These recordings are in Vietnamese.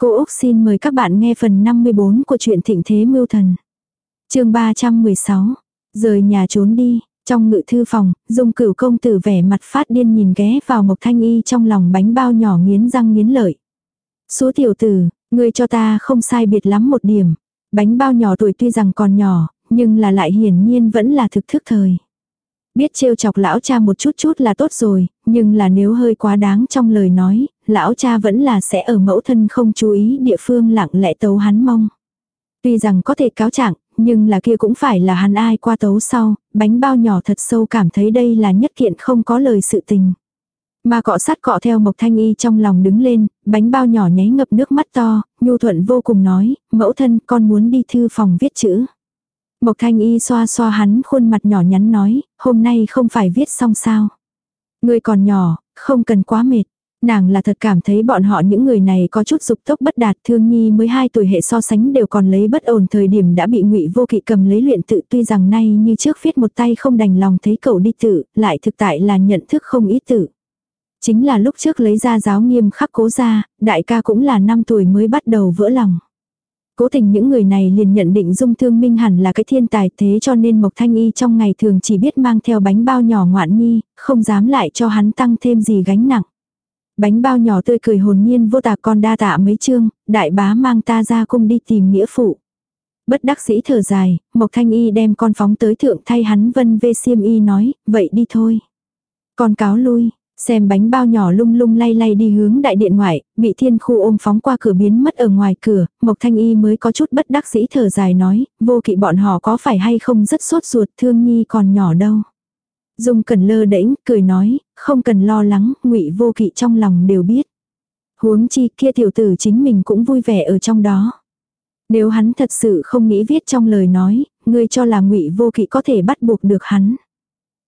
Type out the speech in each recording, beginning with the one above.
Cô Úc xin mời các bạn nghe phần 54 của truyện Thịnh Thế Mưu Thần. chương 316. Rời nhà trốn đi. Trong ngự thư phòng, dung cửu công tử vẻ mặt phát điên nhìn ghé vào Mộc Thanh Y trong lòng bánh bao nhỏ nghiến răng nghiến lợi. Số tiểu tử, ngươi cho ta không sai biệt lắm một điểm. Bánh bao nhỏ tuổi tuy rằng còn nhỏ, nhưng là lại hiển nhiên vẫn là thực thức thời. Biết trêu chọc lão cha một chút chút là tốt rồi, nhưng là nếu hơi quá đáng trong lời nói, lão cha vẫn là sẽ ở mẫu thân không chú ý địa phương lặng lẽ tấu hắn mong. Tuy rằng có thể cáo trạng, nhưng là kia cũng phải là hắn ai qua tấu sau, bánh bao nhỏ thật sâu cảm thấy đây là nhất kiện không có lời sự tình. Mà cọ sát cọ theo Mộc Thanh Y trong lòng đứng lên, bánh bao nhỏ nháy ngập nước mắt to, nhu thuận vô cùng nói, mẫu thân con muốn đi thư phòng viết chữ. Mộc Thanh Y xoa xoa hắn khuôn mặt nhỏ nhắn nói, hôm nay không phải viết xong sao. Người còn nhỏ, không cần quá mệt. Nàng là thật cảm thấy bọn họ những người này có chút dục tốc bất đạt thương nhi mới 2 tuổi hệ so sánh đều còn lấy bất ổn thời điểm đã bị ngụy vô kỵ cầm lấy luyện tự tuy rằng nay như trước viết một tay không đành lòng thấy cậu đi tự, lại thực tại là nhận thức không ý tự. Chính là lúc trước lấy ra giáo nghiêm khắc cố ra, đại ca cũng là 5 tuổi mới bắt đầu vỡ lòng. Cố tình những người này liền nhận định dung thương minh hẳn là cái thiên tài thế cho nên Mộc Thanh Y trong ngày thường chỉ biết mang theo bánh bao nhỏ ngoạn nhi, không dám lại cho hắn tăng thêm gì gánh nặng. Bánh bao nhỏ tươi cười hồn nhiên vô tà con đa tạ mấy chương, đại bá mang ta ra cung đi tìm nghĩa phụ. Bất đắc sĩ thở dài, Mộc Thanh Y đem con phóng tới thượng thay hắn vân vê xiêm y nói, vậy đi thôi. Con cáo lui, Xem bánh bao nhỏ lung lung lay lay đi hướng đại điện ngoại, bị thiên khu ôm phóng qua cửa biến mất ở ngoài cửa, Mộc Thanh Y mới có chút bất đắc dĩ thở dài nói, vô kỵ bọn họ có phải hay không rất sốt ruột thương nhi còn nhỏ đâu. Dung cần lơ đễnh cười nói, không cần lo lắng, ngụy vô kỵ trong lòng đều biết. Huống chi kia tiểu tử chính mình cũng vui vẻ ở trong đó. Nếu hắn thật sự không nghĩ viết trong lời nói, ngươi cho là ngụy vô kỵ có thể bắt buộc được hắn.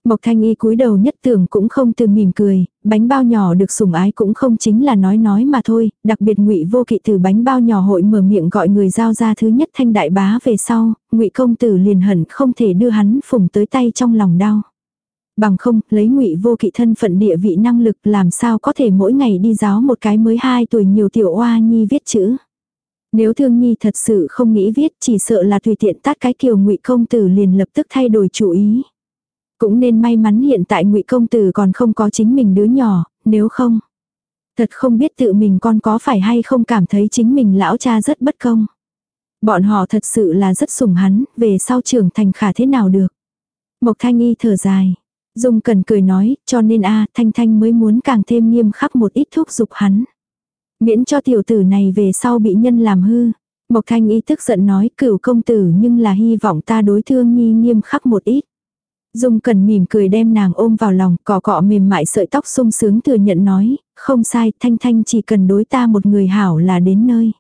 Mộc Thanh Y cúi đầu nhất tưởng cũng không từ mỉm cười, bánh bao nhỏ được sủng ái cũng không chính là nói nói mà thôi, đặc biệt Ngụy Vô Kỵ từ bánh bao nhỏ hội mở miệng gọi người giao ra thứ nhất thanh đại bá về sau, Ngụy công tử liền hận không thể đưa hắn phủng tới tay trong lòng đau. Bằng không, lấy Ngụy Vô Kỵ thân phận địa vị năng lực làm sao có thể mỗi ngày đi giáo một cái mới 2 tuổi nhiều tiểu oa nhi viết chữ. Nếu Thương Nhi thật sự không nghĩ viết, chỉ sợ là tùy tiện tát cái kiều Ngụy công tử liền lập tức thay đổi chủ ý. Cũng nên may mắn hiện tại ngụy công tử còn không có chính mình đứa nhỏ, nếu không. Thật không biết tự mình con có phải hay không cảm thấy chính mình lão cha rất bất công. Bọn họ thật sự là rất sủng hắn, về sau trưởng thành khả thế nào được. Mộc thanh y thở dài. Dung cần cười nói, cho nên a thanh thanh mới muốn càng thêm nghiêm khắc một ít thúc giục hắn. Miễn cho tiểu tử này về sau bị nhân làm hư. Mộc thanh y tức giận nói cửu công tử nhưng là hy vọng ta đối thương nhi nghiêm khắc một ít. Dung cần mỉm cười đem nàng ôm vào lòng, cọ cọ mềm mại sợi tóc sung sướng thừa nhận nói, không sai, Thanh Thanh chỉ cần đối ta một người hảo là đến nơi.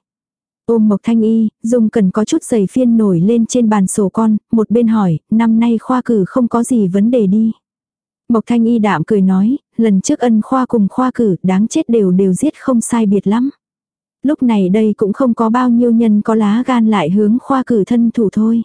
Ôm Mộc Thanh Y, Dung cần có chút giày phiên nổi lên trên bàn sổ con, một bên hỏi, năm nay khoa cử không có gì vấn đề đi. Mộc Thanh Y đạm cười nói, lần trước ân khoa cùng khoa cử, đáng chết đều đều giết không sai biệt lắm. Lúc này đây cũng không có bao nhiêu nhân có lá gan lại hướng khoa cử thân thủ thôi.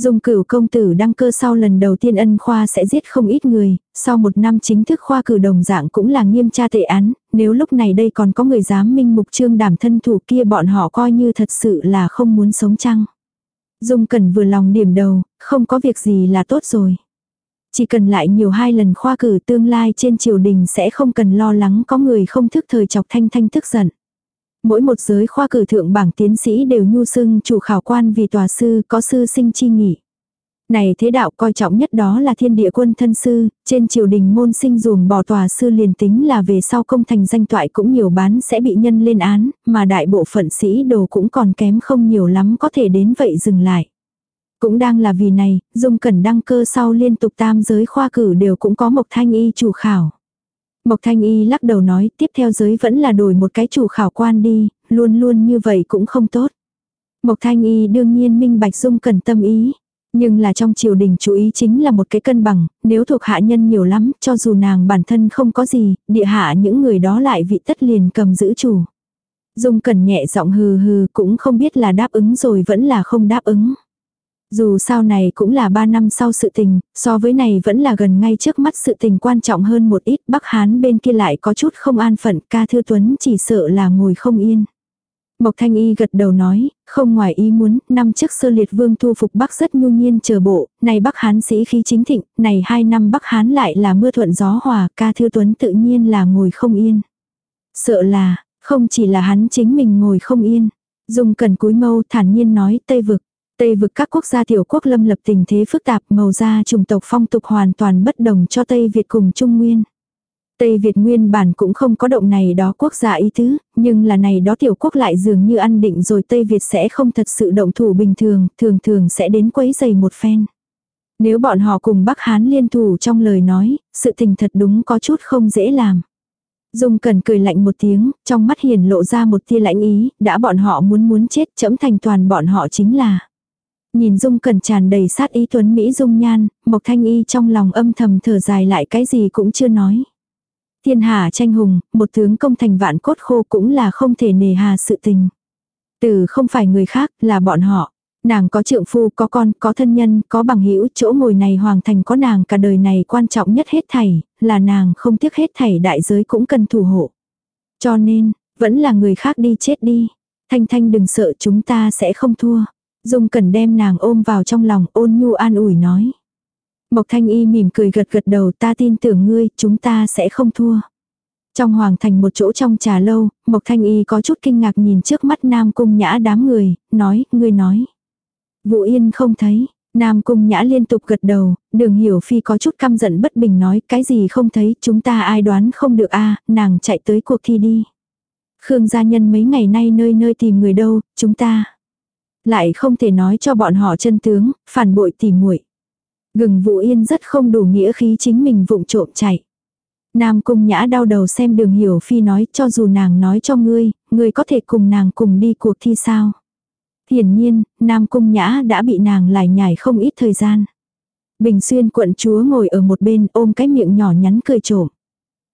Dung cửu công tử đăng cơ sau lần đầu tiên ân khoa sẽ giết không ít người, sau một năm chính thức khoa cử đồng dạng cũng là nghiêm tra tệ án, nếu lúc này đây còn có người dám minh mục trương đảm thân thủ kia bọn họ coi như thật sự là không muốn sống chăng. Dung cần vừa lòng điểm đầu, không có việc gì là tốt rồi. Chỉ cần lại nhiều hai lần khoa cử tương lai trên triều đình sẽ không cần lo lắng có người không thức thời chọc thanh thanh tức giận. Mỗi một giới khoa cử thượng bảng tiến sĩ đều nhu xưng chủ khảo quan vì tòa sư có sư sinh chi nghỉ. Này thế đạo coi trọng nhất đó là thiên địa quân thân sư, trên triều đình môn sinh ruồng bỏ tòa sư liền tính là về sau công thành danh toại cũng nhiều bán sẽ bị nhân lên án, mà đại bộ phận sĩ đồ cũng còn kém không nhiều lắm có thể đến vậy dừng lại. Cũng đang là vì này, Dung Cẩn đăng cơ sau liên tục tam giới khoa cử đều cũng có một thanh y chủ khảo. Mộc Thanh Y lắc đầu nói, tiếp theo giới vẫn là đổi một cái chủ khảo quan đi, luôn luôn như vậy cũng không tốt. Mộc Thanh Y đương nhiên minh bạch dung cần tâm ý. Nhưng là trong triều đình chú ý chính là một cái cân bằng, nếu thuộc hạ nhân nhiều lắm, cho dù nàng bản thân không có gì, địa hạ những người đó lại vị tất liền cầm giữ chủ. Dung cần nhẹ giọng hừ hừ cũng không biết là đáp ứng rồi vẫn là không đáp ứng. Dù sao này cũng là 3 năm sau sự tình, so với này vẫn là gần ngay trước mắt sự tình quan trọng hơn một ít, Bắc Hán bên kia lại có chút không an phận, ca thư tuấn chỉ sợ là ngồi không yên. Mộc Thanh Y gật đầu nói, không ngoài ý muốn, năm trước sơ liệt vương thu phục Bắc rất nhu nhiên chờ bộ, này Bắc Hán sĩ khí chính thịnh, này hai năm Bắc Hán lại là mưa thuận gió hòa, ca thư tuấn tự nhiên là ngồi không yên. Sợ là, không chỉ là hắn chính mình ngồi không yên. dùng cần cúi mâu thản nhiên nói Tây vực. Tây vực các quốc gia tiểu quốc lâm lập tình thế phức tạp màu da chủng tộc phong tục hoàn toàn bất đồng cho Tây Việt cùng Trung Nguyên. Tây Việt nguyên bản cũng không có động này đó quốc gia ý tứ, nhưng là này đó tiểu quốc lại dường như ăn định rồi Tây Việt sẽ không thật sự động thủ bình thường, thường thường sẽ đến quấy giày một phen. Nếu bọn họ cùng Bắc Hán liên thủ trong lời nói, sự tình thật đúng có chút không dễ làm. Dung Cần cười lạnh một tiếng, trong mắt hiền lộ ra một tia lãnh ý, đã bọn họ muốn muốn chết chẫm thành toàn bọn họ chính là. Nhìn Dung cẩn tràn đầy sát ý tuấn Mỹ Dung nhan, Mộc Thanh Y trong lòng âm thầm thở dài lại cái gì cũng chưa nói. Thiên hà tranh hùng, một tướng công thành vạn cốt khô cũng là không thể nề hà sự tình. Từ không phải người khác, là bọn họ. Nàng có trượng phu, có con, có thân nhân, có bằng hữu chỗ ngồi này hoàng thành có nàng cả đời này quan trọng nhất hết thảy, là nàng không tiếc hết thảy đại giới cũng cần thủ hộ. Cho nên, vẫn là người khác đi chết đi. Thanh Thanh đừng sợ chúng ta sẽ không thua. Dung cần đem nàng ôm vào trong lòng ôn nhu an ủi nói. Mộc Thanh Y mỉm cười gật gật đầu ta tin tưởng ngươi, chúng ta sẽ không thua. Trong hoàng thành một chỗ trong trà lâu, Mộc Thanh Y có chút kinh ngạc nhìn trước mắt Nam Cung Nhã đám người, nói, ngươi nói. Vũ Yên không thấy, Nam Cung Nhã liên tục gật đầu, đường hiểu phi có chút căm giận bất bình nói, cái gì không thấy, chúng ta ai đoán không được a nàng chạy tới cuộc thi đi. Khương gia nhân mấy ngày nay nơi nơi tìm người đâu, chúng ta lại không thể nói cho bọn họ chân tướng, phản bội tỉ muội. Gừng Vũ Yên rất không đủ nghĩa khí chính mình vụng trộm chạy. Nam Cung Nhã đau đầu xem đường hiểu phi nói cho dù nàng nói cho ngươi, ngươi có thể cùng nàng cùng đi cuộc thi sao. Hiển nhiên, Nam Cung Nhã đã bị nàng lải nhải không ít thời gian. Bình xuyên quận chúa ngồi ở một bên ôm cái miệng nhỏ nhắn cười trộm.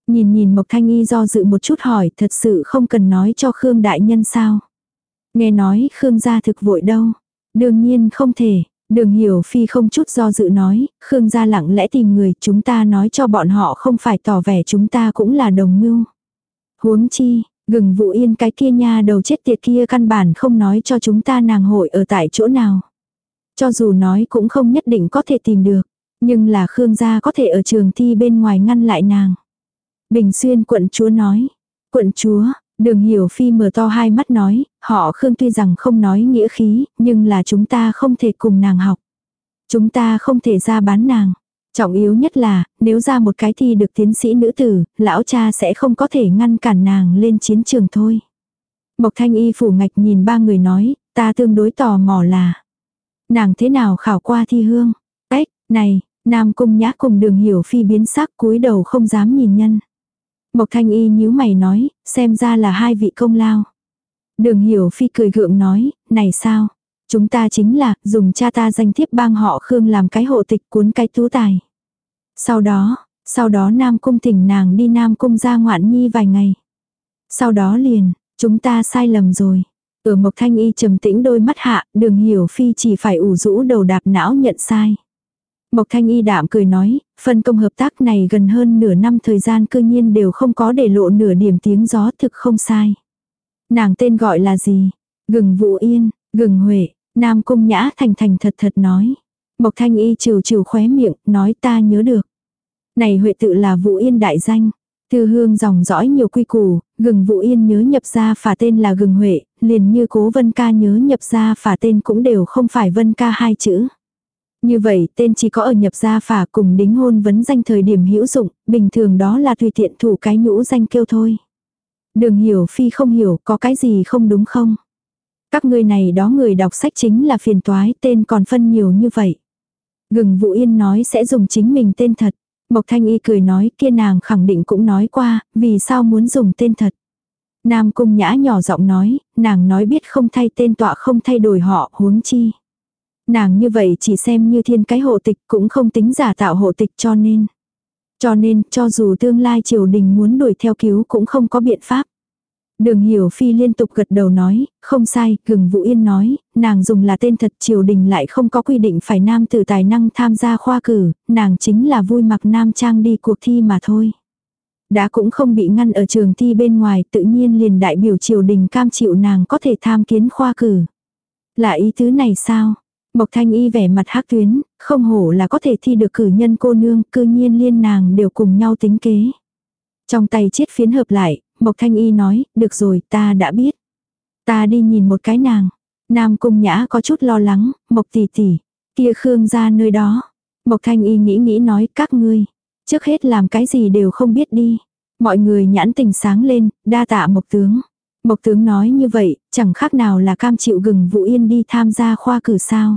Nhìn nhìn Mộc Thanh Y do dự một chút hỏi thật sự không cần nói cho Khương Đại Nhân sao. Nghe nói Khương gia thực vội đâu. Đương nhiên không thể. Đường hiểu phi không chút do dự nói, Khương gia lặng lẽ tìm người chúng ta nói cho bọn họ không phải tỏ vẻ chúng ta cũng là đồng mưu. Huống chi, gừng vụ yên cái kia nha đầu chết tiệt kia căn bản không nói cho chúng ta nàng hội ở tại chỗ nào. Cho dù nói cũng không nhất định có thể tìm được, nhưng là Khương gia có thể ở trường thi bên ngoài ngăn lại nàng. Bình xuyên quận chúa nói, quận chúa, Đường hiểu phi mở to hai mắt nói, họ Khương tuy rằng không nói nghĩa khí, nhưng là chúng ta không thể cùng nàng học. Chúng ta không thể ra bán nàng. Trọng yếu nhất là, nếu ra một cái thi được tiến sĩ nữ tử, lão cha sẽ không có thể ngăn cản nàng lên chiến trường thôi. Mộc thanh y phủ ngạch nhìn ba người nói, ta tương đối tò mò là. Nàng thế nào khảo qua thi hương? Ếch, này, Nam Cung Nhã cùng đường hiểu phi biến sắc cúi đầu không dám nhìn nhân. Mộc Thanh Y nhíu mày nói, xem ra là hai vị công lao. Đường hiểu phi cười gượng nói, này sao? Chúng ta chính là, dùng cha ta danh thiếp bang họ Khương làm cái hộ tịch cuốn cái tú tài. Sau đó, sau đó Nam Cung thỉnh nàng đi Nam Cung ra ngoạn nhi vài ngày. Sau đó liền, chúng ta sai lầm rồi. Ở Mộc Thanh Y trầm tĩnh đôi mắt hạ, đường hiểu phi chỉ phải ủ rũ đầu đạp não nhận sai. Mộc Thanh Y đạm cười nói, phân công hợp tác này gần hơn nửa năm thời gian cư nhiên đều không có để lộ nửa điểm tiếng gió thực không sai. Nàng tên gọi là gì? Gừng Vũ Yên, Gừng Huệ, Nam Cung Nhã thành thành thật thật nói. Mộc Thanh Y trừ trừ khóe miệng, nói ta nhớ được. Này Huệ tự là Vũ Yên đại danh. Thư hương dòng dõi nhiều quy củ, gừng Vũ Yên nhớ nhập ra phả tên là gừng Huệ, liền như cố Vân Ca nhớ nhập ra phả tên cũng đều không phải Vân Ca hai chữ. Như vậy tên chỉ có ở nhập gia phả cùng đính hôn vấn danh thời điểm hữu dụng, bình thường đó là tùy tiện thủ cái nhũ danh kêu thôi. Đường hiểu phi không hiểu có cái gì không đúng không? Các người này đó người đọc sách chính là phiền toái tên còn phân nhiều như vậy. Gừng Vũ Yên nói sẽ dùng chính mình tên thật. Mộc Thanh Y cười nói kia nàng khẳng định cũng nói qua, vì sao muốn dùng tên thật. Nam Cung Nhã nhỏ giọng nói, nàng nói biết không thay tên tọa không thay đổi họ huống chi. Nàng như vậy chỉ xem như thiên cái hộ tịch cũng không tính giả tạo hộ tịch cho nên. Cho nên, cho dù tương lai triều đình muốn đuổi theo cứu cũng không có biện pháp. Đường hiểu phi liên tục gật đầu nói, không sai, gừng Vũ Yên nói, nàng dùng là tên thật triều đình lại không có quy định phải nam tử tài năng tham gia khoa cử, nàng chính là vui mặc nam trang đi cuộc thi mà thôi. Đã cũng không bị ngăn ở trường thi bên ngoài tự nhiên liền đại biểu triều đình cam chịu nàng có thể tham kiến khoa cử. Là ý tứ này sao? Mộc Thanh Y vẻ mặt hắc tuyến, không hổ là có thể thi được cử nhân cô nương, cư nhiên liên nàng đều cùng nhau tính kế. Trong tay chiết phiến hợp lại, Mộc Thanh Y nói, được rồi, ta đã biết. Ta đi nhìn một cái nàng. Nam Cung Nhã có chút lo lắng, Mộc tỷ tỷ, kia Khương ra nơi đó. Mộc Thanh Y nghĩ nghĩ nói, các ngươi, trước hết làm cái gì đều không biết đi. Mọi người nhãn tình sáng lên, đa tạ Mộc tướng. Mộc tướng nói như vậy, chẳng khác nào là cam chịu gừng Vũ Yên đi tham gia khoa cử sao.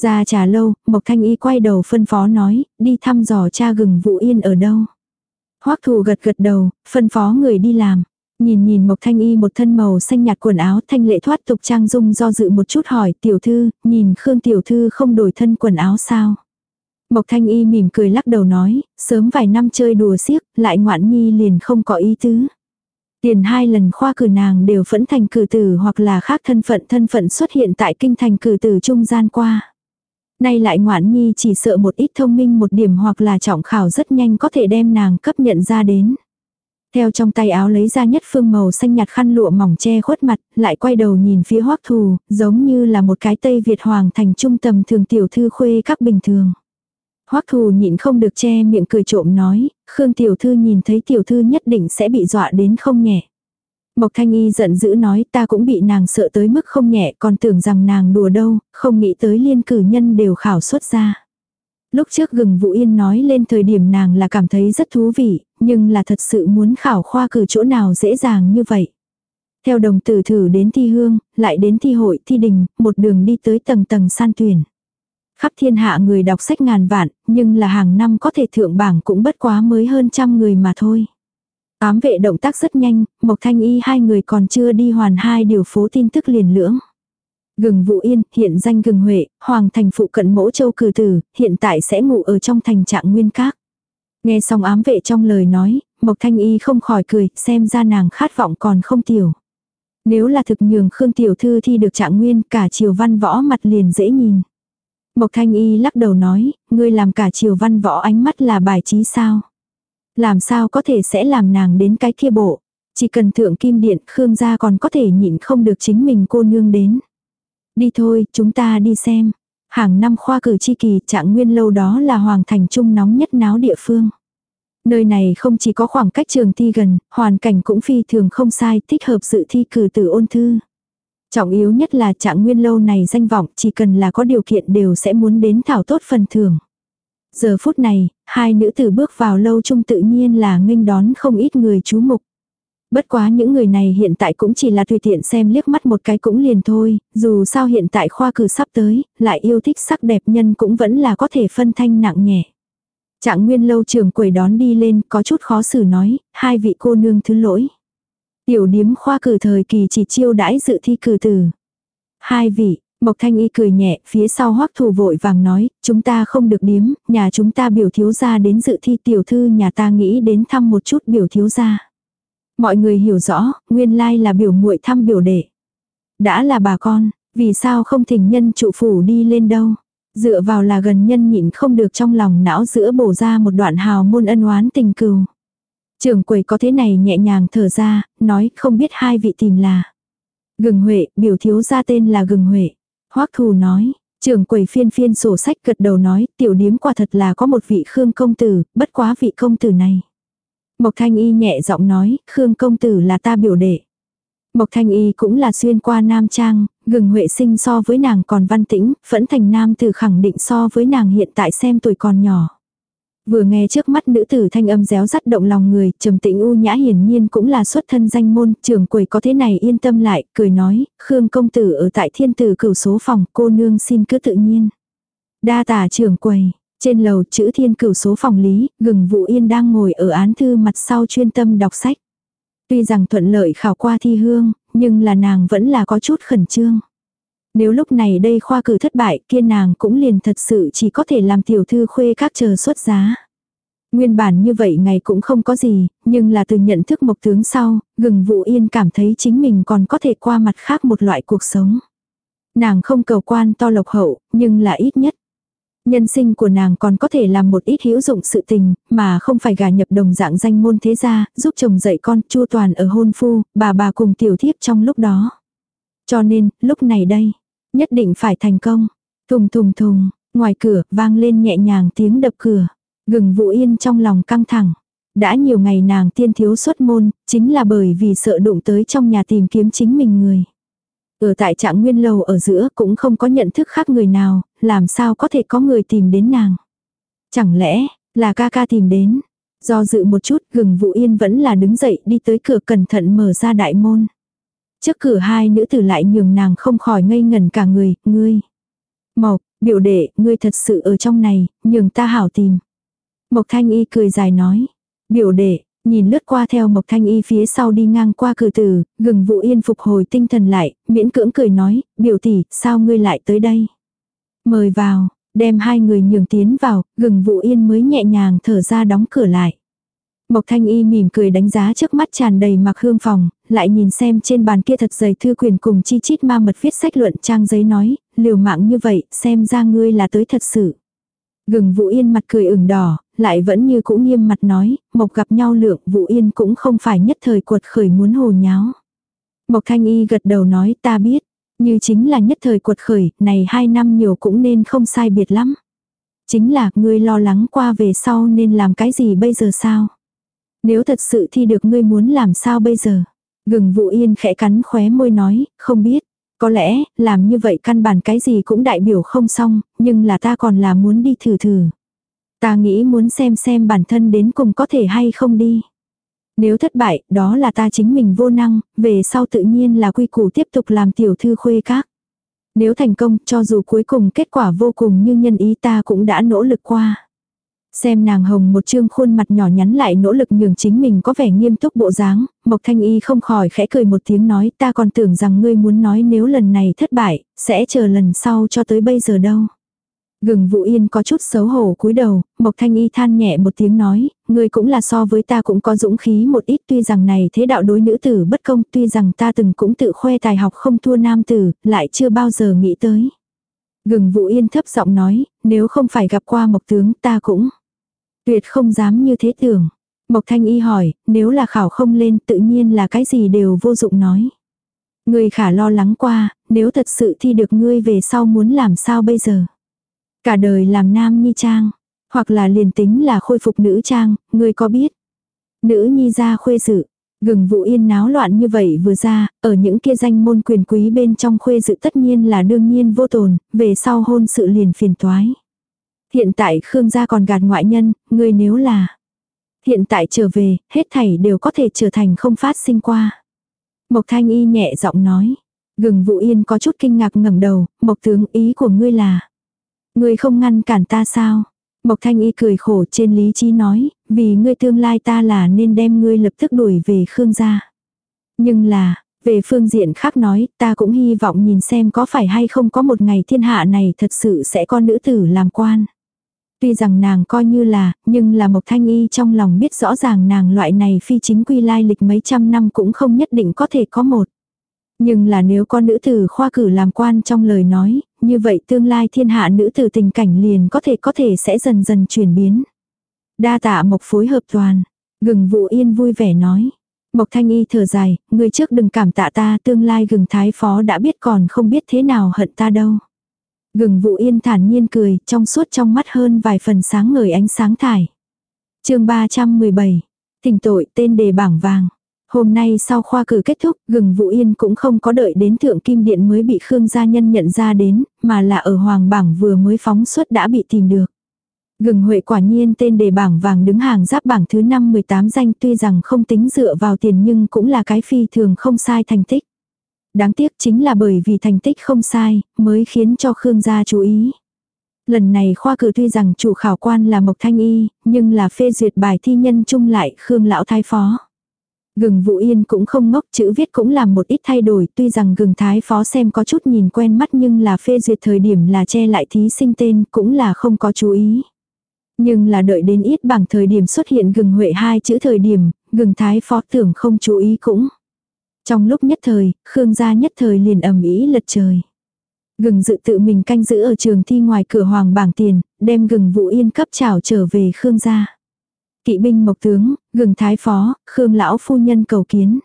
Ra trà lâu, Mộc Thanh Y quay đầu phân phó nói, đi thăm dò cha gừng Vũ Yên ở đâu. Hoắc thù gật gật đầu, phân phó người đi làm. Nhìn nhìn Mộc Thanh Y một thân màu xanh nhạt quần áo thanh lệ thoát tục trang dung do dự một chút hỏi tiểu thư, nhìn Khương tiểu thư không đổi thân quần áo sao. Mộc Thanh Y mỉm cười lắc đầu nói, sớm vài năm chơi đùa xiếc, lại ngoạn nhi liền không có ý tứ. Tiền hai lần khoa cử nàng đều phẫn thành cử tử hoặc là khác thân phận thân phận xuất hiện tại kinh thành cử tử trung gian qua. Nay lại ngoạn nhi chỉ sợ một ít thông minh một điểm hoặc là trọng khảo rất nhanh có thể đem nàng cấp nhận ra đến. Theo trong tay áo lấy ra nhất phương màu xanh nhạt khăn lụa mỏng che khuất mặt, lại quay đầu nhìn phía hoắc thù, giống như là một cái Tây Việt hoàng thành trung tầm thường tiểu thư khuê các bình thường. Hoắc thù nhịn không được che miệng cười trộm nói, Khương tiểu thư nhìn thấy tiểu thư nhất định sẽ bị dọa đến không nhẹ. Mộc Thanh Y giận dữ nói ta cũng bị nàng sợ tới mức không nhẹ còn tưởng rằng nàng đùa đâu, không nghĩ tới liên cử nhân đều khảo xuất ra. Lúc trước gừng Vũ Yên nói lên thời điểm nàng là cảm thấy rất thú vị, nhưng là thật sự muốn khảo khoa cử chỗ nào dễ dàng như vậy. Theo đồng tử thử đến thi hương, lại đến thi hội, thi đình, một đường đi tới tầng tầng san tuyển. Khắp thiên hạ người đọc sách ngàn vạn, nhưng là hàng năm có thể thượng bảng cũng bất quá mới hơn trăm người mà thôi. Ám vệ động tác rất nhanh, Mộc Thanh Y hai người còn chưa đi hoàn hai điều phố tin tức liền lưỡng. Gừng Vũ Yên, hiện danh Gừng Huệ, Hoàng thành phụ cận mỗ châu cử tử, hiện tại sẽ ngủ ở trong thành trạng nguyên các. Nghe xong ám vệ trong lời nói, Mộc Thanh Y không khỏi cười, xem ra nàng khát vọng còn không tiểu. Nếu là thực nhường Khương Tiểu Thư thi được trạng nguyên, cả triều văn võ mặt liền dễ nhìn. Mộc Thanh Y lắc đầu nói, ngươi làm cả triều văn võ ánh mắt là bài trí sao? Làm sao có thể sẽ làm nàng đến cái kia bộ? Chỉ cần thượng kim điện Khương gia còn có thể nhịn không được chính mình cô nương đến. Đi thôi, chúng ta đi xem. Hàng năm khoa cử chi kỳ trạng nguyên lâu đó là hoàng thành trung nóng nhất náo địa phương. Nơi này không chỉ có khoảng cách trường thi gần, hoàn cảnh cũng phi thường không sai, thích hợp sự thi cử từ ôn thư. Trọng yếu nhất là trạng nguyên lâu này danh vọng chỉ cần là có điều kiện đều sẽ muốn đến thảo tốt phần thưởng. Giờ phút này, hai nữ tử bước vào lâu trung tự nhiên là nghênh đón không ít người chú mục. Bất quá những người này hiện tại cũng chỉ là tùy tiện xem liếc mắt một cái cũng liền thôi, dù sao hiện tại khoa cử sắp tới, lại yêu thích sắc đẹp nhân cũng vẫn là có thể phân thanh nặng nhẹ. Trạng nguyên lâu trường quầy đón đi lên có chút khó xử nói, hai vị cô nương thứ lỗi. Tiểu điếm khoa cử thời kỳ chỉ chiêu đãi dự thi cử tử. Hai vị, Mộc Thanh Y cười nhẹ, phía sau hoắc thủ vội vàng nói, chúng ta không được điếm, nhà chúng ta biểu thiếu gia đến dự thi tiểu thư nhà ta nghĩ đến thăm một chút biểu thiếu gia. Mọi người hiểu rõ, nguyên lai là biểu muội thăm biểu đệ. Đã là bà con, vì sao không thỉnh nhân trụ phủ đi lên đâu. Dựa vào là gần nhân nhịn không được trong lòng não giữa bổ ra một đoạn hào môn ân oán tình cừu. Trường quầy có thế này nhẹ nhàng thở ra, nói không biết hai vị tìm là. Gừng Huệ, biểu thiếu gia tên là Gừng Huệ. Hoắc thù nói, trưởng quầy phiên phiên sổ sách gật đầu nói, tiểu điếm quả thật là có một vị Khương công tử, bất quá vị công tử này. Mộc Thanh Y nhẹ giọng nói, Khương công tử là ta biểu đệ. Mộc Thanh Y cũng là xuyên qua Nam Trang, gừng Huệ sinh so với nàng còn văn tĩnh, phẫn thành Nam tử khẳng định so với nàng hiện tại xem tuổi còn nhỏ. Vừa nghe trước mắt nữ tử thanh âm réo rắt động lòng người, trầm tĩnh u nhã hiển nhiên cũng là xuất thân danh môn, trưởng quầy có thế này yên tâm lại, cười nói, Khương công tử ở tại thiên tử cửu số phòng, cô nương xin cứ tự nhiên. Đa tả trưởng quầy, trên lầu chữ thiên cửu số phòng lý, gừng vụ yên đang ngồi ở án thư mặt sau chuyên tâm đọc sách. Tuy rằng thuận lợi khảo qua thi hương, nhưng là nàng vẫn là có chút khẩn trương. Nếu lúc này đây khoa cử thất bại kia nàng cũng liền thật sự chỉ có thể làm tiểu thư khuê các chờ xuất giá. Nguyên bản như vậy ngày cũng không có gì, nhưng là từ nhận thức mộc tướng sau, gừng vụ yên cảm thấy chính mình còn có thể qua mặt khác một loại cuộc sống. Nàng không cầu quan to lộc hậu, nhưng là ít nhất. Nhân sinh của nàng còn có thể làm một ít hữu dụng sự tình, mà không phải gả nhập đồng dạng danh môn thế gia, giúp chồng dạy con chua toàn ở hôn phu, bà bà cùng tiểu thiếp trong lúc đó. Cho nên, lúc này đây, nhất định phải thành công. Thùng thùng thùng, ngoài cửa vang lên nhẹ nhàng tiếng đập cửa. Gừng vụ yên trong lòng căng thẳng. Đã nhiều ngày nàng tiên thiếu xuất môn, chính là bởi vì sợ đụng tới trong nhà tìm kiếm chính mình người. Ở tại trạng nguyên lầu ở giữa cũng không có nhận thức khác người nào, làm sao có thể có người tìm đến nàng. Chẳng lẽ, là ca ca tìm đến. Do dự một chút, gừng vụ yên vẫn là đứng dậy đi tới cửa cẩn thận mở ra đại môn. Trước cửa hai nữ tử lại nhường nàng không khỏi ngây ngẩn cả người, ngươi. Mộc, biểu đệ, ngươi thật sự ở trong này, nhường ta hảo tìm. Mộc thanh y cười dài nói. Biểu đệ, nhìn lướt qua theo Mộc Thanh Y phía sau đi ngang qua cửa tử, gừng vụ yên phục hồi tinh thần lại, miễn cưỡng cười nói, biểu tỷ, sao ngươi lại tới đây? Mời vào, đem hai người nhường tiến vào, gừng vụ yên mới nhẹ nhàng thở ra đóng cửa lại. Mộc Thanh Y mỉm cười đánh giá trước mắt tràn đầy mặc hương phòng, lại nhìn xem trên bàn kia thật dày thư quyền cùng chi chít ma mật viết sách luận trang giấy nói, liều mạng như vậy, xem ra ngươi là tới thật sự. Gừng Vũ Yên mặt cười ửng đỏ, lại vẫn như cũ nghiêm mặt nói, Mộc gặp nhau lượng Vũ Yên cũng không phải nhất thời cuột khởi muốn hồ nháo. Mộc Thanh Y gật đầu nói ta biết, như chính là nhất thời cuột khởi, này hai năm nhiều cũng nên không sai biệt lắm. Chính là ngươi lo lắng qua về sau nên làm cái gì bây giờ sao? Nếu thật sự thi được ngươi muốn làm sao bây giờ? Gừng Vũ Yên khẽ cắn khóe môi nói, không biết. Có lẽ, làm như vậy căn bản cái gì cũng đại biểu không xong, nhưng là ta còn là muốn đi thử thử. Ta nghĩ muốn xem xem bản thân đến cùng có thể hay không đi. Nếu thất bại, đó là ta chính mình vô năng, về sau tự nhiên là quy củ tiếp tục làm tiểu thư khuê các. Nếu thành công, cho dù cuối cùng kết quả vô cùng như nhân ý ta cũng đã nỗ lực qua. Xem nàng hồng một trương khuôn mặt nhỏ nhắn lại nỗ lực nhường chính mình có vẻ nghiêm túc bộ dáng, Mộc Thanh Y không khỏi khẽ cười một tiếng nói ta còn tưởng rằng ngươi muốn nói nếu lần này thất bại, sẽ chờ lần sau cho tới bây giờ đâu. Gừng Vũ Yên có chút xấu hổ cúi đầu, Mộc Thanh Y than nhẹ một tiếng nói, ngươi cũng là so với ta cũng có dũng khí một ít tuy rằng này thế đạo đối nữ tử bất công tuy rằng ta từng cũng tự khoe tài học không thua nam tử, lại chưa bao giờ nghĩ tới. Gừng Vũ Yên thấp giọng nói, nếu không phải gặp qua Mộc Tướng ta cũng tuyệt không dám như thế tưởng. Mộc Thanh Y hỏi, nếu là khảo không lên tự nhiên là cái gì đều vô dụng nói. Ngươi khả lo lắng qua, nếu thật sự thi được ngươi về sau muốn làm sao bây giờ. Cả đời làm nam nhi trang, hoặc là liền tính là khôi phục nữ trang, ngươi có biết. Nữ nhi ra khuê dự, gừng vụ yên náo loạn như vậy vừa ra, ở những kia danh môn quyền quý bên trong khuê dự tất nhiên là đương nhiên vô tồn, về sau hôn sự liền phiền toái. Hiện tại Khương gia còn gạt ngoại nhân, ngươi nếu là hiện tại trở về, hết thảy đều có thể trở thành không phát sinh qua. Mộc Thanh Y nhẹ giọng nói. Gừng Vũ Yên có chút kinh ngạc ngẩng đầu, Mộc tướng ý của ngươi là. Ngươi không ngăn cản ta sao? Mộc Thanh Y cười khổ trên lý trí nói, vì ngươi tương lai ta là nên đem ngươi lập tức đuổi về Khương gia. Nhưng là, về phương diện khác nói, ta cũng hy vọng nhìn xem có phải hay không có một ngày thiên hạ này thật sự sẽ có nữ tử làm quan. Tuy rằng nàng coi như là, nhưng là Mộc Thanh Y trong lòng biết rõ ràng nàng loại này phi chính quy lai lịch mấy trăm năm cũng không nhất định có thể có một. Nhưng là nếu có nữ tử khoa cử làm quan trong lời nói, như vậy tương lai thiên hạ nữ tử tình cảnh liền có thể có thể sẽ dần dần chuyển biến. Đa tạ Mộc phối hợp toàn. Gừng vụ yên vui vẻ nói. Mộc Thanh Y thở dài, người trước đừng cảm tạ ta tương lai gừng thái phó đã biết còn không biết thế nào hận ta đâu. Gừng vụ yên thản nhiên cười, trong suốt trong mắt hơn vài phần sáng ngời ánh sáng thải. chương 317. Thỉnh tội tên đề bảng vàng. Hôm nay sau khoa cử kết thúc, gừng vụ yên cũng không có đợi đến thượng kim điện mới bị Khương gia nhân nhận ra đến, mà là ở hoàng bảng vừa mới phóng xuất đã bị tìm được. Gừng Huệ quả nhiên tên đề bảng vàng đứng hàng giáp bảng thứ 5-18 danh tuy rằng không tính dựa vào tiền nhưng cũng là cái phi thường không sai thành tích. Đáng tiếc chính là bởi vì thành tích không sai, mới khiến cho Khương gia chú ý. Lần này khoa cử tuy rằng chủ khảo quan là Mộc Thanh Y, nhưng là phê duyệt bài thi nhân chung lại Khương Lão Thái Phó. Gừng Vũ Yên cũng không ngốc, chữ viết cũng làm một ít thay đổi, tuy rằng gừng Thái Phó xem có chút nhìn quen mắt nhưng là phê duyệt thời điểm là che lại thí sinh tên cũng là không có chú ý. Nhưng là đợi đến ít bằng thời điểm xuất hiện gừng Huệ hai chữ thời điểm, gừng Thái Phó tưởng không chú ý cũng. Trong lúc nhất thời, Khương gia nhất thời liền ầm ĩ lật trời. Gừng dự tự mình canh giữ ở trường thi ngoài cửa hoàng bảng tiền, đem gừng vũ yên cấp trảo trở về Khương gia. Kỵ binh mộc tướng, gừng thái phó, Khương lão phu nhân cầu kiến.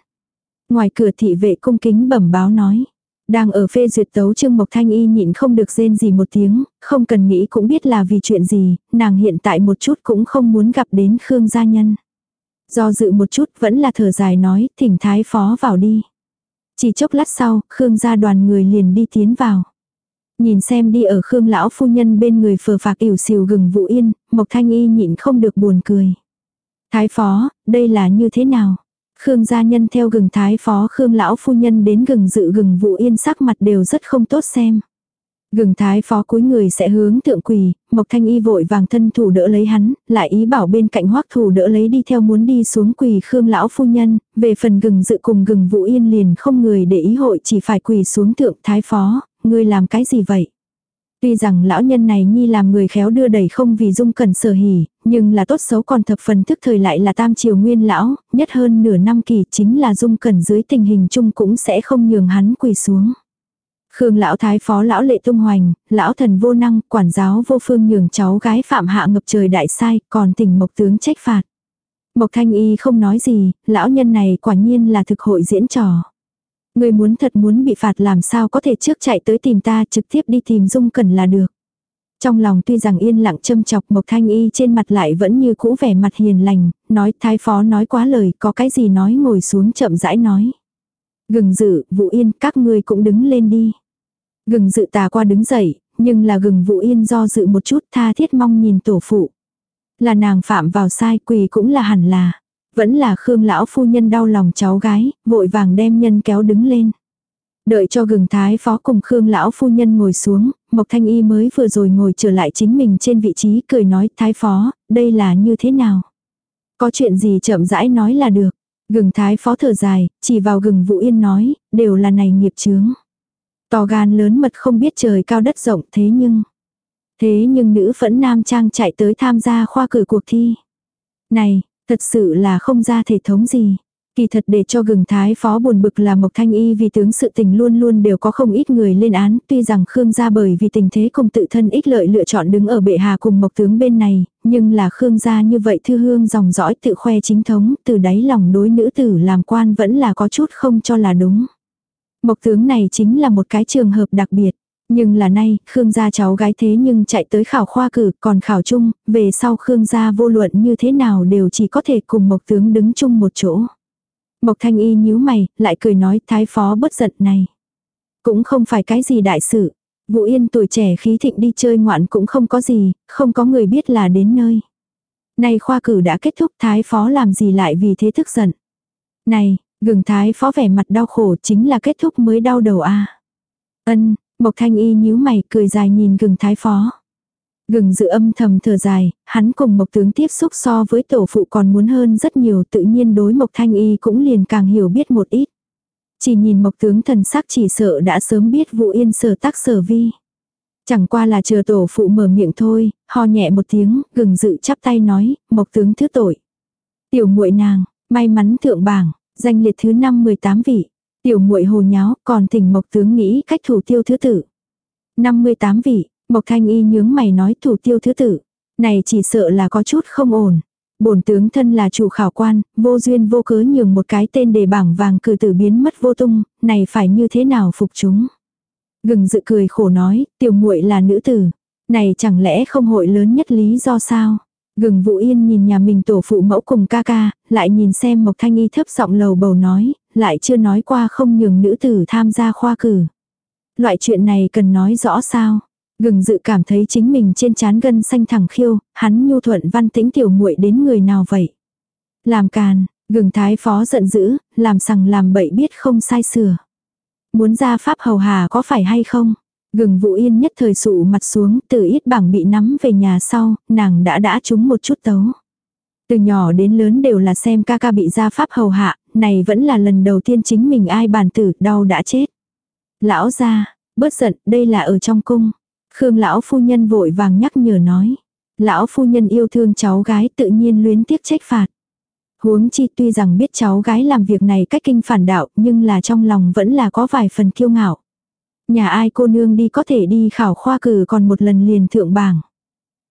Ngoài cửa thị vệ cung kính bẩm báo nói. Đang ở phê duyệt tấu trương Mộc Thanh Y nhịn không được rên gì một tiếng, không cần nghĩ cũng biết là vì chuyện gì, nàng hiện tại một chút cũng không muốn gặp đến Khương gia nhân. Do dự một chút vẫn là thở dài nói, thỉnh thái phó vào đi. Chỉ chốc lát sau, Khương gia đoàn người liền đi tiến vào. Nhìn xem đi ở Khương lão phu nhân bên người phờ phạc ỉu xìu gừng vụ yên, Mộc Thanh Y nhịn không được buồn cười. Thái phó, đây là như thế nào? Khương gia nhân theo gừng thái phó Khương lão phu nhân đến gừng dự gừng vụ yên sắc mặt đều rất không tốt xem. Gừng thái phó cúi người sẽ hướng thượng quỳ, Mộc Thanh Y vội vàng thân thủ đỡ lấy hắn, lại ý bảo bên cạnh hoắc thủ đỡ lấy đi theo muốn đi xuống quỳ Khương lão phu nhân, về phần gừng dự cùng gừng vũ yên liền không người để ý hội chỉ phải quỳ xuống thượng thái phó, ngươi làm cái gì vậy? Tuy rằng lão nhân này nhi làm người khéo đưa đẩy không vì dung cần sở hỉ, nhưng là tốt xấu còn thập phần thức thời lại là tam triều nguyên lão, nhất hơn nửa năm kỳ chính là dung cần dưới tình hình chung cũng sẽ không nhường hắn quỳ xuống. Khương lão thái phó lão lệ tung hoành, lão thần vô năng, quản giáo vô phương nhường cháu gái phạm hạ ngập trời đại sai, còn tỉnh mộc tướng trách phạt. Mộc thanh y không nói gì, lão nhân này quả nhiên là thực hội diễn trò. Người muốn thật muốn bị phạt làm sao có thể trước chạy tới tìm ta trực tiếp đi tìm dung cần là được. Trong lòng tuy rằng yên lặng châm chọc Mộc Thanh Y trên mặt lại vẫn như cũ vẻ mặt hiền lành, nói thái phó nói quá lời, có cái gì nói ngồi xuống chậm rãi nói. Gừng dự, vụ yên, các ngươi cũng đứng lên đi. Gừng dự tà qua đứng dậy, nhưng là gừng vụ yên do dự một chút tha thiết mong nhìn tổ phụ. Là nàng phạm vào sai quỳ cũng là hẳn là. Vẫn là Khương lão phu nhân đau lòng cháu gái, vội vàng đem nhân kéo đứng lên. Đợi cho gừng thái phó cùng Khương lão phu nhân ngồi xuống, Mộc Thanh Y mới vừa rồi ngồi trở lại chính mình trên vị trí cười nói thái phó, đây là như thế nào? Có chuyện gì chậm rãi nói là được. Gừng thái phó thở dài, chỉ vào gừng vũ yên nói, đều là này nghiệp chướng. To gan lớn mật không biết trời cao đất rộng thế nhưng. Thế nhưng nữ phẫn nam trang chạy tới tham gia khoa cử cuộc thi. Này, thật sự là không ra thể thống gì. Kỳ thật để cho gừng thái phó buồn bực là Mộc Thanh Y vì tướng sự tình luôn luôn đều có không ít người lên án, tuy rằng Khương gia bởi vì tình thế cùng tự thân ích lợi lựa chọn đứng ở bệ hà cùng Mộc tướng bên này, nhưng là Khương gia như vậy thư hương dòng dõi tự khoe chính thống, từ đáy lòng đối nữ tử làm quan vẫn là có chút không cho là đúng. Mộc tướng này chính là một cái trường hợp đặc biệt. Nhưng là nay, Khương gia cháu gái thế nhưng chạy tới khảo khoa cử, còn khảo chung, về sau Khương gia vô luận như thế nào đều chỉ có thể cùng Mộc tướng đứng chung một chỗ. Mộc thanh y nhíu mày, lại cười nói thái phó bất giận này. Cũng không phải cái gì đại sự. Vũ Yên tuổi trẻ khí thịnh đi chơi ngoạn cũng không có gì, không có người biết là đến nơi. Nay khoa cử đã kết thúc thái phó làm gì lại vì thế thức giận. Này, gừng thái phó vẻ mặt đau khổ chính là kết thúc mới đau đầu a Ân, Mộc thanh y nhíu mày cười dài nhìn gừng thái phó. Gừng dự âm thầm thở dài, hắn cùng Mộc tướng tiếp xúc so với tổ phụ còn muốn hơn rất nhiều tự nhiên đối Mộc Thanh Y cũng liền càng hiểu biết một ít. Chỉ nhìn Mộc tướng thần sắc chỉ sợ đã sớm biết vụ yên sở tác sở vi. Chẳng qua là chờ tổ phụ mở miệng thôi, ho nhẹ một tiếng, gừng dự chắp tay nói, Mộc tướng thứ tội. Tiểu muội nàng, may mắn thượng bảng, danh liệt thứ năm 18 vị. Tiểu muội hồ nháo, còn thỉnh Mộc tướng nghĩ cách thủ tiêu thứ tử. 58 vị, Mộc Thanh Y nhướng mày nói thủ tiêu thứ tử. Này chỉ sợ là có chút không ổn. Bổn tướng thân là chủ khảo quan, vô duyên vô cớ nhường một cái tên đề bảng vàng cử tử biến mất vô tung, này phải như thế nào phục chúng. Gừng dự cười khổ nói, tiểu muội là nữ tử. Này chẳng lẽ không hội lớn nhất lý do sao? Gừng Vũ Yên nhìn nhà mình tổ phụ mẫu cùng ca ca, lại nhìn xem Mộc Thanh Y thấp giọng lầu bầu nói, lại chưa nói qua không nhường nữ tử tham gia khoa cử. Loại chuyện này cần nói rõ sao? Gừng dự cảm thấy chính mình trên chán gân xanh thẳng khiêu, hắn nhu thuận văn tĩnh tiểu muội đến người nào vậy. Làm càn, gừng thái phó giận dữ, làm sằng làm bậy biết không sai sửa. Muốn ra pháp hầu hà có phải hay không? Gừng vụ yên nhất thời sụ mặt xuống, từ ít bảng bị nắm về nhà sau, nàng đã đã trúng một chút tấu. Từ nhỏ đến lớn đều là xem ca ca bị gia pháp hầu hạ, này vẫn là lần đầu tiên chính mình ai bàn tử, đau đã chết. Lão ra, bớt giận, đây là ở trong cung. Khương lão phu nhân vội vàng nhắc nhở nói. Lão phu nhân yêu thương cháu gái tự nhiên luyến tiếc trách phạt. Huống chi tuy rằng biết cháu gái làm việc này cách kinh phản đạo nhưng là trong lòng vẫn là có vài phần kiêu ngạo. Nhà ai cô nương đi có thể đi khảo khoa cử còn một lần liền thượng bảng.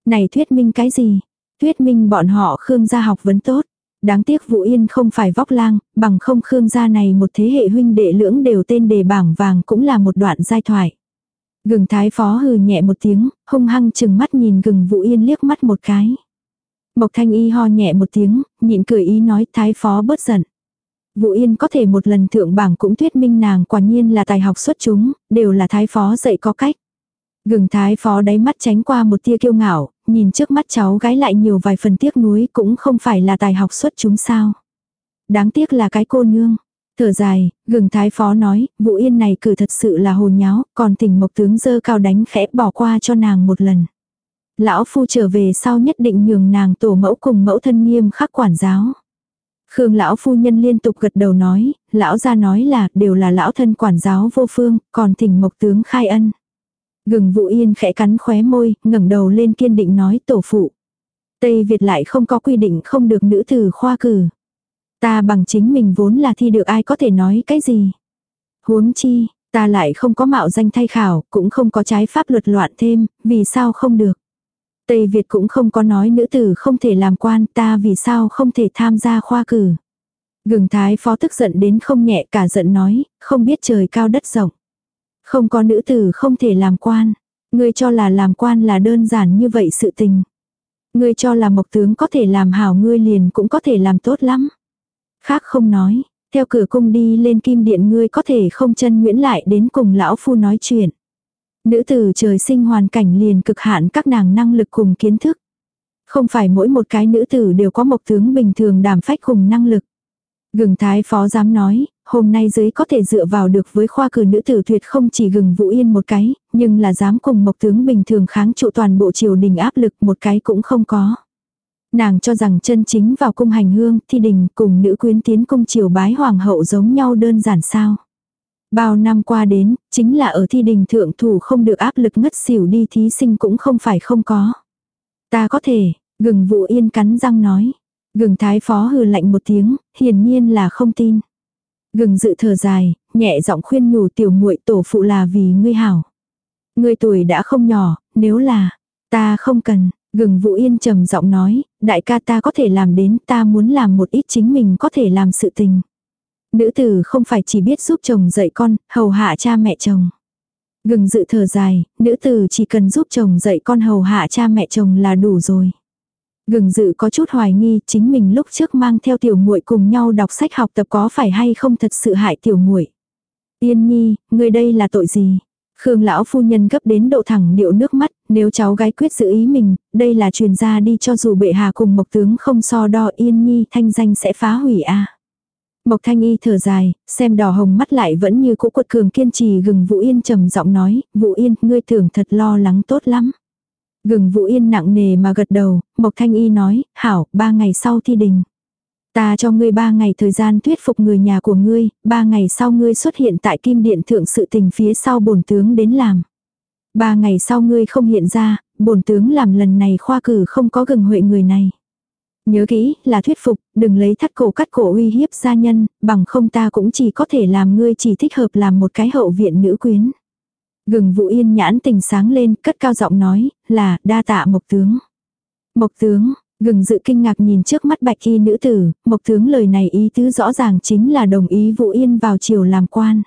Này thuyết minh cái gì? Thuyết minh bọn họ Khương gia học vấn tốt. Đáng tiếc Vũ Yên không phải vóc lang, bằng không Khương gia này một thế hệ huynh đệ lưỡng đều tên đề bảng vàng cũng là một đoạn giai thoại. Gừng thái phó hừ nhẹ một tiếng, hung hăng chừng mắt nhìn gừng Vũ Yên liếc mắt một cái. Mộc thanh y ho nhẹ một tiếng, nhịn cười ý nói thái phó bớt giận. Vũ Yên có thể một lần thượng bảng cũng thuyết minh nàng quả nhiên là tài học xuất chúng, đều là thái phó dạy có cách. Gừng thái phó đáy mắt tránh qua một tia kiêu ngạo, nhìn trước mắt cháu gái lại nhiều vài phần tiếc nuối cũng không phải là tài học xuất chúng sao. Đáng tiếc là cái cô nương. Thở dài, gừng thái phó nói, Vũ Yên này cử thật sự là hồ nháo, còn tỉnh mộc tướng dơ cao đánh khẽ bỏ qua cho nàng một lần. Lão phu trở về sau nhất định nhường nàng tổ mẫu cùng mẫu thân nghiêm khắc quản giáo. Khương lão phu nhân liên tục gật đầu nói, lão ra nói là đều là lão thân quản giáo vô phương, còn thỉnh mộc tướng khai ân. Gừng vụ yên khẽ cắn khóe môi, ngẩng đầu lên kiên định nói tổ phụ. Tây Việt lại không có quy định không được nữ tử khoa cử. Ta bằng chính mình vốn là thi được ai có thể nói cái gì. Huống chi, ta lại không có mạo danh thay khảo, cũng không có trái pháp luật loạn thêm, vì sao không được. Tây Việt cũng không có nói nữ tử không thể làm quan ta vì sao không thể tham gia khoa cử. Gừng thái phó tức giận đến không nhẹ cả giận nói, không biết trời cao đất rộng. Không có nữ tử không thể làm quan. Ngươi cho là làm quan là đơn giản như vậy sự tình. Ngươi cho là mộc tướng có thể làm hảo ngươi liền cũng có thể làm tốt lắm. Khác không nói, theo cửa cung đi lên kim điện ngươi có thể không chân nguyễn lại đến cùng lão phu nói chuyện. Nữ tử trời sinh hoàn cảnh liền cực hạn các nàng năng lực cùng kiến thức. Không phải mỗi một cái nữ tử đều có mộc tướng bình thường đảm phách cùng năng lực. Gừng thái phó dám nói, hôm nay dưới có thể dựa vào được với khoa cử nữ tử tuyệt không chỉ gừng vũ yên một cái, nhưng là dám cùng mộc tướng bình thường kháng trụ toàn bộ triều đình áp lực một cái cũng không có. Nàng cho rằng chân chính vào cung hành hương, thi đình cùng nữ quyến tiến cung triều bái hoàng hậu giống nhau đơn giản sao. Bao năm qua đến, chính là ở thi đình thượng thủ không được áp lực ngất xỉu đi thí sinh cũng không phải không có. Ta có thể, gừng vụ yên cắn răng nói. Gừng thái phó hừ lạnh một tiếng, hiển nhiên là không tin. Gừng dự thở dài, nhẹ giọng khuyên nhủ tiểu muội tổ phụ là vì ngươi hảo. Ngươi tuổi đã không nhỏ, nếu là, ta không cần, gừng vũ yên trầm giọng nói, đại ca ta có thể làm đến, ta muốn làm một ít chính mình có thể làm sự tình. Nữ tử không phải chỉ biết giúp chồng dạy con, hầu hạ cha mẹ chồng. Gừng dự thở dài, nữ tử chỉ cần giúp chồng dạy con hầu hạ cha mẹ chồng là đủ rồi. Gừng dự có chút hoài nghi chính mình lúc trước mang theo tiểu muội cùng nhau đọc sách học tập có phải hay không thật sự hại tiểu muội. Yên nhi, người đây là tội gì? Khương lão phu nhân gấp đến độ thẳng điệu nước mắt, nếu cháu gái quyết giữ ý mình, đây là truyền ra đi cho dù bệ hạ cùng mộc tướng không so đo yên nhi thanh danh sẽ phá hủy a. Mộc thanh y thở dài, xem đỏ hồng mắt lại vẫn như cũ quật cường kiên trì gừng Vũ Yên trầm giọng nói, Vũ Yên, ngươi tưởng thật lo lắng tốt lắm. Gừng Vũ Yên nặng nề mà gật đầu, Mộc thanh y nói, hảo, ba ngày sau thi đình. Ta cho ngươi ba ngày thời gian thuyết phục người nhà của ngươi, ba ngày sau ngươi xuất hiện tại kim điện thượng sự tình phía sau bổn tướng đến làm. Ba ngày sau ngươi không hiện ra, bổn tướng làm lần này khoa cử không có gừng huệ người này. Nhớ kỹ, là thuyết phục, đừng lấy thắt cổ cắt cổ uy hiếp gia nhân, bằng không ta cũng chỉ có thể làm ngươi chỉ thích hợp làm một cái hậu viện nữ quyến. Gừng vụ yên nhãn tình sáng lên, cất cao giọng nói, là, đa tạ mộc tướng. Mộc tướng, gừng dự kinh ngạc nhìn trước mắt bạch y nữ tử, mộc tướng lời này ý tứ rõ ràng chính là đồng ý vụ yên vào chiều làm quan.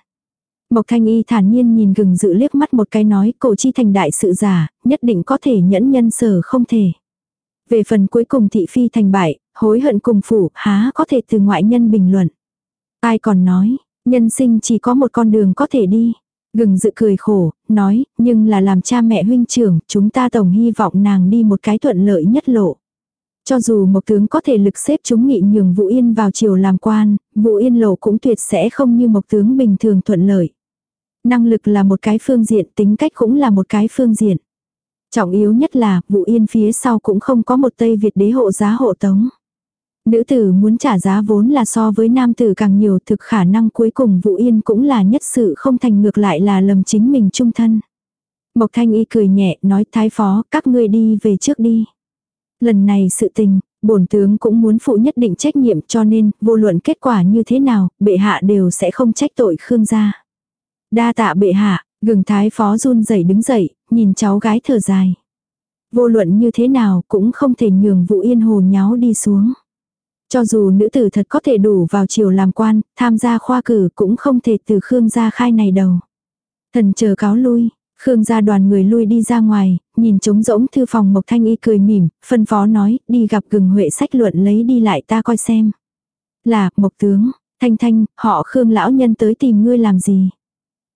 Mộc thanh y thản nhiên nhìn gừng dự liếc mắt một cái nói cổ chi thành đại sự giả, nhất định có thể nhẫn nhân sở không thể. Về phần cuối cùng thị phi thành bại, hối hận cùng phủ, há có thể từ ngoại nhân bình luận. Ai còn nói, nhân sinh chỉ có một con đường có thể đi. Gừng dự cười khổ, nói, nhưng là làm cha mẹ huynh trưởng, chúng ta tổng hy vọng nàng đi một cái thuận lợi nhất lộ. Cho dù một tướng có thể lực xếp chúng nghị nhường Vũ Yên vào chiều làm quan, Vũ Yên lộ cũng tuyệt sẽ không như một tướng bình thường thuận lợi. Năng lực là một cái phương diện, tính cách cũng là một cái phương diện. Trọng yếu nhất là, Vũ Yên phía sau cũng không có một Tây Việt đế hộ giá hộ tống. Nữ tử muốn trả giá vốn là so với nam tử càng nhiều thực khả năng cuối cùng Vũ Yên cũng là nhất sự không thành ngược lại là lầm chính mình trung thân. Mộc Thanh Y cười nhẹ nói thái phó các ngươi đi về trước đi. Lần này sự tình, bổn tướng cũng muốn phụ nhất định trách nhiệm cho nên vô luận kết quả như thế nào, bệ hạ đều sẽ không trách tội Khương gia. Đa tạ bệ hạ, Gừng thái phó run rẩy đứng dậy, nhìn cháu gái thở dài. Vô luận như thế nào cũng không thể nhường vụ yên hồ nháo đi xuống. Cho dù nữ tử thật có thể đủ vào chiều làm quan, tham gia khoa cử cũng không thể từ Khương gia khai này đầu. Thần chờ cáo lui, Khương gia đoàn người lui đi ra ngoài, nhìn trống rỗng thư phòng Mộc Thanh Y cười mỉm, phân phó nói, đi gặp gừng huệ sách luận lấy đi lại ta coi xem. Là, Mộc Tướng, Thanh Thanh, họ Khương lão nhân tới tìm ngươi làm gì?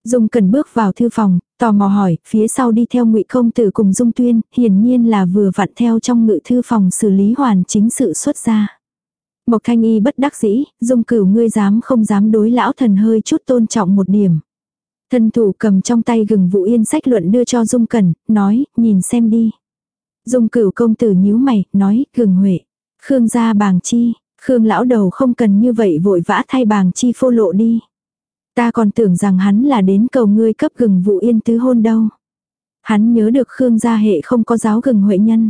Dung cần bước vào thư phòng, tò mò hỏi, phía sau đi theo ngụy công tử cùng Dung Tuyên, hiển nhiên là vừa vặn theo trong ngự thư phòng xử lý hoàn chính sự xuất ra. Mộc Thanh Y bất đắc dĩ, Dung cửu ngươi dám không dám đối lão thần hơi chút tôn trọng một điểm. Thân thủ cầm trong tay gừng vụ yên sách luận đưa cho Dung Cẩn, nói, nhìn xem đi. Dung cửu công tử nhíu mày, nói, gừng huệ. Khương gia bàng chi, Khương lão đầu không cần như vậy vội vã thay bàng chi phô lộ đi. Ta còn tưởng rằng hắn là đến cầu ngươi cấp gừng vụ yên tứ hôn đâu. Hắn nhớ được Khương gia hệ không có giáo gừng huệ nhân.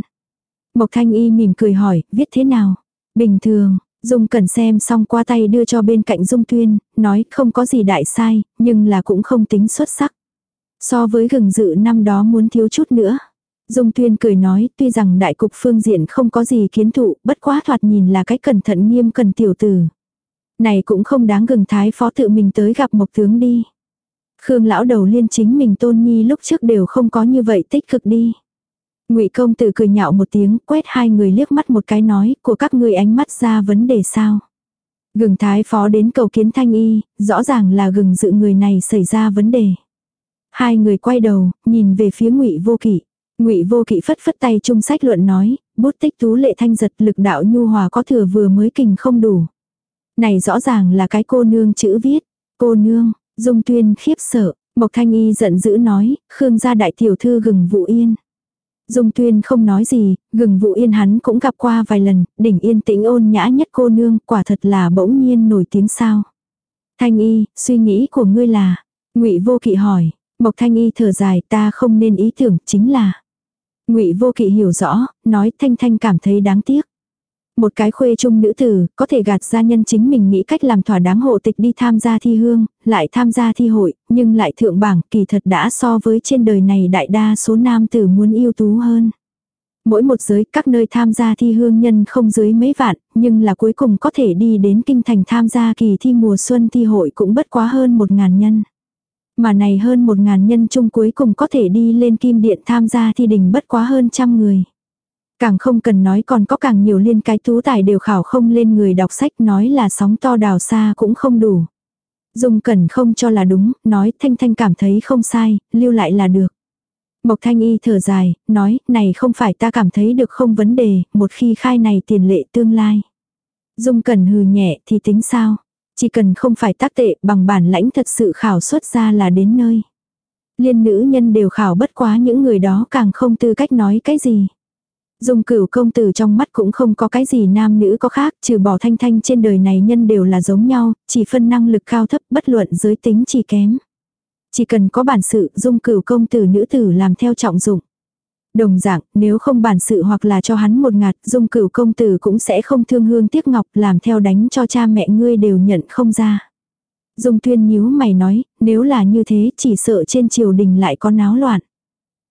Mộc thanh y mỉm cười hỏi, viết thế nào? Bình thường, Dung cần xem xong qua tay đưa cho bên cạnh Dung Tuyên, nói không có gì đại sai, nhưng là cũng không tính xuất sắc. So với gừng dự năm đó muốn thiếu chút nữa. Dung Tuyên cười nói tuy rằng đại cục phương diện không có gì kiến thụ, bất quá thoạt nhìn là cái cẩn thận nghiêm cần tiểu tử. Này cũng không đáng gừng thái phó tự mình tới gặp Mộc Tướng đi. Khương lão đầu liên chính mình tôn nhi lúc trước đều không có như vậy tích cực đi. Ngụy công tử cười nhạo một tiếng, quét hai người liếc mắt một cái nói, của các ngươi ánh mắt ra vấn đề sao? Gừng thái phó đến cầu kiến thanh y, rõ ràng là gừng dự người này xảy ra vấn đề. Hai người quay đầu, nhìn về phía ngụy vô kỵ. Ngụy vô kỵ phất phất tay trung sách luận nói, bút tích tú lệ thanh giật lực đạo nhu hòa có thừa vừa mới kình không đủ. Này rõ ràng là cái cô nương chữ viết. Cô nương, dung tuyên khiếp sợ, Mộc Thanh Y giận dữ nói, Khương gia đại tiểu thư gừng vụ yên. Dung tuyên không nói gì, gừng vụ yên hắn cũng gặp qua vài lần, đỉnh yên tĩnh ôn nhã nhất cô nương, quả thật là bỗng nhiên nổi tiếng sao. Thanh y, suy nghĩ của ngươi là, ngụy vô kỵ hỏi, Mộc Thanh y thở dài ta không nên ý tưởng, chính là. ngụy vô kỵ hiểu rõ, nói Thanh Thanh cảm thấy đáng tiếc. Một cái khuê trung nữ tử, có thể gạt ra nhân chính mình nghĩ cách làm thỏa đáng hộ tịch đi tham gia thi hương, lại tham gia thi hội, nhưng lại thượng bảng kỳ thật đã so với trên đời này đại đa số nam tử muốn yêu tú hơn. Mỗi một giới các nơi tham gia thi hương nhân không dưới mấy vạn, nhưng là cuối cùng có thể đi đến kinh thành tham gia kỳ thi mùa xuân thi hội cũng bất quá hơn một ngàn nhân. Mà này hơn một ngàn nhân chung cuối cùng có thể đi lên kim điện tham gia thi đình bất quá hơn trăm người. Càng không cần nói còn có càng nhiều liên cái tú tài đều khảo không lên người đọc sách nói là sóng to đào xa cũng không đủ. Dung Cẩn không cho là đúng, nói Thanh Thanh cảm thấy không sai, lưu lại là được. Mộc Thanh Y thở dài, nói, này không phải ta cảm thấy được không vấn đề, một khi khai này tiền lệ tương lai. Dung Cẩn hừ nhẹ thì tính sao? Chỉ cần không phải tác tệ bằng bản lãnh thật sự khảo xuất ra là đến nơi. Liên nữ nhân đều khảo bất quá những người đó càng không tư cách nói cái gì. Dung cửu công tử trong mắt cũng không có cái gì nam nữ có khác, trừ bỏ thanh thanh trên đời này nhân đều là giống nhau, chỉ phân năng lực cao thấp bất luận giới tính chỉ kém. Chỉ cần có bản sự dung cửu công tử nữ tử làm theo trọng dụng. Đồng dạng, nếu không bản sự hoặc là cho hắn một ngạt, dung cửu công tử cũng sẽ không thương hương tiếc ngọc làm theo đánh cho cha mẹ ngươi đều nhận không ra. Dung tuyên nhíu mày nói, nếu là như thế chỉ sợ trên triều đình lại có náo loạn.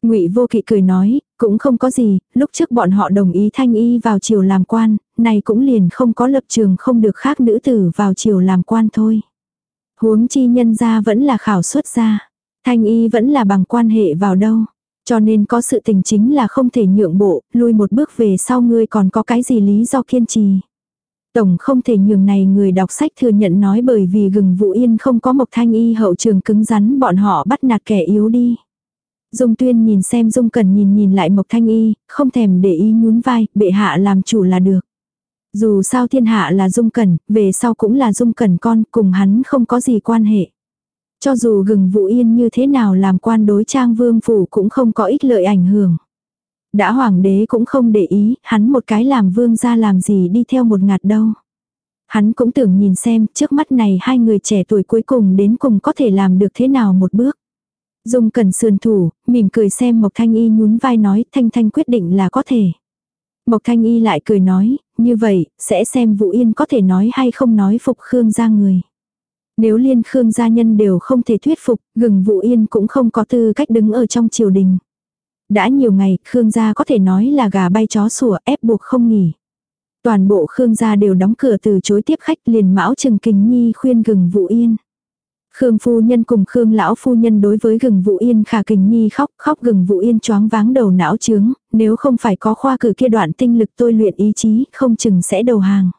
Ngụy Vô Kỵ cười nói, cũng không có gì, lúc trước bọn họ đồng ý thanh y vào triều làm quan, này cũng liền không có lập trường không được khác nữ tử vào triều làm quan thôi. Huống chi nhân gia vẫn là khảo xuất gia, thanh y vẫn là bằng quan hệ vào đâu. Cho nên có sự tình chính là không thể nhượng bộ, lui một bước về sau ngươi còn có cái gì lý do kiên trì. Tổng không thể nhường này người đọc sách thừa nhận nói bởi vì gừng vụ yên không có một thanh y hậu trường cứng rắn bọn họ bắt nạt kẻ yếu đi. Dung tuyên nhìn xem Dung cần nhìn nhìn lại Mộc Thanh Y, không thèm để ý nhún vai, bệ hạ làm chủ là được. Dù sao thiên hạ là Dung Cẩn, về sau cũng là Dung Cẩn con, cùng hắn không có gì quan hệ. Cho dù gừng vụ yên như thế nào làm quan đối trang vương phủ cũng không có ích lợi ảnh hưởng. Đã hoàng đế cũng không để ý, hắn một cái làm vương ra làm gì đi theo một ngạt đâu. Hắn cũng tưởng nhìn xem trước mắt này hai người trẻ tuổi cuối cùng đến cùng có thể làm được thế nào một bước. Dung cần sườn thủ, mỉm cười xem Mộc Thanh Y nhún vai nói Thanh Thanh quyết định là có thể. Mộc Thanh Y lại cười nói, như vậy, sẽ xem Vũ Yên có thể nói hay không nói phục Khương gia người. Nếu liên khương gia nhân đều không thể thuyết phục, gừng Vũ yên cũng không có tư cách đứng ở trong triều đình. Đã nhiều ngày, khương gia có thể nói là gà bay chó sủa ép buộc không nghỉ. Toàn bộ khương gia đều đóng cửa từ chối tiếp khách liền mão trừng kính nhi khuyên gừng Vũ yên. Khương phu nhân cùng Khương lão phu nhân đối với gừng vụ yên khả kình nhi khóc, khóc gừng vụ yên choáng váng đầu não trướng, nếu không phải có khoa cử kia đoạn tinh lực tôi luyện ý chí, không chừng sẽ đầu hàng.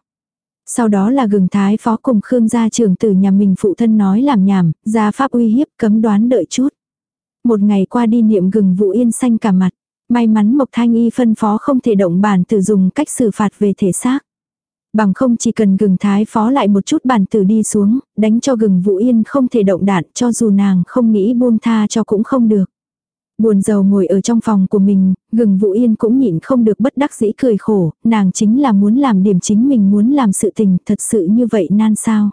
Sau đó là gừng thái phó cùng Khương gia trưởng tử nhà mình phụ thân nói làm nhảm, ra pháp uy hiếp cấm đoán đợi chút. Một ngày qua đi niệm gừng vụ yên xanh cả mặt. May mắn Mộc Thanh Y phân phó không thể động bản tử dùng cách xử phạt về thể xác. Bằng không chỉ cần gừng thái phó lại một chút bản tử đi xuống, đánh cho gừng vũ yên không thể động đạn cho dù nàng không nghĩ buông tha cho cũng không được. Buồn giàu ngồi ở trong phòng của mình, gừng vũ yên cũng nhịn không được bất đắc dĩ cười khổ, nàng chính là muốn làm điểm chính mình muốn làm sự tình thật sự như vậy nan sao.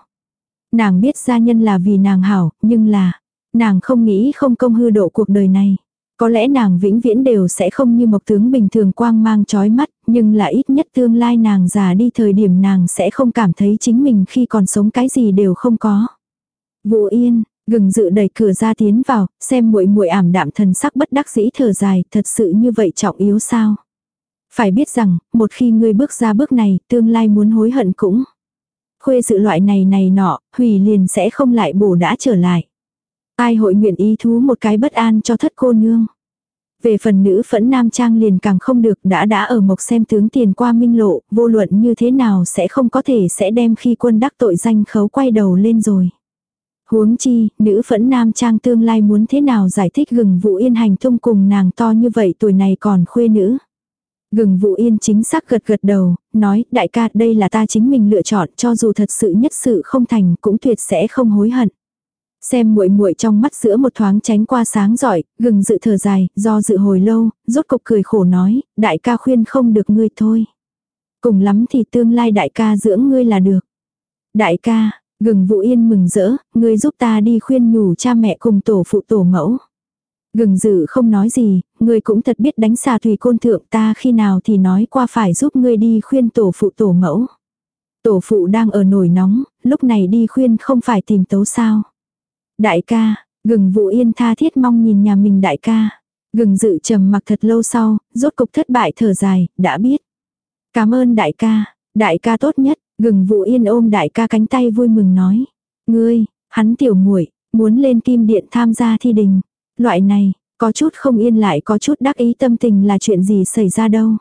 Nàng biết gia nhân là vì nàng hảo, nhưng là, nàng không nghĩ không công hư độ cuộc đời này. Có lẽ nàng vĩnh viễn đều sẽ không như mộc tướng bình thường quang mang trói mắt, nhưng là ít nhất tương lai nàng già đi thời điểm nàng sẽ không cảm thấy chính mình khi còn sống cái gì đều không có. vũ yên, gừng dự đẩy cửa ra tiến vào, xem muội muội ảm đạm thần sắc bất đắc dĩ thở dài, thật sự như vậy trọng yếu sao? Phải biết rằng, một khi ngươi bước ra bước này, tương lai muốn hối hận cũng. Khuê sự loại này này nọ, hủy liền sẽ không lại bổ đã trở lại. Ai hội nguyện ý thú một cái bất an cho thất cô nương. Về phần nữ phẫn nam trang liền càng không được đã đã ở mộc xem tướng tiền qua minh lộ, vô luận như thế nào sẽ không có thể sẽ đem khi quân đắc tội danh khấu quay đầu lên rồi. Huống chi, nữ phẫn nam trang tương lai muốn thế nào giải thích gừng vụ yên hành thông cùng nàng to như vậy tuổi này còn khuê nữ. Gừng vụ yên chính xác gật gật đầu, nói đại ca đây là ta chính mình lựa chọn cho dù thật sự nhất sự không thành cũng tuyệt sẽ không hối hận. Xem muội muội trong mắt giữa một thoáng tránh qua sáng giỏi, gừng dự thở dài, do dự hồi lâu, rốt cục cười khổ nói, đại ca khuyên không được ngươi thôi. Cùng lắm thì tương lai đại ca dưỡng ngươi là được. Đại ca, gừng vụ yên mừng rỡ, ngươi giúp ta đi khuyên nhủ cha mẹ cùng tổ phụ tổ mẫu. Gừng dự không nói gì, ngươi cũng thật biết đánh xà thủy côn thượng ta khi nào thì nói qua phải giúp ngươi đi khuyên tổ phụ tổ mẫu. Tổ phụ đang ở nổi nóng, lúc này đi khuyên không phải tìm tấu sao. Đại ca, gừng vụ yên tha thiết mong nhìn nhà mình đại ca. Gừng dự trầm mặc thật lâu sau, rốt cục thất bại thở dài, đã biết. Cảm ơn đại ca, đại ca tốt nhất, gừng vụ yên ôm đại ca cánh tay vui mừng nói. Ngươi, hắn tiểu muội muốn lên kim điện tham gia thi đình. Loại này, có chút không yên lại có chút đắc ý tâm tình là chuyện gì xảy ra đâu.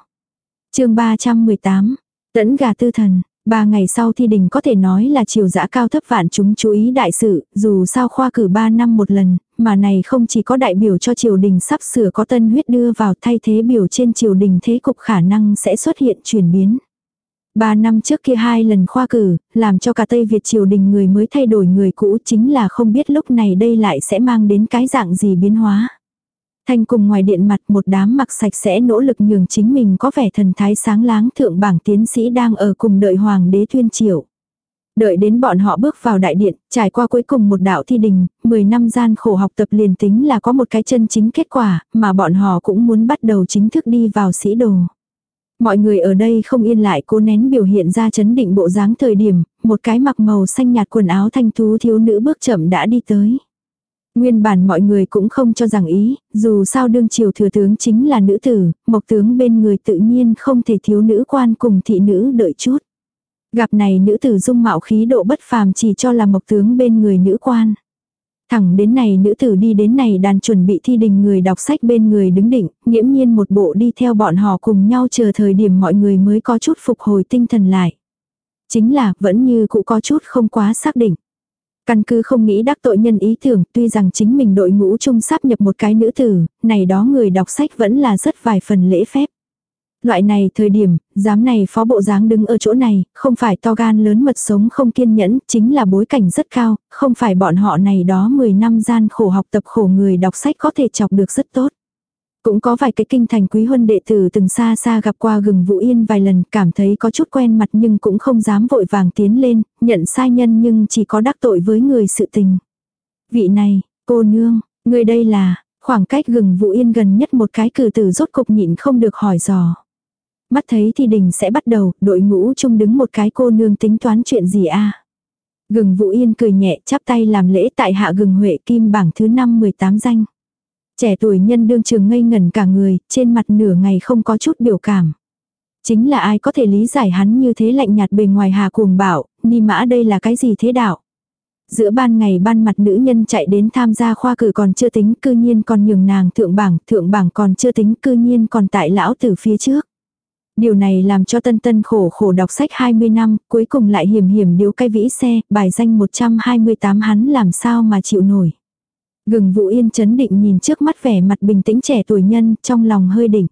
chương 318, tẫn gà tư thần, Ba ngày sau thi đình có thể nói là chiều dã cao thấp vạn chúng chú ý đại sự, dù sao khoa cử ba năm một lần, mà này không chỉ có đại biểu cho triều đình sắp sửa có tân huyết đưa vào thay thế biểu trên triều đình thế cục khả năng sẽ xuất hiện chuyển biến. Ba năm trước kia hai lần khoa cử, làm cho cả Tây Việt triều đình người mới thay đổi người cũ chính là không biết lúc này đây lại sẽ mang đến cái dạng gì biến hóa. Thanh cùng ngoài điện mặt một đám mặc sạch sẽ nỗ lực nhường chính mình có vẻ thần thái sáng láng thượng bảng tiến sĩ đang ở cùng đợi hoàng đế tuyên triệu Đợi đến bọn họ bước vào đại điện, trải qua cuối cùng một đạo thi đình, 10 năm gian khổ học tập liền tính là có một cái chân chính kết quả, mà bọn họ cũng muốn bắt đầu chính thức đi vào sĩ đồ. Mọi người ở đây không yên lại cố nén biểu hiện ra chấn định bộ dáng thời điểm, một cái mặc màu xanh nhạt quần áo thanh thú thiếu nữ bước chậm đã đi tới. Nguyên bản mọi người cũng không cho rằng ý, dù sao đương triều thừa tướng chính là nữ tử, mộc tướng bên người tự nhiên không thể thiếu nữ quan cùng thị nữ đợi chút. Gặp này nữ tử dung mạo khí độ bất phàm chỉ cho là mộc tướng bên người nữ quan. Thẳng đến này nữ tử đi đến này đàn chuẩn bị thi đình người đọc sách bên người đứng định, nghiễm nhiên một bộ đi theo bọn họ cùng nhau chờ thời điểm mọi người mới có chút phục hồi tinh thần lại. Chính là vẫn như cũng có chút không quá xác định. Căn cứ không nghĩ đắc tội nhân ý tưởng, tuy rằng chính mình đội ngũ chung sắp nhập một cái nữ tử, này đó người đọc sách vẫn là rất vài phần lễ phép. Loại này thời điểm, dám này phó bộ dáng đứng ở chỗ này, không phải to gan lớn mật sống không kiên nhẫn, chính là bối cảnh rất cao, không phải bọn họ này đó 10 năm gian khổ học tập khổ người đọc sách có thể chọc được rất tốt. Cũng có vài cái kinh thành quý huân đệ tử từng xa xa gặp qua gừng vũ yên vài lần cảm thấy có chút quen mặt nhưng cũng không dám vội vàng tiến lên, nhận sai nhân nhưng chỉ có đắc tội với người sự tình. Vị này, cô nương, người đây là, khoảng cách gừng vũ yên gần nhất một cái cử tử rốt cục nhịn không được hỏi dò. Mắt thấy thì đình sẽ bắt đầu, đội ngũ chung đứng một cái cô nương tính toán chuyện gì a Gừng Vũ Yên cười nhẹ chắp tay làm lễ tại hạ gừng Huệ Kim bảng thứ năm 18 danh. Trẻ tuổi nhân đương trường ngây ngẩn cả người, trên mặt nửa ngày không có chút biểu cảm. Chính là ai có thể lý giải hắn như thế lạnh nhạt bề ngoài hà cuồng bảo, ni mã đây là cái gì thế đạo. Giữa ban ngày ban mặt nữ nhân chạy đến tham gia khoa cử còn chưa tính cư nhiên còn nhường nàng thượng bảng, thượng bảng còn chưa tính cư nhiên còn tại lão tử phía trước. Điều này làm cho tân tân khổ khổ đọc sách 20 năm, cuối cùng lại hiểm hiểm điếu cái vĩ xe, bài danh 128 hắn làm sao mà chịu nổi. Gừng Vũ Yên chấn định nhìn trước mắt vẻ mặt bình tĩnh trẻ tuổi nhân, trong lòng hơi đỉnh.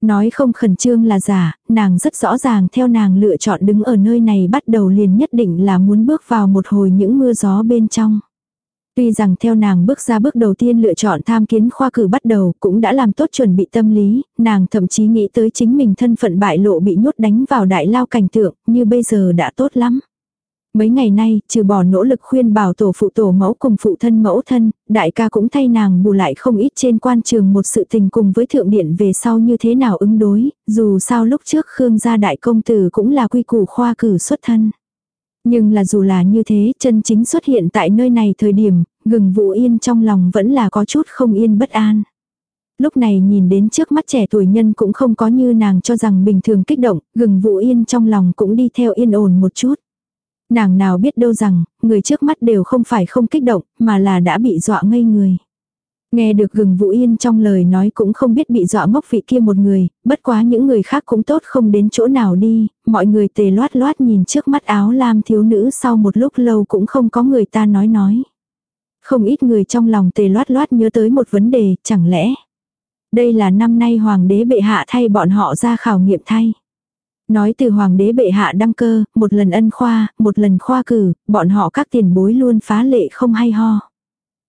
Nói không khẩn trương là giả, nàng rất rõ ràng theo nàng lựa chọn đứng ở nơi này bắt đầu liền nhất định là muốn bước vào một hồi những mưa gió bên trong. Tuy rằng theo nàng bước ra bước đầu tiên lựa chọn tham kiến khoa cử bắt đầu cũng đã làm tốt chuẩn bị tâm lý, nàng thậm chí nghĩ tới chính mình thân phận bại lộ bị nhốt đánh vào đại lao cảnh tượng, như bây giờ đã tốt lắm. Mấy ngày nay, trừ bỏ nỗ lực khuyên bảo tổ phụ tổ mẫu cùng phụ thân mẫu thân, đại ca cũng thay nàng bù lại không ít trên quan trường một sự tình cùng với thượng điện về sau như thế nào ứng đối, dù sao lúc trước Khương gia đại công tử cũng là quy củ khoa cử xuất thân. Nhưng là dù là như thế, chân chính xuất hiện tại nơi này thời điểm, gừng vụ yên trong lòng vẫn là có chút không yên bất an. Lúc này nhìn đến trước mắt trẻ tuổi nhân cũng không có như nàng cho rằng bình thường kích động, gừng vụ yên trong lòng cũng đi theo yên ổn một chút. Nàng nào biết đâu rằng, người trước mắt đều không phải không kích động, mà là đã bị dọa ngây người. Nghe được gừng Vũ Yên trong lời nói cũng không biết bị dọa ngốc vị kia một người, bất quá những người khác cũng tốt không đến chỗ nào đi, mọi người tề loát loát nhìn trước mắt áo lam thiếu nữ sau một lúc lâu cũng không có người ta nói nói. Không ít người trong lòng tề loát loát nhớ tới một vấn đề, chẳng lẽ đây là năm nay hoàng đế bệ hạ thay bọn họ ra khảo nghiệm thay. Nói từ hoàng đế bệ hạ đăng cơ, một lần ân khoa, một lần khoa cử, bọn họ các tiền bối luôn phá lệ không hay ho.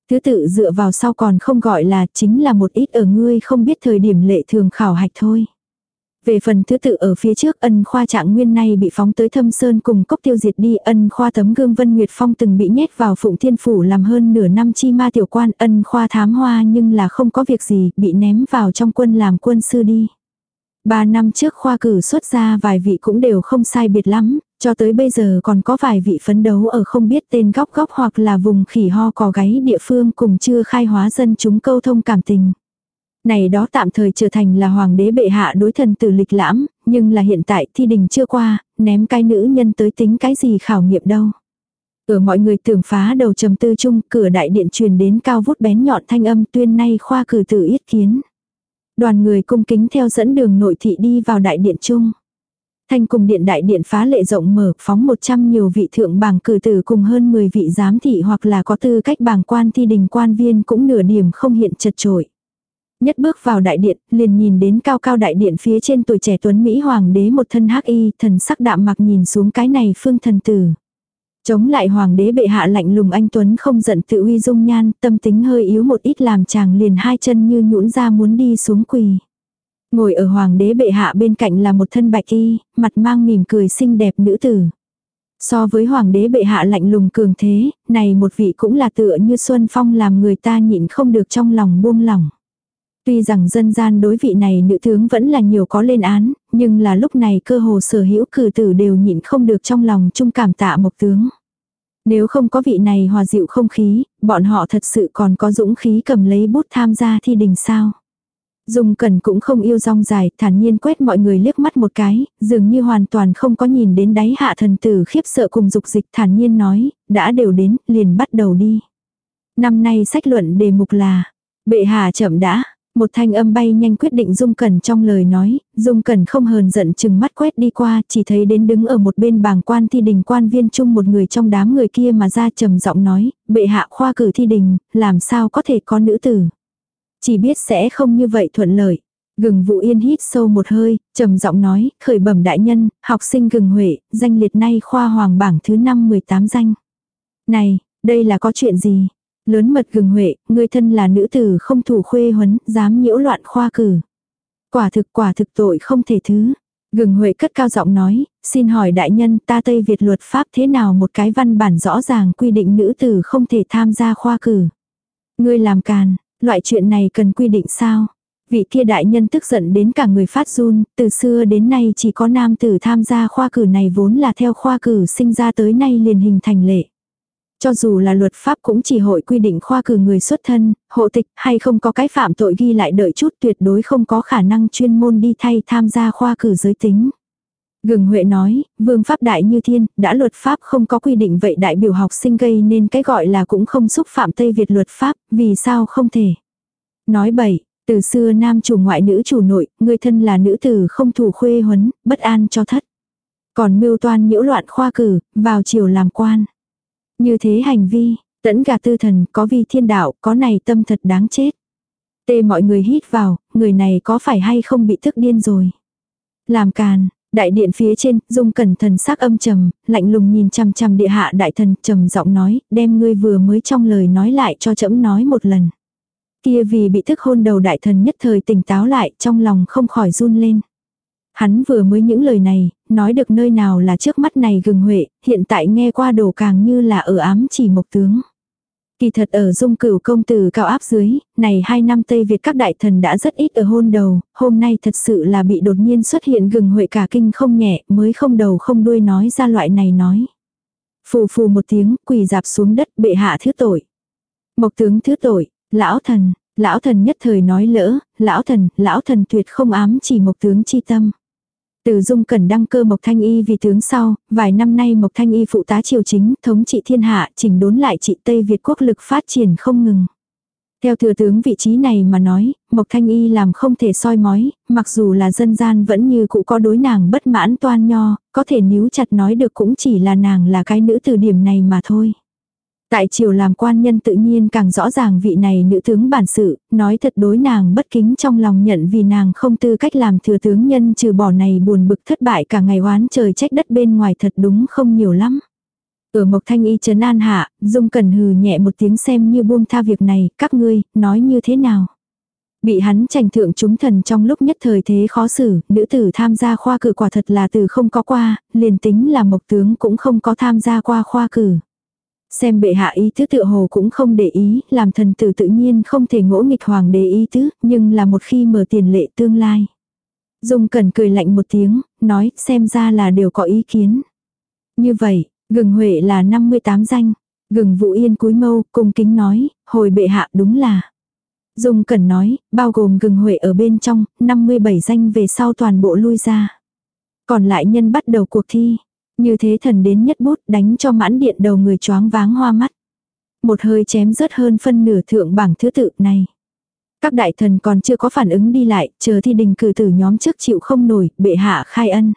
Thứ tự dựa vào sau còn không gọi là chính là một ít ở ngươi không biết thời điểm lệ thường khảo hạch thôi. Về phần thứ tự ở phía trước ân khoa trạng nguyên này bị phóng tới thâm sơn cùng cốc tiêu diệt đi ân khoa tấm gương Vân Nguyệt Phong từng bị nhét vào phụng thiên phủ làm hơn nửa năm chi ma tiểu quan ân khoa thám hoa nhưng là không có việc gì bị ném vào trong quân làm quân sư đi. Ba năm trước khoa cử xuất ra vài vị cũng đều không sai biệt lắm, cho tới bây giờ còn có vài vị phấn đấu ở không biết tên góc góc hoặc là vùng khỉ ho cò gáy địa phương cùng chưa khai hóa dân chúng câu thông cảm tình. Này đó tạm thời trở thành là hoàng đế bệ hạ đối thần tử lịch lãm, nhưng là hiện tại thi đình chưa qua, ném cái nữ nhân tới tính cái gì khảo nghiệm đâu. Ở mọi người tưởng phá đầu trầm tư chung, cửa đại điện truyền đến cao vút bén nhọn thanh âm tuyên nay khoa cử tử yết kiến. Đoàn người cung kính theo dẫn đường nội thị đi vào đại điện chung. Thanh cùng điện đại điện phá lệ rộng mở, phóng 100 nhiều vị thượng bảng cử tử cùng hơn 10 vị giám thị hoặc là có tư cách bảng quan thi đình quan viên cũng nửa điểm không hiện chật trội. Nhất bước vào đại điện, liền nhìn đến cao cao đại điện phía trên tuổi trẻ tuấn Mỹ hoàng đế một thân hắc y, thần sắc đạm mặc nhìn xuống cái này phương thần tử. Chống lại hoàng đế bệ hạ lạnh lùng anh Tuấn không giận tự uy dung nhan, tâm tính hơi yếu một ít làm chàng liền hai chân như nhũn ra muốn đi xuống quỳ. Ngồi ở hoàng đế bệ hạ bên cạnh là một thân bạch y, mặt mang mỉm cười xinh đẹp nữ tử. So với hoàng đế bệ hạ lạnh lùng cường thế, này một vị cũng là tựa như Xuân Phong làm người ta nhịn không được trong lòng buông lỏng. Tuy rằng dân gian đối vị này nữ tướng vẫn là nhiều có lên án, nhưng là lúc này cơ hồ sở hữu cử tử đều nhịn không được trong lòng trung cảm tạ mộc tướng. Nếu không có vị này hòa dịu không khí, bọn họ thật sự còn có dũng khí cầm lấy bút tham gia thi đình sao. Dung Cẩn cũng không yêu rong dài, thản nhiên quét mọi người liếc mắt một cái, dường như hoàn toàn không có nhìn đến đáy hạ thần tử khiếp sợ cùng dục dịch thản nhiên nói, đã đều đến, liền bắt đầu đi. Năm nay sách luận đề mục là, bệ hạ chậm đã, một thanh âm bay nhanh quyết định Dung Cẩn trong lời nói, Dung Cẩn không hờn giận chừng mắt quét đi qua, chỉ thấy đến đứng ở một bên bàng quan thi đình quan viên chung một người trong đám người kia mà ra trầm giọng nói, bệ hạ khoa cử thi đình, làm sao có thể có nữ tử. Chỉ biết sẽ không như vậy thuận lợi. Gừng Vũ Yên hít sâu một hơi, trầm giọng nói, khởi bẩm đại nhân, học sinh Gừng Huệ, danh liệt nay khoa hoàng bảng thứ năm 18 danh. Này, đây là có chuyện gì? Lớn mật gừng huệ, người thân là nữ tử không thủ khuê huấn, dám nhiễu loạn khoa cử. Quả thực quả thực tội không thể thứ. Gừng Huệ cất cao giọng nói, xin hỏi đại nhân ta Tây Việt luật pháp thế nào một cái văn bản rõ ràng quy định nữ tử không thể tham gia khoa cử. Ngươi làm càn, loại chuyện này cần quy định sao? Vị kia đại nhân tức giận đến cả người phát run, từ xưa đến nay chỉ có nam tử tham gia khoa cử này vốn là theo khoa cử sinh ra tới nay liền hình thành lệ. Cho dù là luật pháp cũng chỉ hội quy định khoa cử người xuất thân, hộ tịch hay không có cái phạm tội ghi lại đợi chút tuyệt đối không có khả năng chuyên môn đi thay tham gia khoa cử giới tính. Gừng Huệ nói, vương pháp đại như thiên, đã luật pháp không có quy định vậy đại biểu học sinh gây nên cái gọi là cũng không xúc phạm Tây Việt luật pháp, vì sao không thể. Nói bậy, từ xưa nam chủ ngoại nữ chủ nội, người thân là nữ tử không thủ khuê huấn, bất an cho thất. Còn mưu toan nhiễu loạn khoa cử, vào chiều làm quan. Như thế hành vi, tẫn gà tư thần có vi thiên đạo, có này tâm thật đáng chết. Tê mọi người hít vào, người này có phải hay không bị tức điên rồi. Làm càn, đại điện phía trên, dung cẩn thần sắc âm trầm, lạnh lùng nhìn chằm chằm địa hạ đại thần trầm giọng nói, đem ngươi vừa mới trong lời nói lại cho trẫm nói một lần. Kia vì bị thức hôn đầu đại thần nhất thời tỉnh táo lại, trong lòng không khỏi run lên. Hắn vừa mới những lời này, nói được nơi nào là trước mắt này gừng huệ, hiện tại nghe qua đồ càng như là ở ám chỉ mộc tướng. Kỳ thật ở dung cửu công tử cao áp dưới, này hai năm Tây Việt các đại thần đã rất ít ở hôn đầu, hôm nay thật sự là bị đột nhiên xuất hiện gừng huệ cả kinh không nhẹ, mới không đầu không đuôi nói ra loại này nói. Phù phù một tiếng, quỳ dạp xuống đất bệ hạ thứ tội. Mộc tướng thứ tội, lão thần, lão thần nhất thời nói lỡ, lão thần, lão thần tuyệt không ám chỉ mộc tướng chi tâm. Từ dung cần đăng cơ Mộc Thanh Y vì tướng sau, vài năm nay Mộc Thanh Y phụ tá triều chính, thống trị thiên hạ, chỉnh đốn lại trị Tây Việt quốc lực phát triển không ngừng. Theo thừa tướng vị trí này mà nói, Mộc Thanh Y làm không thể soi mói, mặc dù là dân gian vẫn như cụ có đối nàng bất mãn toan nho, có thể níu chặt nói được cũng chỉ là nàng là cái nữ từ điểm này mà thôi. Tại triều làm quan nhân tự nhiên càng rõ ràng vị này nữ tướng bản sự, nói thật đối nàng bất kính trong lòng nhận vì nàng không tư cách làm thừa tướng nhân trừ bỏ này buồn bực thất bại cả ngày oán trời trách đất bên ngoài thật đúng không nhiều lắm. Ở Mộc Thanh Y trấn an hạ, Dung Cần hừ nhẹ một tiếng xem như buông tha việc này, các ngươi, nói như thế nào. Bị hắn tranh thượng chúng thần trong lúc nhất thời thế khó xử, nữ tử tham gia khoa cử quả thật là từ không có qua, liền tính là Mộc Tướng cũng không có tham gia qua khoa cử. Xem bệ hạ ý tứ tự hồ cũng không để ý, làm thần tử tự nhiên không thể ngỗ nghịch hoàng đế ý tứ, nhưng là một khi mở tiền lệ tương lai. Dung Cẩn cười lạnh một tiếng, nói xem ra là đều có ý kiến. Như vậy, gừng huệ là 58 danh. Gừng vũ yên cúi mâu, cung kính nói, hồi bệ hạ đúng là. Dung Cẩn nói, bao gồm gừng huệ ở bên trong, 57 danh về sau toàn bộ lui ra. Còn lại nhân bắt đầu cuộc thi. Như thế thần đến nhất bút đánh cho mãn điện đầu người choáng váng hoa mắt. Một hơi chém rớt hơn phân nửa thượng bảng thứ tự này. Các đại thần còn chưa có phản ứng đi lại, chờ thi đình cử tử nhóm trước chịu không nổi, bệ hạ khai ân.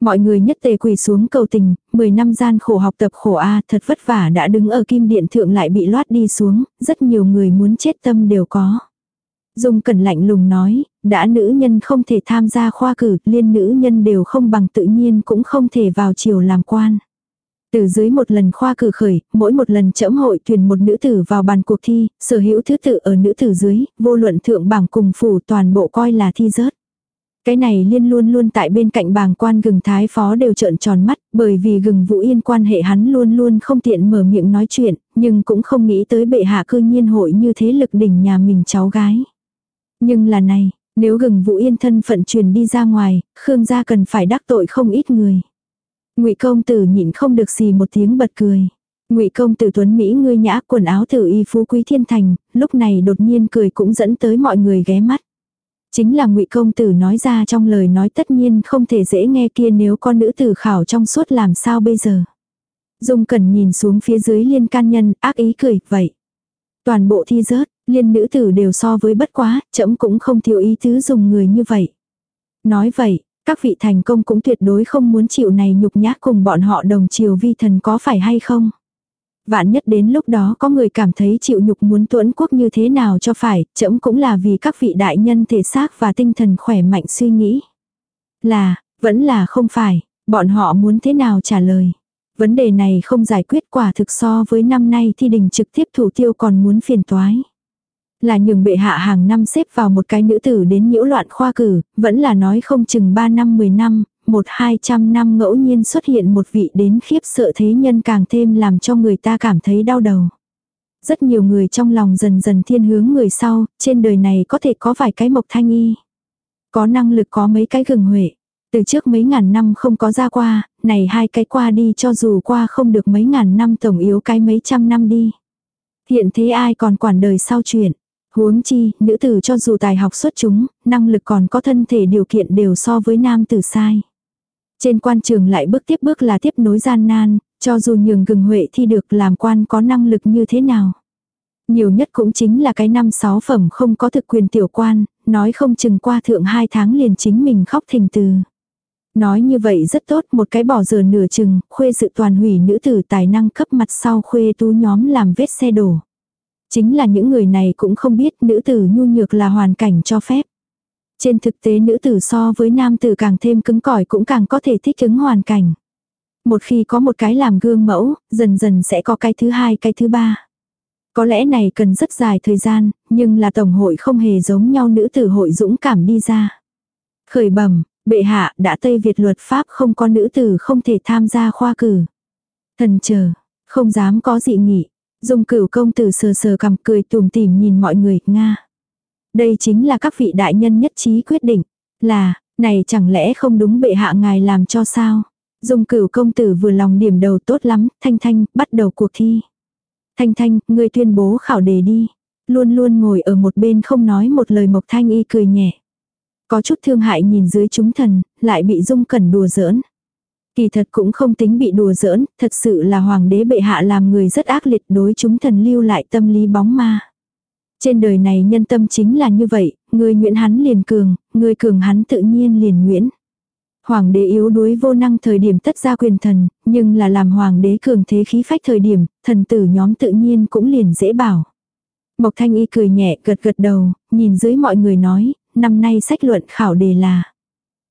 Mọi người nhất tề quỳ xuống cầu tình, 10 năm gian khổ học tập khổ A thật vất vả đã đứng ở kim điện thượng lại bị loát đi xuống, rất nhiều người muốn chết tâm đều có. Dung Cẩn lạnh lùng nói, đã nữ nhân không thể tham gia khoa cử, liên nữ nhân đều không bằng tự nhiên cũng không thể vào triều làm quan. Từ dưới một lần khoa cử khởi, mỗi một lần chẫm hội tuyển một nữ tử vào bàn cuộc thi, sở hữu thứ tự ở nữ tử dưới, vô luận thượng bảng cùng phủ toàn bộ coi là thi rớt. Cái này liên luôn luôn tại bên cạnh bàng quan gừng thái phó đều trợn tròn mắt, bởi vì gừng vũ yên quan hệ hắn luôn luôn không tiện mở miệng nói chuyện, nhưng cũng không nghĩ tới bệ hạ cư nhiên hội như thế lực đỉnh nhà mình cháu gái. Nhưng là này, nếu gừng vũ yên thân phận truyền đi ra ngoài, Khương gia cần phải đắc tội không ít người. Ngụy công tử nhịn không được gì một tiếng bật cười. Ngụy công tử tuấn mỹ ngươi nhã quần áo tử y phú quý thiên thành, lúc này đột nhiên cười cũng dẫn tới mọi người ghé mắt. Chính là Ngụy công tử nói ra trong lời nói tất nhiên không thể dễ nghe kia nếu con nữ tử khảo trong suốt làm sao bây giờ. Dung Cẩn nhìn xuống phía dưới liên can nhân, ác ý cười, vậy. Toàn bộ thi rớt, liên nữ tử đều so với bất quá, chấm cũng không thiếu ý tứ dùng người như vậy. Nói vậy, các vị thành công cũng tuyệt đối không muốn chịu này nhục nhã cùng bọn họ đồng chiều vi thần có phải hay không. Vạn nhất đến lúc đó có người cảm thấy chịu nhục muốn tuẫn quốc như thế nào cho phải, chấm cũng là vì các vị đại nhân thể xác và tinh thần khỏe mạnh suy nghĩ. Là, vẫn là không phải, bọn họ muốn thế nào trả lời. Vấn đề này không giải quyết quả thực so với năm nay thi đình trực tiếp thủ tiêu còn muốn phiền toái. Là nhường bệ hạ hàng năm xếp vào một cái nữ tử đến nhiễu loạn khoa cử, vẫn là nói không chừng 3 năm 10 năm, một hai trăm năm ngẫu nhiên xuất hiện một vị đến khiếp sợ thế nhân càng thêm làm cho người ta cảm thấy đau đầu. Rất nhiều người trong lòng dần dần thiên hướng người sau, trên đời này có thể có vài cái mộc thanh y. Có năng lực có mấy cái gừng huệ. Từ trước mấy ngàn năm không có ra qua, này hai cái qua đi cho dù qua không được mấy ngàn năm tổng yếu cái mấy trăm năm đi. Hiện thế ai còn quản đời sau chuyện. Huống chi, nữ tử cho dù tài học xuất chúng, năng lực còn có thân thể điều kiện đều so với nam tử sai. Trên quan trường lại bước tiếp bước là tiếp nối gian nan, cho dù nhường gừng huệ thì được làm quan có năng lực như thế nào. Nhiều nhất cũng chính là cái năm sáu phẩm không có thực quyền tiểu quan, nói không chừng qua thượng hai tháng liền chính mình khóc thình từ. Nói như vậy rất tốt, một cái bỏ giờ nửa chừng, khuê sự toàn hủy nữ tử tài năng cấp mặt sau khuê tú nhóm làm vết xe đổ. Chính là những người này cũng không biết nữ tử nhu nhược là hoàn cảnh cho phép. Trên thực tế nữ tử so với nam tử càng thêm cứng cỏi cũng càng có thể thích ứng hoàn cảnh. Một khi có một cái làm gương mẫu, dần dần sẽ có cái thứ hai cái thứ ba. Có lẽ này cần rất dài thời gian, nhưng là tổng hội không hề giống nhau nữ tử hội dũng cảm đi ra. Khởi bẩm, bệ hạ đã Tây Việt luật pháp không có nữ tử không thể tham gia khoa cử. Thần chờ, không dám có dị nghị. Dung cửu công tử sờ sờ cầm cười tùm tìm nhìn mọi người, Nga. Đây chính là các vị đại nhân nhất trí quyết định. Là, này chẳng lẽ không đúng bệ hạ ngài làm cho sao? Dung cửu công tử vừa lòng điểm đầu tốt lắm, thanh thanh, bắt đầu cuộc thi. Thanh thanh, người tuyên bố khảo đề đi. Luôn luôn ngồi ở một bên không nói một lời mộc thanh y cười nhẹ. Có chút thương hại nhìn dưới chúng thần, lại bị dung cẩn đùa giỡn. Kỳ thật cũng không tính bị đùa giỡn, thật sự là hoàng đế bệ hạ làm người rất ác liệt đối chúng thần lưu lại tâm lý bóng ma. Trên đời này nhân tâm chính là như vậy, người nguyện hắn liền cường, người cường hắn tự nhiên liền nguyễn. Hoàng đế yếu đuối vô năng thời điểm tất ra quyền thần, nhưng là làm hoàng đế cường thế khí phách thời điểm, thần tử nhóm tự nhiên cũng liền dễ bảo. Mộc thanh y cười nhẹ gật gật đầu, nhìn dưới mọi người nói, năm nay sách luận khảo đề là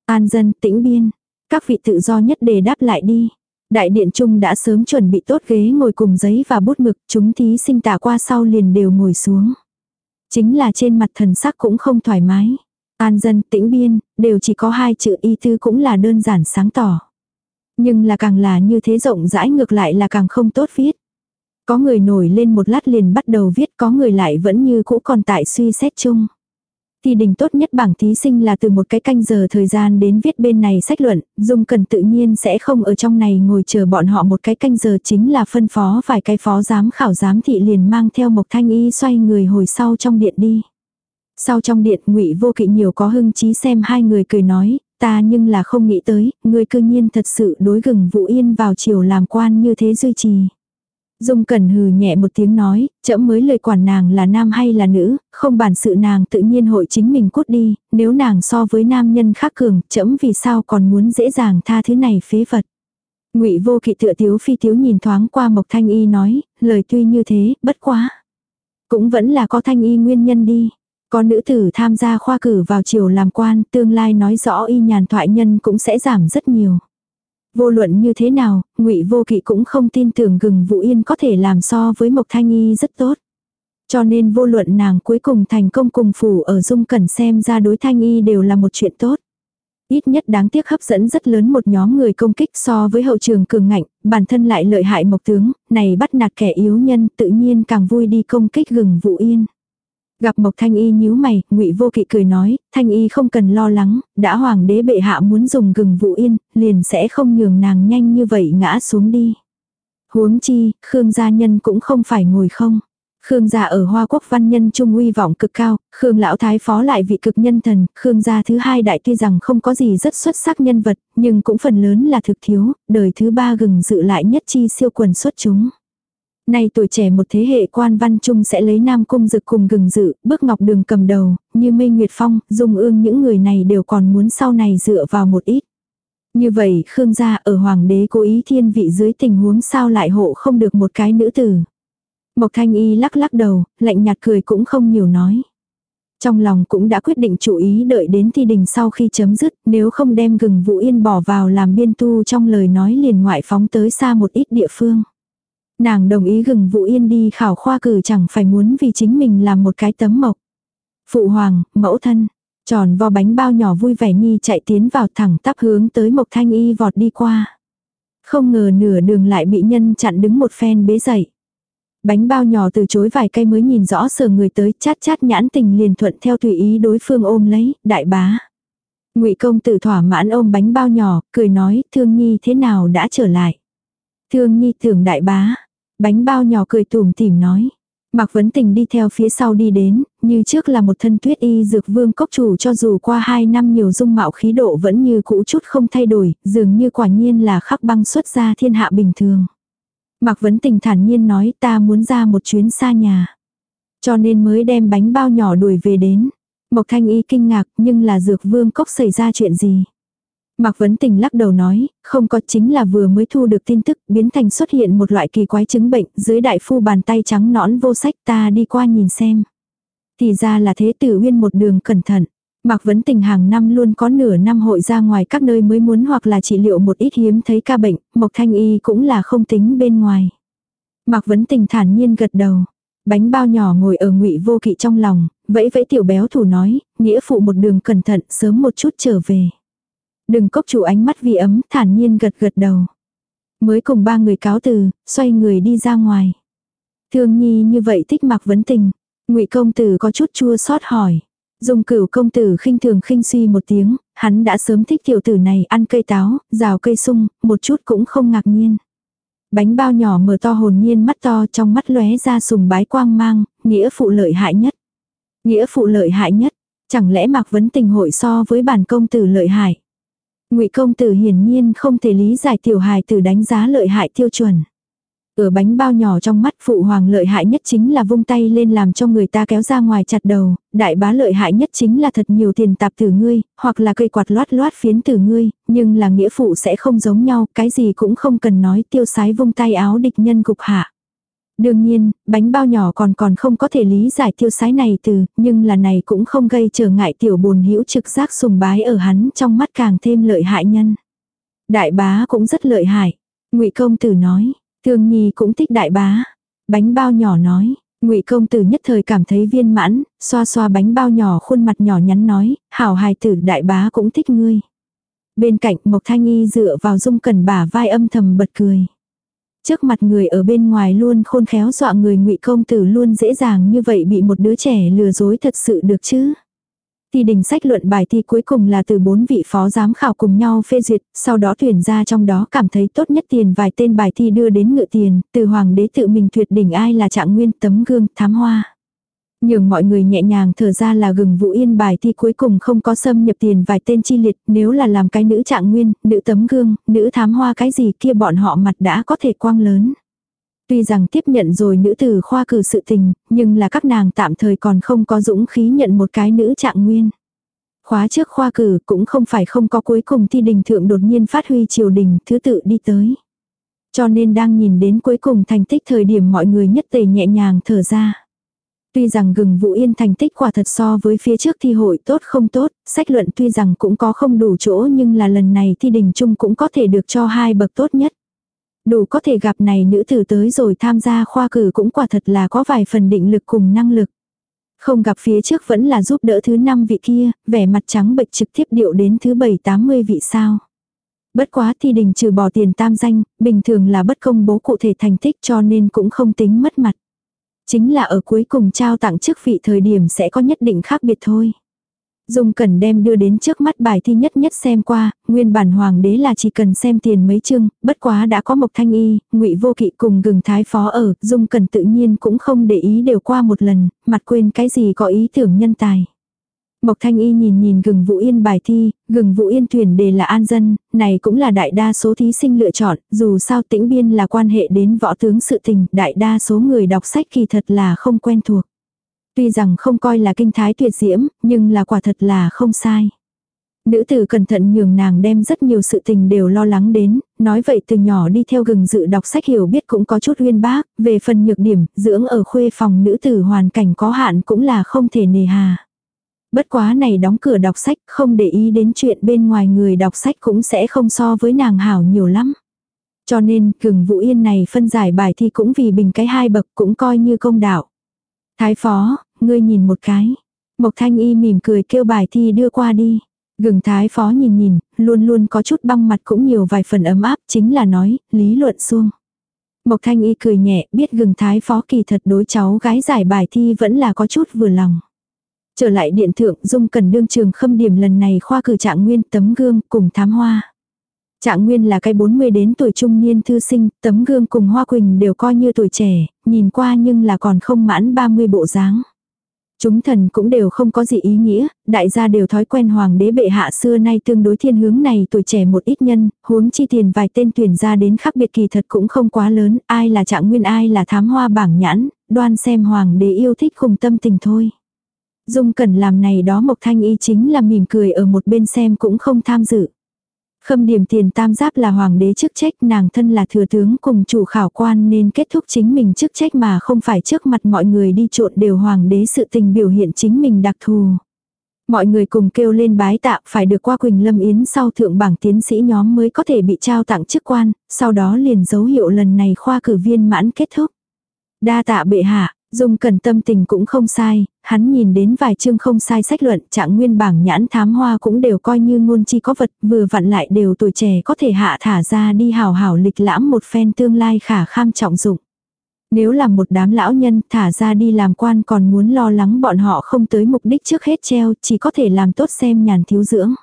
An dân tĩnh biên, các vị tự do nhất đề đáp lại đi. Đại điện trung đã sớm chuẩn bị tốt ghế ngồi cùng giấy và bút mực, chúng thí sinh tả qua sau liền đều ngồi xuống. Chính là trên mặt thần sắc cũng không thoải mái. An dân, tĩnh biên, đều chỉ có hai chữ y tư cũng là đơn giản sáng tỏ. Nhưng là càng là như thế rộng rãi ngược lại là càng không tốt viết. Có người nổi lên một lát liền bắt đầu viết có người lại vẫn như cũ còn tại suy xét chung. Thi đình tốt nhất bảng thí sinh là từ một cái canh giờ thời gian đến viết bên này sách luận, Dung Cần tự nhiên sẽ không ở trong này ngồi chờ bọn họ một cái canh giờ chính là phân phó vài cái phó giám khảo giám thị liền mang theo Mộc Thanh Y xoay người hồi sau trong điện đi. Sau trong điện ngụy vô kỵ nhiều có hưng trí xem hai người cười nói, ta nhưng là không nghĩ tới, người cư nhiên thật sự đối gừng Vũ Yên vào chiều làm quan như thế duy trì. Dung Cẩn hừ nhẹ một tiếng nói, chậm mới lời quản nàng là nam hay là nữ, không bản sự nàng tự nhiên hội chính mình cút đi, nếu nàng so với nam nhân khác cường, chậm vì sao còn muốn dễ dàng tha thứ này phế vật. Ngụy Vô Kỵ tựa tiếu phi tiếu nhìn thoáng qua Mộc Thanh Y nói, lời tuy như thế, bất quá. Cũng vẫn là có Thanh Y nguyên nhân đi. Có nữ tử tham gia khoa cử vào chiều làm quan, tương lai nói rõ y nhàn thoại nhân cũng sẽ giảm rất nhiều. Vô luận như thế nào, ngụy Vô Kỵ cũng không tin tưởng gừng Vũ Yên có thể làm so với Mộc Thanh Y rất tốt. Cho nên vô luận nàng cuối cùng thành công cùng phủ ở Dung Cẩn xem ra đối Thanh Y đều là một chuyện tốt. Ít nhất đáng tiếc hấp dẫn rất lớn một nhóm người công kích so với hậu trường cường ngạnh, bản thân lại lợi hại Mộc Tướng, này bắt nạt kẻ yếu nhân tự nhiên càng vui đi công kích gừng Vũ Yên. Gặp Mộc Thanh Y nhíu mày, Ngụy Vô Kỵ cười nói, Thanh Y không cần lo lắng, đã hoàng đế bệ hạ muốn dùng gừng vụ yên, liền sẽ không nhường nàng nhanh như vậy ngã xuống đi. Huống chi, Khương gia nhân cũng không phải ngồi không. Khương gia ở Hoa Quốc văn nhân trung uy vọng cực cao, Khương lão thái phó lại vị cực nhân thần, Khương gia thứ hai đại tuy rằng không có gì rất xuất sắc nhân vật, nhưng cũng phần lớn là thực thiếu, đời thứ ba gừng dự lại nhất chi siêu quần xuất chúng. Nay tuổi trẻ một thế hệ quan văn trung sẽ lấy Nam Cung Dực cùng gừng dự, bước ngọc đường cầm đầu, như minh nguyệt phong, dung ương những người này đều còn muốn sau này dựa vào một ít. Như vậy Khương gia ở hoàng đế cố ý thiên vị dưới tình huống sao lại hộ không được một cái nữ tử. Mộc thanh y lắc lắc đầu, lạnh nhạt cười cũng không nhiều nói. Trong lòng cũng đã quyết định chủ ý đợi đến thi đình sau khi chấm dứt, nếu không đem gừng vũ yên bỏ vào làm biên tu trong lời nói liền ngoại phóng tới xa một ít địa phương. Nàng đồng ý gừng Vũ Yên đi khảo khoa cử chẳng phải muốn vì chính mình làm một cái tấm mộc. Phụ hoàng, mẫu thân, tròn vo bánh bao nhỏ vui vẻ nhi chạy tiến vào thẳng tắp hướng tới Mộc Thanh Y vọt đi qua. Không ngờ nửa đường lại bị nhân chặn đứng một phen bế dậy. Bánh bao nhỏ từ chối vài cây mới nhìn rõ sờ người tới, chát chát nhãn tình liền thuận theo tùy ý đối phương ôm lấy, đại bá. Ngụy công tử thỏa mãn ôm bánh bao nhỏ, cười nói, thương nhi thế nào đã trở lại. Thương nhi tưởng đại bá. Bánh bao nhỏ cười tủm tỉm nói. Mạc Vấn Tình đi theo phía sau đi đến, như trước là một thân tuyết y dược vương cốc chủ cho dù qua hai năm nhiều dung mạo khí độ vẫn như cũ chút không thay đổi, dường như quả nhiên là khắc băng xuất ra thiên hạ bình thường. Mạc Vấn Tình thản nhiên nói ta muốn ra một chuyến xa nhà. Cho nên mới đem bánh bao nhỏ đuổi về đến. Mộc Thanh Y kinh ngạc nhưng là dược vương cốc xảy ra chuyện gì. Mạc Vấn Tình lắc đầu nói, không có chính là vừa mới thu được tin tức biến thành xuất hiện một loại kỳ quái chứng bệnh dưới đại phu bàn tay trắng nõn vô sách ta đi qua nhìn xem. Thì ra là thế tử uyên một đường cẩn thận. Mạc Vấn Tình hàng năm luôn có nửa năm hội ra ngoài các nơi mới muốn hoặc là trị liệu một ít hiếm thấy ca bệnh, Mộc Thanh Y cũng là không tính bên ngoài. Mạc Vấn Tình thản nhiên gật đầu. Bánh bao nhỏ ngồi ở ngụy vô kỵ trong lòng, vẫy vẫy tiểu béo thủ nói, nghĩa phụ một đường cẩn thận sớm một chút trở về. Đừng cốc chủ ánh mắt vì ấm, thản nhiên gật gật đầu. Mới cùng ba người cáo từ, xoay người đi ra ngoài. Thương nhi như vậy thích mặc vấn tình. ngụy công tử có chút chua xót hỏi. Dùng cửu công tử khinh thường khinh suy một tiếng, hắn đã sớm thích tiểu tử này ăn cây táo, rào cây sung, một chút cũng không ngạc nhiên. Bánh bao nhỏ mở to hồn nhiên mắt to trong mắt lóe ra sùng bái quang mang, nghĩa phụ lợi hại nhất. Nghĩa phụ lợi hại nhất, chẳng lẽ mạc vấn tình hội so với bản công tử lợi hại. Ngụy công tử hiển nhiên không thể lý giải tiểu hài tử đánh giá lợi hại tiêu chuẩn. Ở bánh bao nhỏ trong mắt phụ hoàng lợi hại nhất chính là vung tay lên làm cho người ta kéo ra ngoài chặt đầu, đại bá lợi hại nhất chính là thật nhiều tiền tạp từ ngươi, hoặc là cây quạt loát loát phiến từ ngươi, nhưng là nghĩa phụ sẽ không giống nhau, cái gì cũng không cần nói tiêu sái vung tay áo địch nhân cục hạ. Đương nhiên, bánh bao nhỏ còn còn không có thể lý giải tiêu sái này từ, nhưng là này cũng không gây trở ngại tiểu buồn hữu trực giác sùng bái ở hắn trong mắt càng thêm lợi hại nhân. Đại bá cũng rất lợi hại. ngụy công tử nói, thương nhi cũng thích đại bá. Bánh bao nhỏ nói, ngụy công tử nhất thời cảm thấy viên mãn, xoa xoa bánh bao nhỏ khuôn mặt nhỏ nhắn nói, hảo hài tử đại bá cũng thích ngươi. Bên cạnh Mộc Thanh Y dựa vào dung cẩn bả vai âm thầm bật cười. Trước mặt người ở bên ngoài luôn khôn khéo dọa người ngụy công tử luôn dễ dàng như vậy bị một đứa trẻ lừa dối thật sự được chứ. Thì đình sách luận bài thi cuối cùng là từ bốn vị phó giám khảo cùng nhau phê duyệt, sau đó tuyển ra trong đó cảm thấy tốt nhất tiền vài tên bài thi đưa đến ngựa tiền, từ hoàng đế tự mình tuyệt đỉnh ai là trạng nguyên tấm gương thám hoa. Nhường mọi người nhẹ nhàng thở ra là gừng vũ yên bài thi cuối cùng không có xâm nhập tiền vài tên chi liệt, nếu là làm cái nữ trạng nguyên, nữ tấm gương, nữ thám hoa cái gì kia bọn họ mặt đã có thể quang lớn. Tuy rằng tiếp nhận rồi nữ tử khoa cử sự tình, nhưng là các nàng tạm thời còn không có dũng khí nhận một cái nữ trạng nguyên. Khóa trước khoa cử cũng không phải không có cuối cùng thi đình thượng đột nhiên phát huy triều đình thứ tự đi tới. Cho nên đang nhìn đến cuối cùng thành tích thời điểm mọi người nhất tề nhẹ nhàng thở ra. Tuy rằng gừng Vũ Yên thành tích quả thật so với phía trước thi hội tốt không tốt, sách luận tuy rằng cũng có không đủ chỗ nhưng là lần này thi đình chung cũng có thể được cho hai bậc tốt nhất. Đủ có thể gặp này nữ tử tới rồi tham gia khoa cử cũng quả thật là có vài phần định lực cùng năng lực. Không gặp phía trước vẫn là giúp đỡ thứ năm vị kia, vẻ mặt trắng bệch trực tiếp điệu đến thứ bảy tám mươi vị sao. Bất quá thi đình trừ bỏ tiền tam danh, bình thường là bất công bố cụ thể thành tích cho nên cũng không tính mất mặt. Chính là ở cuối cùng trao tặng chức vị thời điểm sẽ có nhất định khác biệt thôi. Dung Cẩn đem đưa đến trước mắt bài thi nhất nhất xem qua, nguyên bản hoàng đế là chỉ cần xem tiền mấy chương, bất quá đã có Mộc Thanh Y, Ngụy Vô Kỵ cùng gừng thái phó ở, Dung Cẩn tự nhiên cũng không để ý đều qua một lần, mặt quên cái gì có ý tưởng nhân tài. Mộc Thanh Y nhìn nhìn gừng Vũ Yên bài thi, gừng Vũ Yên tuyển đề là an dân, này cũng là đại đa số thí sinh lựa chọn, dù sao tĩnh biên là quan hệ đến võ tướng sự tình, đại đa số người đọc sách kỳ thật là không quen thuộc. Tuy rằng không coi là kinh thái tuyệt diễm, nhưng là quả thật là không sai. Nữ tử cẩn thận nhường nàng đem rất nhiều sự tình đều lo lắng đến, nói vậy từ nhỏ đi theo gừng dự đọc sách hiểu biết cũng có chút uyên bác, về phần nhược điểm, dưỡng ở khuê phòng nữ tử hoàn cảnh có hạn cũng là không thể nề hà. Bất quá này đóng cửa đọc sách, không để ý đến chuyện bên ngoài người đọc sách cũng sẽ không so với nàng hảo nhiều lắm. Cho nên, cường Vũ Yên này phân giải bài thi cũng vì bình cái hai bậc cũng coi như công đạo. Thái phó, ngươi nhìn một cái. Mộc thanh y mỉm cười kêu bài thi đưa qua đi. Gừng thái phó nhìn nhìn, luôn luôn có chút băng mặt cũng nhiều vài phần ấm áp chính là nói, lý luận xuông. Mộc Thanh Y cười nhẹ, biết gừng thái phó kỳ thật đối cháu gái giải bài thi vẫn là có chút vừa lòng. Trở lại điện thượng, Dung cần đương trường khâm điểm lần này khoa cử trạng nguyên tấm gương cùng thám hoa. Trạng Nguyên là cái 40 đến tuổi trung niên thư sinh, tấm gương cùng Hoa Quỳnh đều coi như tuổi trẻ, nhìn qua nhưng là còn không mãn 30 bộ dáng. Chúng thần cũng đều không có gì ý nghĩa, đại gia đều thói quen hoàng đế bệ hạ xưa nay tương đối thiên hướng này tuổi trẻ một ít nhân, huống chi tiền vài tên tuyển ra đến khác biệt kỳ thật cũng không quá lớn, ai là trạng nguyên ai là thám hoa bảng nhãn, đoan xem hoàng đế yêu thích cùng tâm tình thôi. Dung cần làm này đó Mộc Thanh Y chính là mỉm cười ở một bên xem cũng không tham dự. Khâm điểm tiền tam giáp là hoàng đế chức trách nàng thân là thừa tướng cùng chủ khảo quan nên kết thúc chính mình chức trách mà không phải trước mặt mọi người đi trộn đều hoàng đế sự tình biểu hiện chính mình đặc thù. Mọi người cùng kêu lên bái tạ phải được qua Quỳnh Lâm Yến sau thượng bảng tiến sĩ nhóm mới có thể bị trao tặng chức quan, sau đó liền dấu hiệu lần này khoa cử viên mãn kết thúc. Đa tạ bệ hạ, Dung cần tâm tình cũng không sai, hắn nhìn đến vài chương không sai sách luận trạng nguyên bảng nhãn thám hoa cũng đều coi như ngôn chi có vật vừa vặn lại đều tuổi trẻ có thể hạ thả ra đi hào hảo lịch lãm một phen tương lai khả kham trọng dụng. Nếu là một đám lão nhân thả ra đi làm quan còn muốn lo lắng bọn họ không tới mục đích trước hết treo chỉ có thể làm tốt xem nhàn thiếu dưỡng.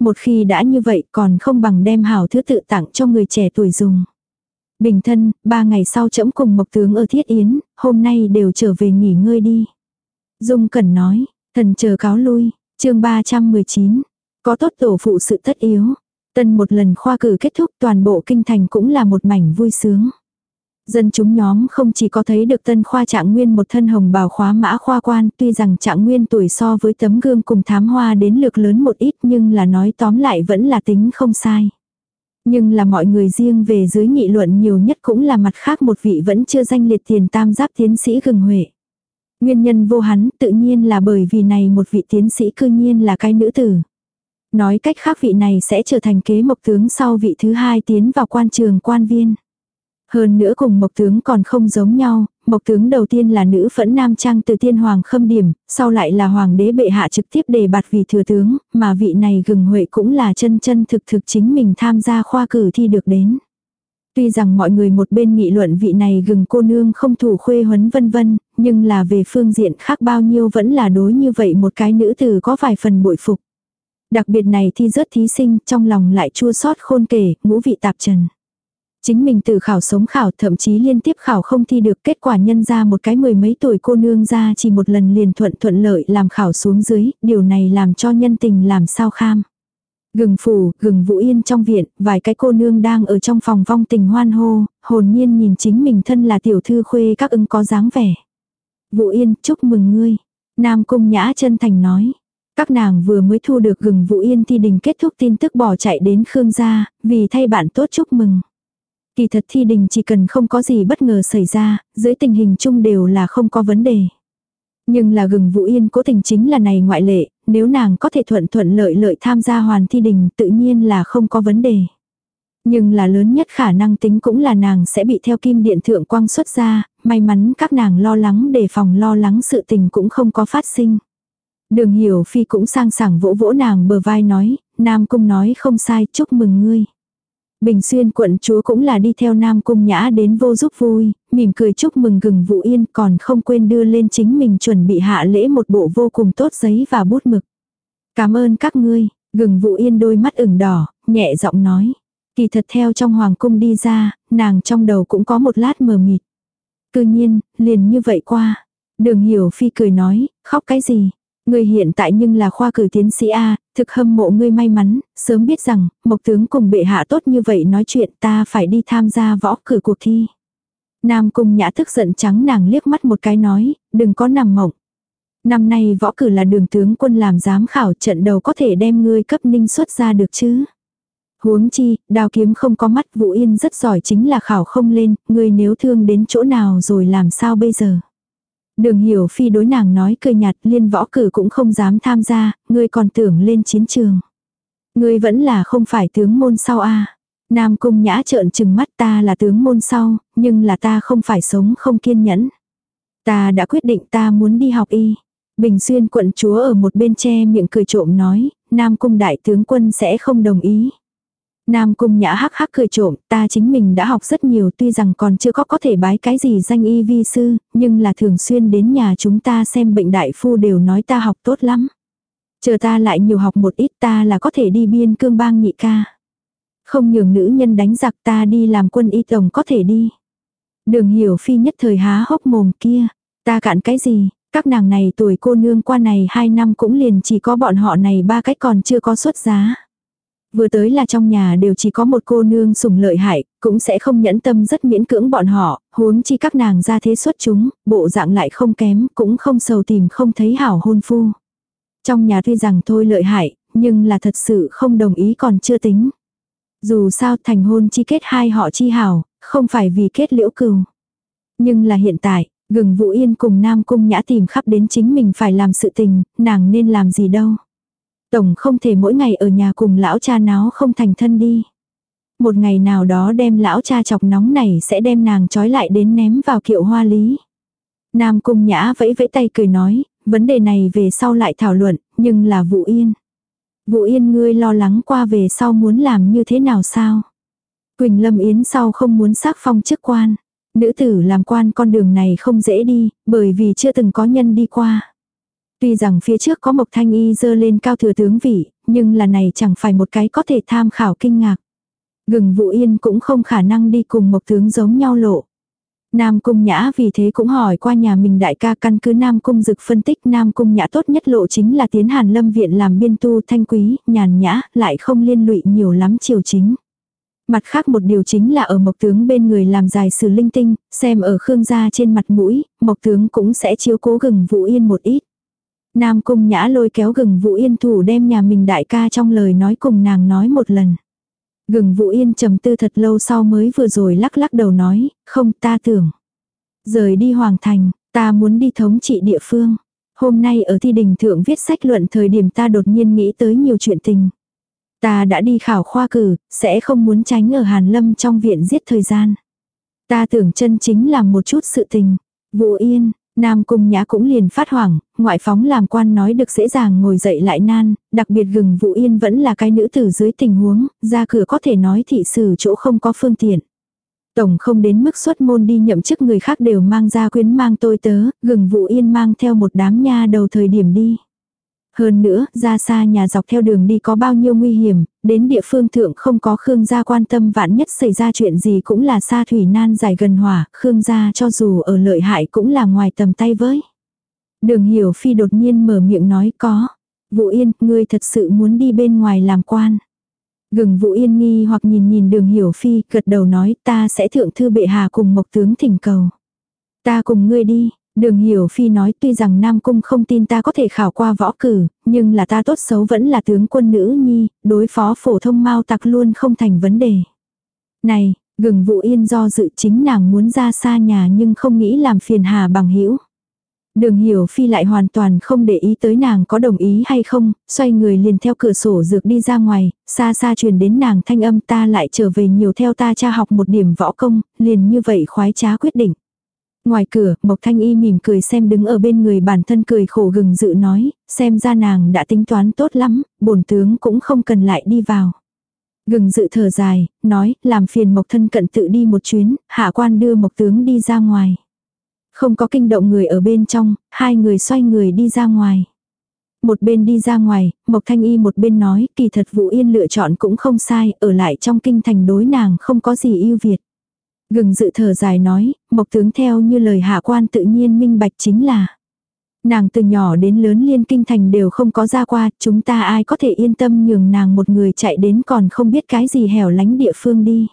Một khi đã như vậy còn không bằng đem hảo thứ tự tặng cho người trẻ tuổi dùng. Bình thân, ba ngày sau trẫm cùng Mộc Tướng ở Thiết Yến, hôm nay đều trở về nghỉ ngơi đi. Dung Cẩn nói, thần chờ cáo lui, chương 319, có tốt tổ phụ sự tất yếu. Tân một lần khoa cử kết thúc toàn bộ kinh thành cũng là một mảnh vui sướng. Dân chúng nhóm không chỉ có thấy được tân khoa trạng nguyên một thân hồng bào khóa mã khoa quan, tuy rằng trạng nguyên tuổi so với tấm gương cùng thám hoa đến lược lớn một ít nhưng là nói tóm lại vẫn là tính không sai. Nhưng là mọi người riêng về dưới nghị luận nhiều nhất cũng là mặt khác một vị vẫn chưa danh liệt tiền tam giáp tiến sĩ gừng huệ. Nguyên nhân vô hắn tự nhiên là bởi vì này một vị tiến sĩ cư nhiên là cái nữ tử. Nói cách khác vị này sẽ trở thành kế mộc tướng sau vị thứ hai tiến vào quan trường quan viên. Hơn nữa cùng mộc tướng còn không giống nhau, mộc tướng đầu tiên là nữ phẫn nam trang từ tiên hoàng khâm điểm, sau lại là hoàng đế bệ hạ trực tiếp đề bạt vì thừa tướng, mà vị này gừng huệ cũng là chân chân thực thực chính mình tham gia khoa cử thi được đến. Tuy rằng mọi người một bên nghị luận vị này gừng cô nương không thủ khuê huấn vân vân, nhưng là về phương diện khác bao nhiêu vẫn là đối như vậy một cái nữ tử có vài phần bội phục. Đặc biệt này thi rớt thí sinh trong lòng lại chua sót khôn kể, ngũ vị tạp trần. Chính mình tự khảo sống khảo thậm chí liên tiếp khảo không thi được kết quả nhân ra một cái mười mấy tuổi cô nương ra chỉ một lần liền thuận thuận lợi làm khảo xuống dưới, điều này làm cho nhân tình làm sao kham. Gừng phủ, gừng vũ yên trong viện, vài cái cô nương đang ở trong phòng vong tình hoan hô, hồn nhiên nhìn chính mình thân là tiểu thư khuê các ưng có dáng vẻ. Vũ yên, chúc mừng ngươi. Nam cung nhã chân thành nói. Các nàng vừa mới thu được gừng vũ yên thi đình kết thúc tin tức bỏ chạy đến Khương gia, vì thay bạn tốt chúc mừng. Kỳ thật thi đình chỉ cần không có gì bất ngờ xảy ra, dưới tình hình chung đều là không có vấn đề. Nhưng là gừng Vũ Yên cố tình chính là này ngoại lệ, nếu nàng có thể thuận thuận lợi lợi tham gia hoàn thi đình tự nhiên là không có vấn đề. Nhưng là lớn nhất khả năng tính cũng là nàng sẽ bị theo kim điện thượng quang xuất ra, may mắn các nàng lo lắng đề phòng lo lắng sự tình cũng không có phát sinh. Đường hiểu phi cũng sang sảng vỗ vỗ nàng bờ vai nói, Nam Cung nói không sai chúc mừng ngươi. Bình xuyên quận chúa cũng là đi theo Nam Cung Nhã đến vô giúp vui, mỉm cười chúc mừng gừng vũ yên còn không quên đưa lên chính mình chuẩn bị hạ lễ một bộ vô cùng tốt giấy và bút mực. Cảm ơn các ngươi, gừng vũ yên đôi mắt ửng đỏ, nhẹ giọng nói. Kỳ thật theo trong hoàng cung đi ra, nàng trong đầu cũng có một lát mờ mịt. Cư nhiên, liền như vậy qua. Đường hiểu phi cười nói, khóc cái gì? Ngươi hiện tại nhưng là khoa cử tiến sĩ A, thực hâm mộ ngươi may mắn, sớm biết rằng, mộc tướng cùng bệ hạ tốt như vậy nói chuyện ta phải đi tham gia võ cử cuộc thi. Nam cung nhã thức giận trắng nàng liếc mắt một cái nói, đừng có nằm mộng. Năm nay võ cử là đường tướng quân làm giám khảo trận đầu có thể đem ngươi cấp ninh xuất ra được chứ. Huống chi, đào kiếm không có mắt Vũ Yên rất giỏi chính là khảo không lên, ngươi nếu thương đến chỗ nào rồi làm sao bây giờ. Đường hiểu phi đối nàng nói cười nhạt liên võ cử cũng không dám tham gia, ngươi còn tưởng lên chiến trường. Ngươi vẫn là không phải tướng môn sau a Nam cung nhã trợn trừng mắt ta là tướng môn sau, nhưng là ta không phải sống không kiên nhẫn. Ta đã quyết định ta muốn đi học y. Bình xuyên quận chúa ở một bên che miệng cười trộm nói, Nam cung đại tướng quân sẽ không đồng ý. Nam cung nhã hắc hắc cười trộm, ta chính mình đã học rất nhiều tuy rằng còn chưa có có thể bái cái gì danh y vi sư, nhưng là thường xuyên đến nhà chúng ta xem bệnh đại phu đều nói ta học tốt lắm. Chờ ta lại nhiều học một ít ta là có thể đi biên cương bang nhị ca. Không nhường nữ nhân đánh giặc ta đi làm quân y tổng có thể đi. Đường hiểu phi nhất thời há hốc mồm kia. Ta cạn cái gì, các nàng này tuổi cô nương qua này hai năm cũng liền chỉ có bọn họ này ba cách còn chưa có xuất giá. Vừa tới là trong nhà đều chỉ có một cô nương sủng lợi hại, cũng sẽ không nhẫn tâm rất miễn cưỡng bọn họ, huống chi các nàng ra thế xuất chúng, bộ dạng lại không kém, cũng không sầu tìm không thấy hảo hôn phu. Trong nhà tuy rằng thôi lợi hại, nhưng là thật sự không đồng ý còn chưa tính. Dù sao thành hôn chi kết hai họ chi hảo, không phải vì kết liễu cừu. Nhưng là hiện tại, gừng Vũ Yên cùng Nam Cung Nhã tìm khắp đến chính mình phải làm sự tình, nàng nên làm gì đâu. Tổng không thể mỗi ngày ở nhà cùng lão cha náo không thành thân đi. Một ngày nào đó đem lão cha chọc nóng này sẽ đem nàng trói lại đến ném vào kiệu hoa lý. Nam Cung Nhã vẫy vẫy tay cười nói, vấn đề này về sau lại thảo luận, nhưng là Vũ Yên. Vũ Yên ngươi lo lắng qua về sau muốn làm như thế nào sao? Quỳnh Lâm Yến sau không muốn xác phong chức quan. Nữ tử làm quan con đường này không dễ đi, bởi vì chưa từng có nhân đi qua. Tuy rằng phía trước có Mộc Thanh Y dơ lên cao thừa tướng vị, nhưng là này chẳng phải một cái có thể tham khảo kinh ngạc. Gừng Vũ Yên cũng không khả năng đi cùng Mộc tướng giống nhau lộ. Nam Cung Nhã vì thế cũng hỏi qua nhà mình đại ca căn cứ Nam Cung Dực phân tích Nam Cung Nhã tốt nhất lộ chính là tiến Hàn Lâm Viện làm biên tu thanh quý, nhàn nhã, lại không liên lụy nhiều lắm chiều chính. Mặt khác một điều chính là ở Mộc Tướng bên người làm dài sử linh tinh, xem ở Khương gia trên mặt mũi, Mộc Tướng cũng sẽ chiếu cố gừng Vũ Yên một ít. Nam Cung Nhã lôi kéo gừng Vũ Yên thủ đem nhà mình đại ca trong lời nói cùng nàng nói một lần. Gừng Vũ Yên trầm tư thật lâu sau mới vừa rồi lắc lắc đầu nói, không ta tưởng. Rời đi Hoàng Thành, ta muốn đi thống trị địa phương. Hôm nay ở thi đình thượng viết sách luận thời điểm ta đột nhiên nghĩ tới nhiều chuyện tình. Ta đã đi khảo khoa cử, sẽ không muốn tránh ở Hàn Lâm trong viện giết thời gian. Ta tưởng chân chính là một chút sự tình. Vũ Yên, Nam Cung Nhã cũng liền phát hoảng, ngoại phóng làm quan nói được dễ dàng ngồi dậy lại nan, đặc biệt gừng Vũ Yên vẫn là cái nữ tử dưới tình huống, ra cửa có thể nói thị sử chỗ không có phương tiện. Tổng không đến mức xuất môn đi nhậm chức người khác đều mang ra quyến mang tôi tớ, gừng Vũ Yên mang theo một đám nha đầu thời điểm đi. Hơn nữa, ra xa nhà dọc theo đường đi có bao nhiêu nguy hiểm, đến địa phương thượng không có Khương gia quan tâm vạn nhất xảy ra chuyện gì cũng là xa thủy nan dài gần hỏa, Khương gia cho dù ở lợi hại cũng là ngoài tầm tay với. Đường hiểu phi đột nhiên mở miệng nói có. Vũ Yên, ngươi thật sự muốn đi bên ngoài làm quan. Gừng Vũ Yên nghi hoặc nhìn nhìn đường hiểu phi, gật đầu nói ta sẽ thượng thư bệ hà cùng mộc tướng thỉnh cầu. Ta cùng ngươi đi, Đường Hiểu Phi nói tuy rằng Nam Cung không tin ta có thể khảo qua võ cử, nhưng là ta tốt xấu vẫn là tướng quân nữ nhi, đối phó phổ thông mau tặc luôn không thành vấn đề. Này, gừng vụ yên do dự chính nàng muốn ra xa nhà nhưng không nghĩ làm phiền hà bằng hữu Đường hiểu phi lại hoàn toàn không để ý tới nàng có đồng ý hay không, xoay người liền theo cửa sổ dược đi ra ngoài, xa xa truyền đến nàng thanh âm ta lại trở về nhiều theo ta cha học một điểm võ công, liền như vậy khoái trá quyết định. Ngoài cửa, Mộc Thanh Y mỉm cười xem đứng ở bên người bản thân cười khổ gừng dự nói, xem ra nàng đã tính toán tốt lắm, bổn tướng cũng không cần lại đi vào. Gừng dự thở dài, nói, làm phiền Mộc thân cận tự đi một chuyến, hạ quan đưa Mộc tướng đi ra ngoài. Không có kinh động người ở bên trong, hai người xoay người đi ra ngoài. Một bên đi ra ngoài, Mộc Thanh Y một bên nói, kỳ thật Vũ Yên lựa chọn cũng không sai, ở lại trong kinh thành đối nàng không có gì ưu việt. Gừng dự thở dài nói, mộc tướng theo như lời hạ quan tự nhiên minh bạch chính là. Nàng từ nhỏ đến lớn liên kinh thành đều không có ra qua, chúng ta ai có thể yên tâm nhường nàng một người chạy đến còn không biết cái gì hẻo lánh địa phương đi.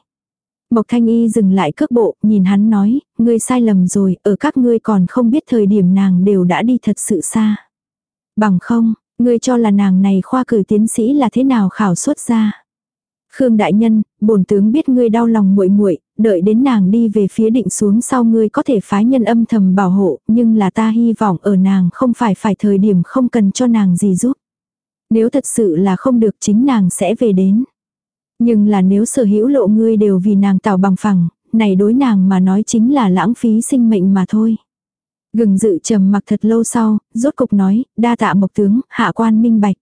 Mộc thanh y dừng lại cước bộ, nhìn hắn nói, ngươi sai lầm rồi, ở các ngươi còn không biết thời điểm nàng đều đã đi thật sự xa. Bằng không, ngươi cho là nàng này khoa cử tiến sĩ là thế nào khảo xuất ra. Khương đại nhân, bổn tướng biết ngươi đau lòng muội muội, đợi đến nàng đi về phía định xuống sau ngươi có thể phái nhân âm thầm bảo hộ, nhưng là ta hy vọng ở nàng không phải phải thời điểm không cần cho nàng gì giúp. Nếu thật sự là không được chính nàng sẽ về đến. Nhưng là nếu sở hữu lộ ngươi đều vì nàng tạo bằng phẳng, này đối nàng mà nói chính là lãng phí sinh mệnh mà thôi. Gừng dự trầm mặc thật lâu sau, rốt cục nói, đa tạ mộc tướng, hạ quan minh bạch.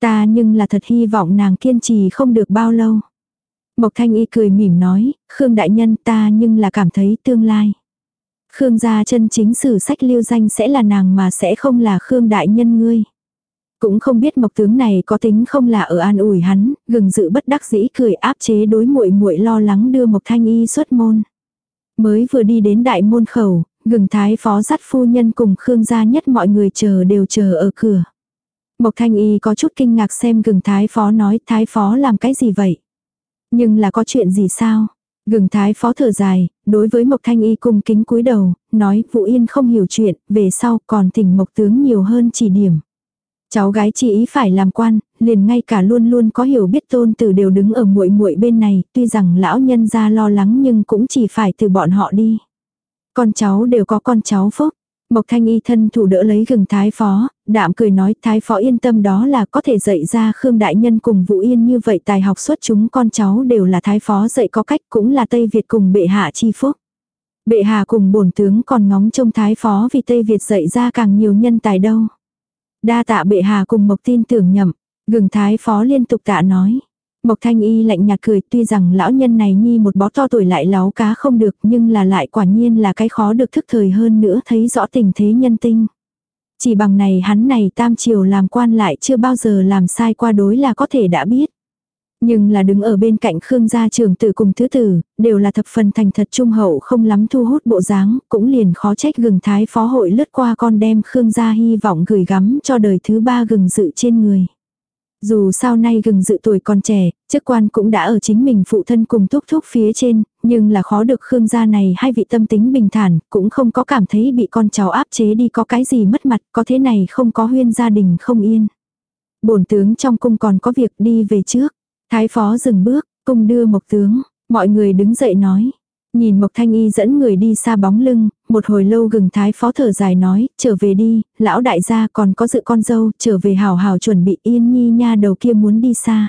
Ta nhưng là thật hy vọng nàng kiên trì không được bao lâu. Mộc Thanh Y cười mỉm nói, Khương Đại Nhân ta nhưng là cảm thấy tương lai. Khương gia chân chính sử sách lưu danh sẽ là nàng mà sẽ không là Khương Đại Nhân ngươi. Cũng không biết mộc tướng này có tính không là ở an ủi hắn, gừng dự bất đắc dĩ cười áp chế đối muội muội lo lắng đưa mộc thanh y xuất môn. Mới vừa đi đến đại môn khẩu, gừng thái phó dắt phu nhân cùng Khương gia nhất mọi người chờ đều chờ ở cửa. Mộc thanh y có chút kinh ngạc xem gừng thái phó nói thái phó làm cái gì vậy. Nhưng là có chuyện gì sao? Gừng thái phó thở dài, đối với Mộc Thanh Y cung kính cúi đầu, nói Vũ Yên không hiểu chuyện, về sau còn thỉnh Mộc tướng nhiều hơn chỉ điểm. Cháu gái chỉ ý phải làm quan, liền ngay cả luôn luôn có hiểu biết tôn tử đều đứng ở muội muội bên này, tuy rằng lão nhân gia lo lắng nhưng cũng chỉ phải từ bọn họ đi. Con cháu đều có con cháu phúc. Mộc thanh y thân thủ đỡ lấy gừng thái phó, đạm cười nói thái phó yên tâm đó là có thể dạy ra Khương Đại Nhân cùng Vũ Yên như vậy tài học xuất chúng con cháu đều là thái phó dạy có cách cũng là Tây Việt cùng bệ hạ chi phúc. Bệ hạ cùng bổn tướng còn ngóng trông thái phó vì Tây Việt dạy ra càng nhiều nhân tài đâu. Đa tạ bệ hạ cùng Mộc tin tưởng nhậm, gừng thái phó liên tục tạ nói. Mộc thanh y lạnh nhạt cười tuy rằng lão nhân này nhi một bó to tuổi lại láo cá không được nhưng là lại quả nhiên là cái khó được thức thời hơn nữa thấy rõ tình thế nhân tinh. Chỉ bằng này hắn này tam triều làm quan lại chưa bao giờ làm sai qua đối là có thể đã biết. Nhưng là đứng ở bên cạnh Khương gia trường tử cùng thứ tử, đều là thập phần thành thật trung hậu không lắm thu hút bộ dáng, cũng liền khó trách gừng thái phó hội lướt qua con đem Khương gia hy vọng gửi gắm cho đời thứ ba gừng dự trên người. Dù sao nay gừng dự tuổi còn trẻ, chức quan cũng đã ở chính mình phụ thân cùng thúc thúc phía trên, nhưng là khó được Khương gia này hai vị tâm tính bình thản, cũng không có cảm thấy bị con cháu áp chế đi có cái gì mất mặt, có thế này không có huyên gia đình không yên. Bổn tướng trong cung còn có việc đi về trước. Thái phó dừng bước, cung đưa mộc tướng, mọi người đứng dậy nói. Nhìn Mộc Thanh Y dẫn người đi xa bóng lưng, một hồi lâu gừng thái phó thở dài nói, trở về đi, lão đại gia còn có dự con dâu, trở về hào hào chuẩn bị Yên Nhi nha đầu kia muốn đi xa.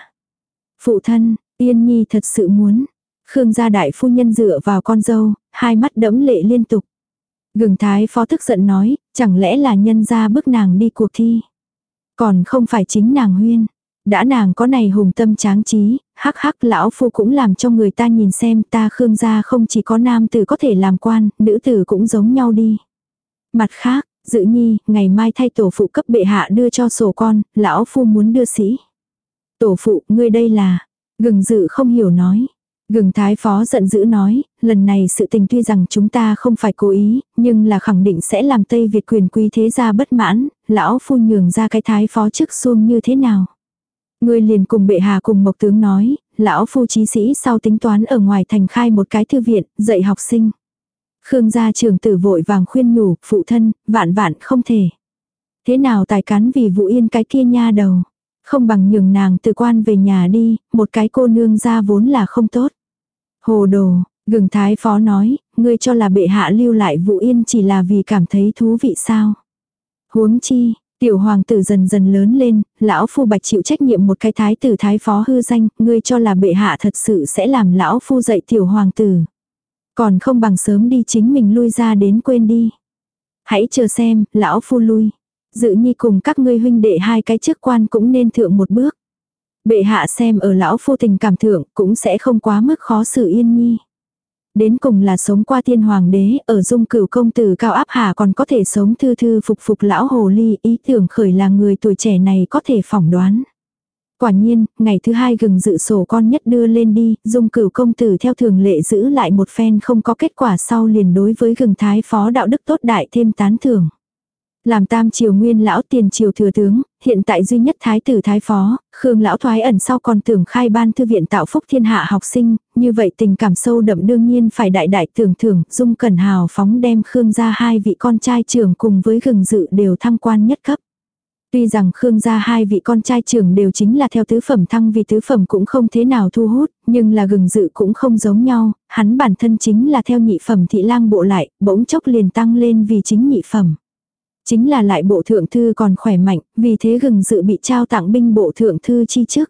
Phụ thân, Yên Nhi thật sự muốn. Khương gia đại phu nhân dựa vào con dâu, hai mắt đẫm lệ liên tục. Gừng thái phó tức giận nói, chẳng lẽ là nhân gia bức nàng đi cuộc thi. Còn không phải chính nàng huyên. Đã nàng có này hùng tâm tráng trí, hắc hắc lão phu cũng làm cho người ta nhìn xem ta khương gia không chỉ có nam tử có thể làm quan, nữ tử cũng giống nhau đi. Mặt khác, dự nhi, ngày mai thay tổ phụ cấp bệ hạ đưa cho sổ con, lão phu muốn đưa sĩ. Tổ phụ, ngươi đây là, gừng dự không hiểu nói. Gừng thái phó giận dữ nói, lần này sự tình tuy rằng chúng ta không phải cố ý, nhưng là khẳng định sẽ làm Tây Việt quyền quý thế gia bất mãn, lão phu nhường ra cái thái phó chức xuông như thế nào. Ngươi liền cùng bệ hạ cùng mộc tướng nói, lão phu trí sĩ sau tính toán ở ngoài thành khai một cái thư viện, dạy học sinh. Khương gia trường tử vội vàng khuyên nhủ, phụ thân, vạn vạn không thể. Thế nào tài cán vì vụ yên cái kia nha đầu. Không bằng nhường nàng từ quan về nhà đi, một cái cô nương ra vốn là không tốt. Hồ đồ, gừng thái phó nói, ngươi cho là bệ hạ lưu lại vụ yên chỉ là vì cảm thấy thú vị sao. Huống chi, Tiểu hoàng tử dần dần lớn lên, lão phu bạch chịu trách nhiệm một cái thái tử thái phó hư danh, ngươi cho là bệ hạ thật sự sẽ làm lão phu dạy tiểu hoàng tử. Còn không bằng sớm đi chính mình lui ra đến quên đi. Hãy chờ xem, lão phu lui. Dự nhi cùng các ngươi huynh đệ hai cái chức quan cũng nên thượng một bước. Bệ hạ xem ở lão phu tình cảm thượng cũng sẽ không quá mức khó xử yên nhi. Đến cùng là sống qua tiên hoàng đế, ở dung cửu công tử cao áp hạ còn có thể sống thư thư phục phục lão hồ ly, ý tưởng khởi là người tuổi trẻ này có thể phỏng đoán. Quả nhiên, ngày thứ hai gừng dự sổ con nhất đưa lên đi, dung cửu công tử theo thường lệ giữ lại một phen không có kết quả sau liền đối với gừng thái phó đạo đức tốt đại thêm tán thưởng. Làm tam triều nguyên lão tiền triều thừa tướng, hiện tại duy nhất thái tử thái phó, Khương lão thoái ẩn sau còn tưởng khai ban thư viện tạo phúc thiên hạ học sinh, như vậy tình cảm sâu đậm đương nhiên phải đại đại tưởng thưởng, dung cẩn hào phóng đem Khương ra hai vị con trai trưởng cùng với gừng dự đều thăng quan nhất cấp. Tuy rằng Khương gia hai vị con trai trưởng đều chính là theo tứ phẩm thăng vì tứ phẩm cũng không thế nào thu hút, nhưng là gừng dự cũng không giống nhau, hắn bản thân chính là theo nhị phẩm thị lang bộ lại, bỗng chốc liền tăng lên vì chính nhị phẩm. Chính là lại bộ thượng thư còn khỏe mạnh, vì thế gừng dự bị trao tặng binh bộ thượng thư chi chức.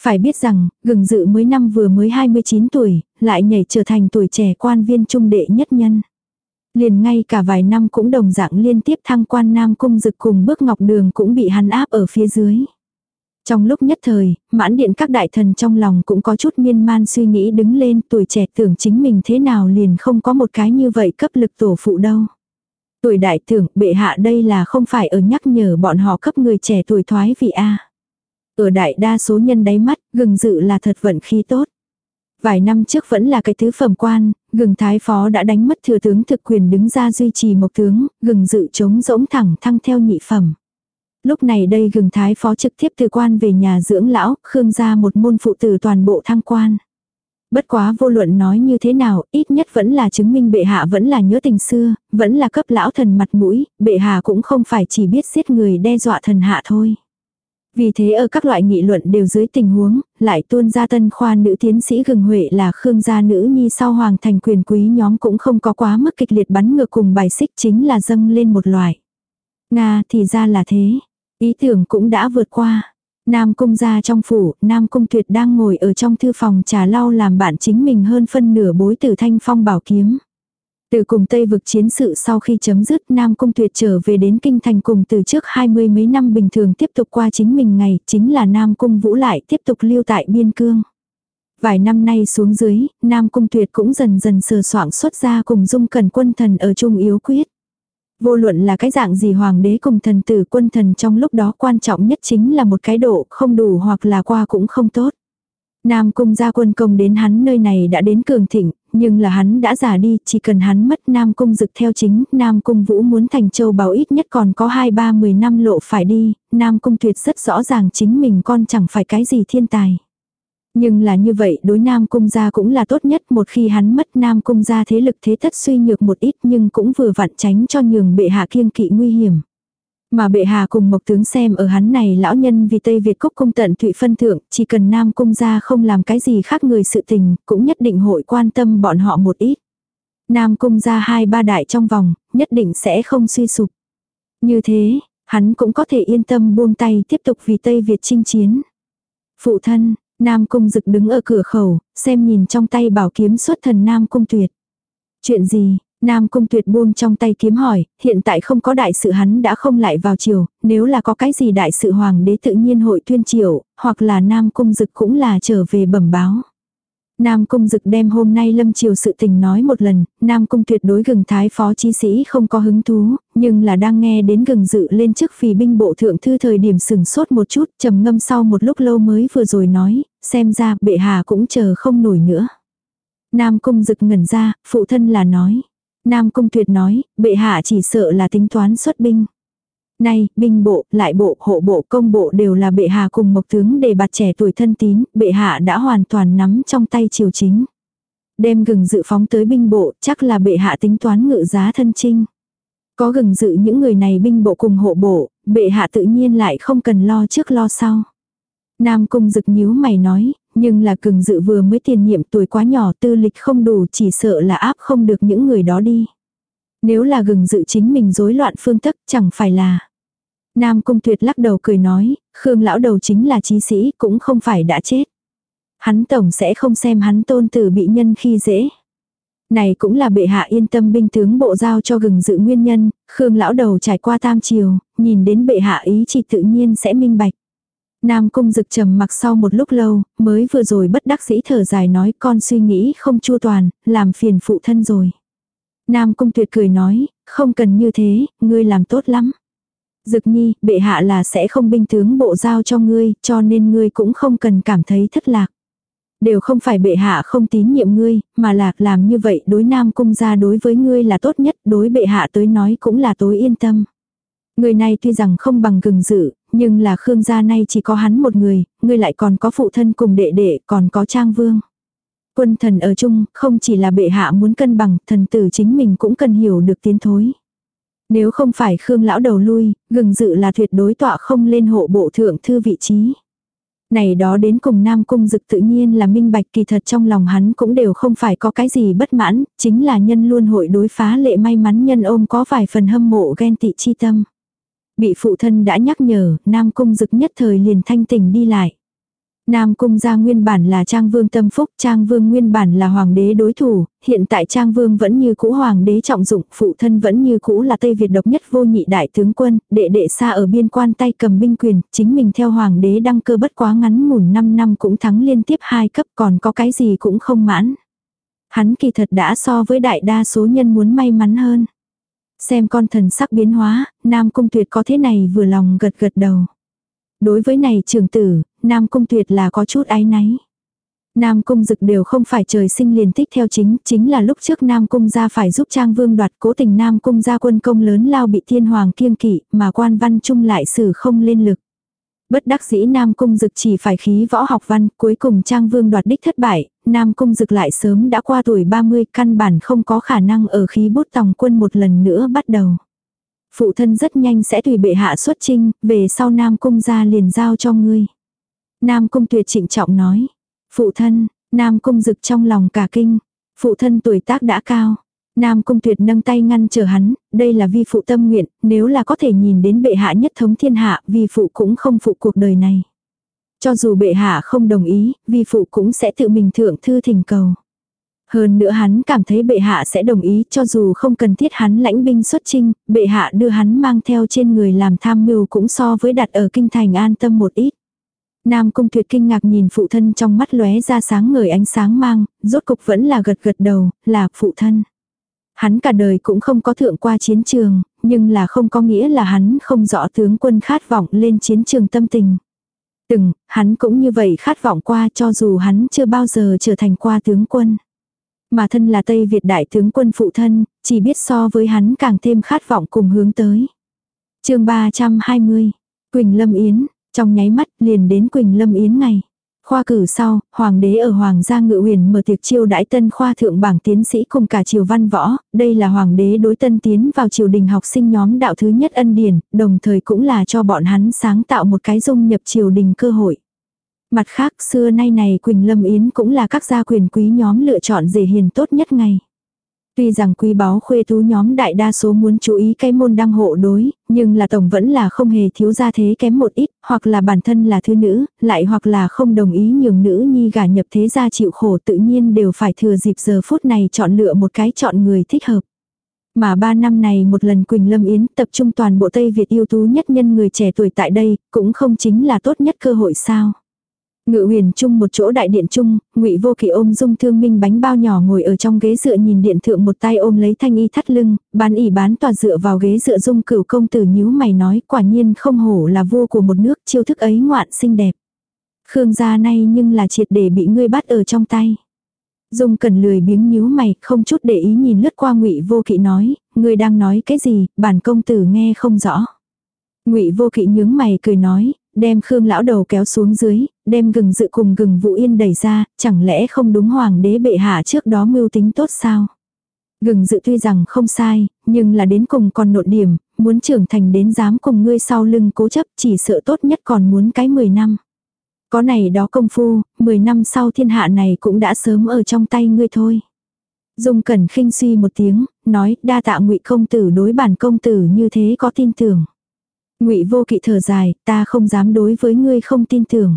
Phải biết rằng, gừng dự mới năm vừa mới 29 tuổi, lại nhảy trở thành tuổi trẻ quan viên trung đệ nhất nhân. Liền ngay cả vài năm cũng đồng dạng liên tiếp thăng quan nam cung dực cùng bước ngọc đường cũng bị hắn áp ở phía dưới. Trong lúc nhất thời, mãn điện các đại thần trong lòng cũng có chút miên man suy nghĩ đứng lên tuổi trẻ tưởng chính mình thế nào liền không có một cái như vậy cấp lực tổ phụ đâu. Tuổi đại thưởng bệ hạ đây là không phải ở nhắc nhở bọn họ cấp người trẻ tuổi thoái vị A. Ở đại đa số nhân đáy mắt, gừng dự là thật vận khí tốt. Vài năm trước vẫn là cái thứ phẩm quan, gừng thái phó đã đánh mất thừa tướng thực quyền đứng ra duy trì mộc tướng, gừng dự chống rỗng thẳng thăng theo nhị phẩm. Lúc này đây gừng thái phó trực tiếp từ quan về nhà dưỡng lão, khương ra một môn phụ tử toàn bộ thăng quan. Bất quá vô luận nói như thế nào, ít nhất vẫn là chứng minh bệ hạ vẫn là nhớ tình xưa, vẫn là cấp lão thần mặt mũi, bệ hạ cũng không phải chỉ biết giết người đe dọa thần hạ thôi. Vì thế ở các loại nghị luận đều dưới tình huống, lại tuôn ra tân khoa nữ tiến sĩ gừng huệ là khương gia nữ nhi sau hoàng thành quyền quý nhóm cũng không có quá mức kịch liệt bắn ngược cùng bài xích chính là dâng lên một loại. Nga thì ra là thế. Ý tưởng cũng đã vượt qua. Nam cung gia trong phủ, Nam cung tuyệt đang ngồi ở trong thư phòng trà lau làm bạn chính mình hơn phân nửa bối tử thanh phong bảo kiếm. Từ cùng Tây vực chiến sự sau khi chấm dứt Nam Cung Tuyệt trở về đến Kinh Thành cùng từ trước hai mươi mấy năm bình thường tiếp tục qua chính mình ngày, chính là Nam Cung Vũ lại tiếp tục lưu tại Biên Cương. Vài năm nay xuống dưới, Nam Cung Tuyệt cũng dần dần sờ soạng xuất ra cùng dung cần quân thần ở Trung Yếu Quyết. Vô luận là cái dạng gì hoàng đế cùng thần tử quân thần trong lúc đó quan trọng nhất chính là một cái độ không đủ hoặc là qua cũng không tốt. Nam cung gia quân công đến hắn nơi này đã đến cường thịnh, nhưng là hắn đã già đi, chỉ cần hắn mất Nam cung dực theo chính, Nam cung vũ muốn thành châu bào ít nhất còn có 2-3-10 năm lộ phải đi, Nam cung tuyệt rất rõ ràng chính mình con chẳng phải cái gì thiên tài. Nhưng là như vậy đối Nam Cung gia cũng là tốt nhất một khi hắn mất Nam Cung gia thế lực thế tất suy nhược một ít nhưng cũng vừa vặn tránh cho nhường bệ hạ kiêng kỵ nguy hiểm. Mà bệ hạ cùng mộc tướng xem ở hắn này lão nhân vì Tây Việt cốc cung tận thụy phân thượng, chỉ cần Nam Cung gia không làm cái gì khác người sự tình, cũng nhất định hội quan tâm bọn họ một ít. Nam Cung gia hai ba đại trong vòng, nhất định sẽ không suy sụp. Như thế, hắn cũng có thể yên tâm buông tay tiếp tục vì Tây Việt chinh chiến. Phụ thân, Nam Cung Dực đứng ở cửa khẩu, xem nhìn trong tay bảo kiếm xuất thần Nam Cung Tuyệt. Chuyện gì? Nam Cung Tuyệt buông trong tay kiếm hỏi, hiện tại không có đại sự hắn đã không lại vào triều, nếu là có cái gì đại sự hoàng đế tự nhiên hội tuyên triều, hoặc là Nam Cung Dực cũng là trở về bẩm báo. Nam Cung Dực đem hôm nay lâm triều sự tình nói một lần, Nam Cung tuyệt đối gừng thái phó chi sĩ không có hứng thú, nhưng là đang nghe đến gừng dự lên chức phì binh bộ thượng thư thời điểm sừng sốt một chút, trầm ngâm sau một lúc lâu mới vừa rồi nói, xem ra bệ hạ cũng chờ không nổi nữa. Nam Cung Dực ngẩn ra, phụ thân là nói. Nam Cung tuyệt nói, bệ hạ chỉ sợ là tính toán xuất binh. Nay, binh bộ, lại bộ, hộ bộ, công bộ đều là bệ hạ cùng mộc tướng để bạt trẻ tuổi thân tín, bệ hạ đã hoàn toàn nắm trong tay triều chính. Đem gừng dự phóng tới binh bộ, chắc là bệ hạ tính toán ngự giá thân trinh. Có gừng dự những người này binh bộ cùng hộ bộ, bệ hạ tự nhiên lại không cần lo trước lo sau. Nam cung dực nhíu mày nói, nhưng là cường dự vừa mới tiền nhiệm tuổi quá nhỏ tư lịch không đủ chỉ sợ là áp không được những người đó đi. Nếu là gừng dự chính mình rối loạn phương thức chẳng phải là. Nam Cung Tuyệt lắc đầu cười nói, Khương lão đầu chính là trí sĩ, cũng không phải đã chết. Hắn tổng sẽ không xem hắn tôn tử bị nhân khi dễ. Này cũng là bệ hạ yên tâm binh tướng bộ giao cho gừng dự nguyên nhân, Khương lão đầu trải qua tam triều, nhìn đến bệ hạ ý chỉ tự nhiên sẽ minh bạch. Nam cung dực trầm mặc sau một lúc lâu, mới vừa rồi bất đắc dĩ thở dài nói con suy nghĩ không chua toàn, làm phiền phụ thân rồi. Nam cung tuyệt cười nói, không cần như thế, ngươi làm tốt lắm. Dực nhi, bệ hạ là sẽ không binh tướng bộ giao cho ngươi, cho nên ngươi cũng không cần cảm thấy thất lạc. Đều không phải bệ hạ không tín nhiệm ngươi, mà là làm như vậy đối nam cung gia đối với ngươi là tốt nhất, đối bệ hạ tới nói cũng là tối yên tâm. Người này tuy rằng không bằng gừng dự, nhưng là Khương gia nay chỉ có hắn một người, ngươi lại còn có phụ thân cùng đệ đệ, còn có trang vương. Quân thần ở chung, không chỉ là bệ hạ muốn cân bằng, thần tử chính mình cũng cần hiểu được tiến thối. Nếu không phải Khương lão đầu lui, gừng dự là tuyệt đối tọa không lên hộ bộ thượng thư vị trí. Này đó đến cùng Nam Cung Dực tự nhiên là minh bạch kỳ thật trong lòng hắn cũng đều không phải có cái gì bất mãn, chính là nhân luôn hội đối phá lệ may mắn nhân ôm có vài phần hâm mộ ghen tị chi tâm. Bị phụ thân đã nhắc nhở, Nam Cung Dực nhất thời liền thanh tỉnh đi lại. Nam cung gia nguyên bản là Trang Vương tâm phúc, Trang Vương nguyên bản là hoàng đế đối thủ, hiện tại Trang Vương vẫn như cũ hoàng đế trọng dụng, phụ thân vẫn như cũ là Tây Việt độc nhất vô nhị đại tướng quân, đệ đệ xa ở biên quan tay cầm binh quyền, chính mình theo hoàng đế đăng cơ bất quá ngắn ngủn 5 năm cũng thắng liên tiếp hai cấp còn có cái gì cũng không mãn. Hắn kỳ thật đã so với đại đa số nhân muốn may mắn hơn. Xem con thần sắc biến hóa, Nam Cung Tuyệt có thế này vừa lòng gật gật đầu. Đối với này trường tử, Nam Cung Tuyệt là có chút ái náy. Nam Cung Dực đều không phải trời sinh liền thích theo chính, chính là lúc trước Nam Cung gia phải giúp Trang Vương đoạt cố tình Nam Cung gia quân công lớn lao bị thiên hoàng kiêng kỵ, mà quan văn trung lại xử không lên lực. Bất đắc dĩ Nam Cung Dực chỉ phải khí võ học văn, cuối cùng Trang Vương đoạt đích thất bại, Nam Cung Dực lại sớm đã qua tuổi 30, căn bản không có khả năng ở khí bút tòng quân một lần nữa bắt đầu. Phụ thân rất nhanh sẽ tùy bệ hạ xuất trinh, về sau Nam Cung ra liền giao cho ngươi. Nam Cung tuyệt trịnh trọng nói. Phụ thân, Nam Cung Dực trong lòng cả kinh. Phụ thân tuổi tác đã cao. Nam Cung Tuyệt nâng tay ngăn chờ hắn, đây là vi phụ tâm nguyện, nếu là có thể nhìn đến bệ hạ nhất thống thiên hạ, vi phụ cũng không phụ cuộc đời này. Cho dù bệ hạ không đồng ý, vi phụ cũng sẽ tự mình thượng thư thỉnh cầu. Hơn nữa hắn cảm thấy bệ hạ sẽ đồng ý cho dù không cần thiết hắn lãnh binh xuất chinh, bệ hạ đưa hắn mang theo trên người làm tham mưu cũng so với đặt ở kinh thành an tâm một ít. Nam Cung Tuyệt kinh ngạc nhìn phụ thân trong mắt lóe ra sáng ngời ánh sáng mang, rốt cục vẫn là gật gật đầu, là phụ thân. Hắn cả đời cũng không có thượng qua chiến trường, nhưng là không có nghĩa là hắn không rõ tướng quân khát vọng lên chiến trường tâm tình. Từng, hắn cũng như vậy khát vọng qua cho dù hắn chưa bao giờ trở thành qua tướng quân. Mà thân là Tây Việt đại tướng quân phụ thân, chỉ biết so với hắn càng thêm khát vọng cùng hướng tới. chương 320, Quỳnh Lâm Yến, trong nháy mắt liền đến Quỳnh Lâm Yến ngày. Khoa cử sau, hoàng đế ở Hoàng gia ngự huyền mở tiệc chiêu đãi tân khoa thượng bảng tiến sĩ cùng cả triều văn võ, đây là hoàng đế đối tân tiến vào triều đình học sinh nhóm đạo thứ nhất ân điển, đồng thời cũng là cho bọn hắn sáng tạo một cái dung nhập triều đình cơ hội. Mặt khác xưa nay này Quỳnh Lâm Yến cũng là các gia quyền quý nhóm lựa chọn dễ hiền tốt nhất ngày. Tuy rằng quý báu khuê tú nhóm đại đa số muốn chú ý cái môn đăng hộ đối, nhưng là tổng vẫn là không hề thiếu gia thế kém một ít, hoặc là bản thân là thứ nữ, lại hoặc là không đồng ý nhường nữ nhi gả nhập thế gia chịu khổ tự nhiên đều phải thừa dịp giờ phút này chọn lựa một cái chọn người thích hợp. Mà ba năm này một lần Quỳnh Lâm Yến tập trung toàn bộ Tây Việt ưu tú nhất nhân người trẻ tuổi tại đây, cũng không chính là tốt nhất cơ hội sao. Ngự huyền chung một chỗ đại điện chung, ngụy vô kỵ ôm dung thương minh bánh bao nhỏ ngồi ở trong ghế dựa nhìn điện thượng một tay ôm lấy thanh y thắt lưng, bán ỉ bán tòa dựa vào ghế dựa dung cửu công tử nhíu mày nói quả nhiên không hổ là vua của một nước chiêu thức ấy ngoạn xinh đẹp. Khương gia nay nhưng là triệt để bị ngươi bắt ở trong tay. Dung cần lười biếng nhíu mày, không chút để ý nhìn lướt qua ngụy vô kỵ nói, ngươi đang nói cái gì, bản công tử nghe không rõ. Ngụy Vô Kỵ nhướng mày cười nói, đem Khương lão đầu kéo xuống dưới, đem gừng dự cùng gừng Vũ Yên đẩy ra, chẳng lẽ không đúng hoàng đế bệ hạ trước đó mưu tính tốt sao? Gừng dự tuy rằng không sai, nhưng là đến cùng còn nộn điểm, muốn trưởng thành đến dám cùng ngươi sau lưng cố chấp chỉ sợ tốt nhất còn muốn cái 10 năm. Có này đó công phu, 10 năm sau thiên hạ này cũng đã sớm ở trong tay ngươi thôi. Dung Cẩn khinh suy một tiếng, nói đa tạ ngụy công tử đối bản công tử như thế có tin tưởng. Ngụy Vô Kỵ thở dài, ta không dám đối với ngươi không tin tưởng.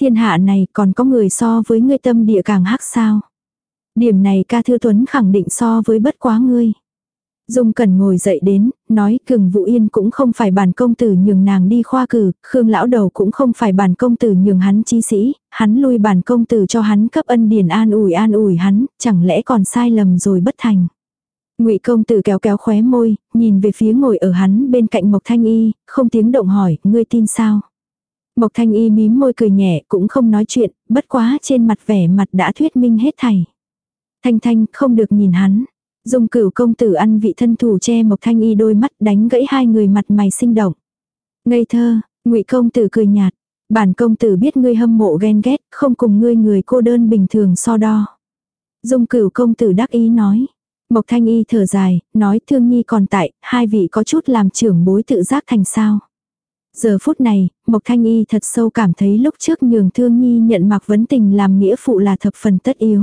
Thiên hạ này còn có người so với ngươi tâm địa càng hắc sao? Điểm này ca thư tuấn khẳng định so với bất quá ngươi. Dung cần ngồi dậy đến, nói cường Vũ Yên cũng không phải bản công tử nhường nàng đi khoa cử, Khương lão đầu cũng không phải bản công tử nhường hắn chi sĩ, hắn lui bản công tử cho hắn cấp ân điển an ủi an ủi hắn, chẳng lẽ còn sai lầm rồi bất thành. Ngụy công tử kéo kéo khóe môi, nhìn về phía ngồi ở hắn bên cạnh Mộc Thanh Y, không tiếng động hỏi, ngươi tin sao? Mộc Thanh Y mím môi cười nhẹ, cũng không nói chuyện, bất quá trên mặt vẻ mặt đã thuyết minh hết thảy. Thanh Thanh không được nhìn hắn. Dung cửu công tử ăn vị thân thủ che Mộc Thanh Y đôi mắt đánh gãy hai người mặt mày sinh động. Ngây thơ, ngụy công tử cười nhạt. Bản công tử biết ngươi hâm mộ ghen ghét, không cùng ngươi người cô đơn bình thường so đo. Dung cửu công tử đắc ý nói. Mộc Thanh Y thở dài, nói thương nhi còn tại, hai vị có chút làm trưởng bối tự giác thành sao. Giờ phút này, Mộc Thanh Y thật sâu cảm thấy lúc trước nhường thương nhi nhận mặc vấn tình làm nghĩa phụ là thập phần tất yếu.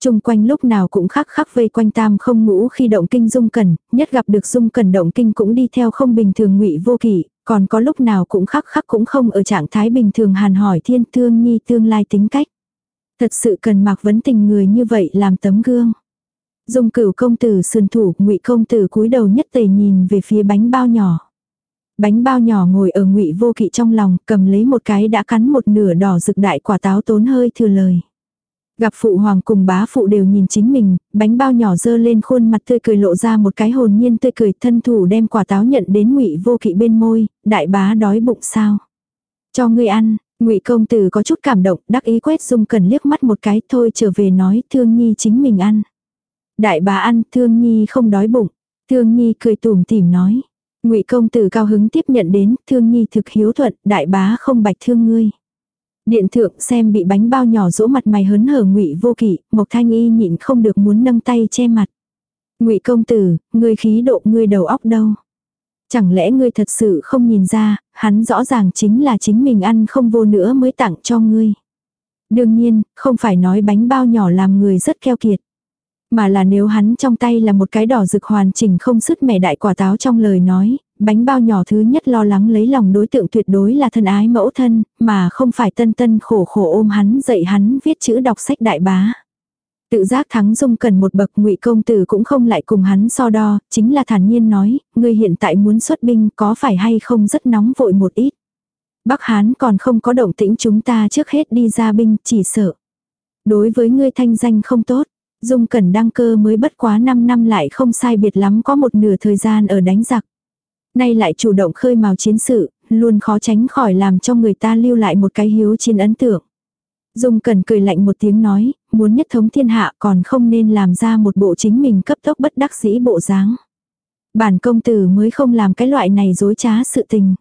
Trung quanh lúc nào cũng khắc khắc vây quanh tam không ngũ khi động kinh dung cẩn, nhất gặp được dung cẩn động kinh cũng đi theo không bình thường ngụy vô kỷ, Còn có lúc nào cũng khắc khắc cũng không ở trạng thái bình thường hàn hỏi thiên thương nhi tương lai tính cách. Thật sự cần mặc vấn tình người như vậy làm tấm gương. Dung cửu công tử sườn thủ, ngụy công tử cúi đầu nhất tề nhìn về phía bánh bao nhỏ. Bánh bao nhỏ ngồi ở ngụy vô kỵ trong lòng, cầm lấy một cái đã cắn một nửa đỏ rực đại quả táo tốn hơi thừa lời. Gặp phụ hoàng cùng bá phụ đều nhìn chính mình, bánh bao nhỏ dơ lên khuôn mặt tươi cười lộ ra một cái hồn nhiên tươi cười thân thủ đem quả táo nhận đến ngụy vô kỵ bên môi, đại bá đói bụng sao. Cho ngươi ăn, ngụy công tử có chút cảm động, đắc ý quét dung cần liếc mắt một cái thôi trở về nói thương nhi chính mình ăn. Đại bá ăn, thương nhi không đói bụng. Thương nhi cười tủm tỉm nói. Ngụy công tử cao hứng tiếp nhận đến, thương nhi thực hiếu thuận, đại bá không bạch thương ngươi. Điện thượng xem bị bánh bao nhỏ dỗ mặt mày hớn hở ngụy vô kỵ, Mộc Thanh Y nhịn không được muốn nâng tay che mặt. Ngụy công tử, ngươi khí độ ngươi đầu óc đâu? Chẳng lẽ ngươi thật sự không nhìn ra, hắn rõ ràng chính là chính mình ăn không vô nữa mới tặng cho ngươi. Đương nhiên, không phải nói bánh bao nhỏ làm người rất keo kiệt. Mà là nếu hắn trong tay là một cái đỏ rực hoàn chỉnh không sứt mẻ đại quả táo trong lời nói, bánh bao nhỏ thứ nhất lo lắng lấy lòng đối tượng tuyệt đối là thân ái mẫu thân, mà không phải tân tân khổ khổ ôm hắn dạy hắn viết chữ đọc sách đại bá. Tự giác thắng dung cần một bậc ngụy công tử cũng không lại cùng hắn so đo, chính là thản nhiên nói, ngươi hiện tại muốn xuất binh có phải hay không rất nóng vội một ít. Bắc Hán còn không có động tĩnh chúng ta trước hết đi ra binh chỉ sợ. Đối với ngươi thanh danh không tốt, Dung Cẩn đăng cơ mới bất quá 5 năm lại không sai biệt lắm có một nửa thời gian ở đánh giặc. Nay lại chủ động khơi mào chiến sự, luôn khó tránh khỏi làm cho người ta lưu lại một cái hiếu chiến ấn tượng. Dung Cẩn cười lạnh một tiếng nói, muốn nhất thống thiên hạ còn không nên làm ra một bộ chính mình cấp tốc bất đắc dĩ bộ dáng. Bản công tử mới không làm cái loại này dối trá sự tình.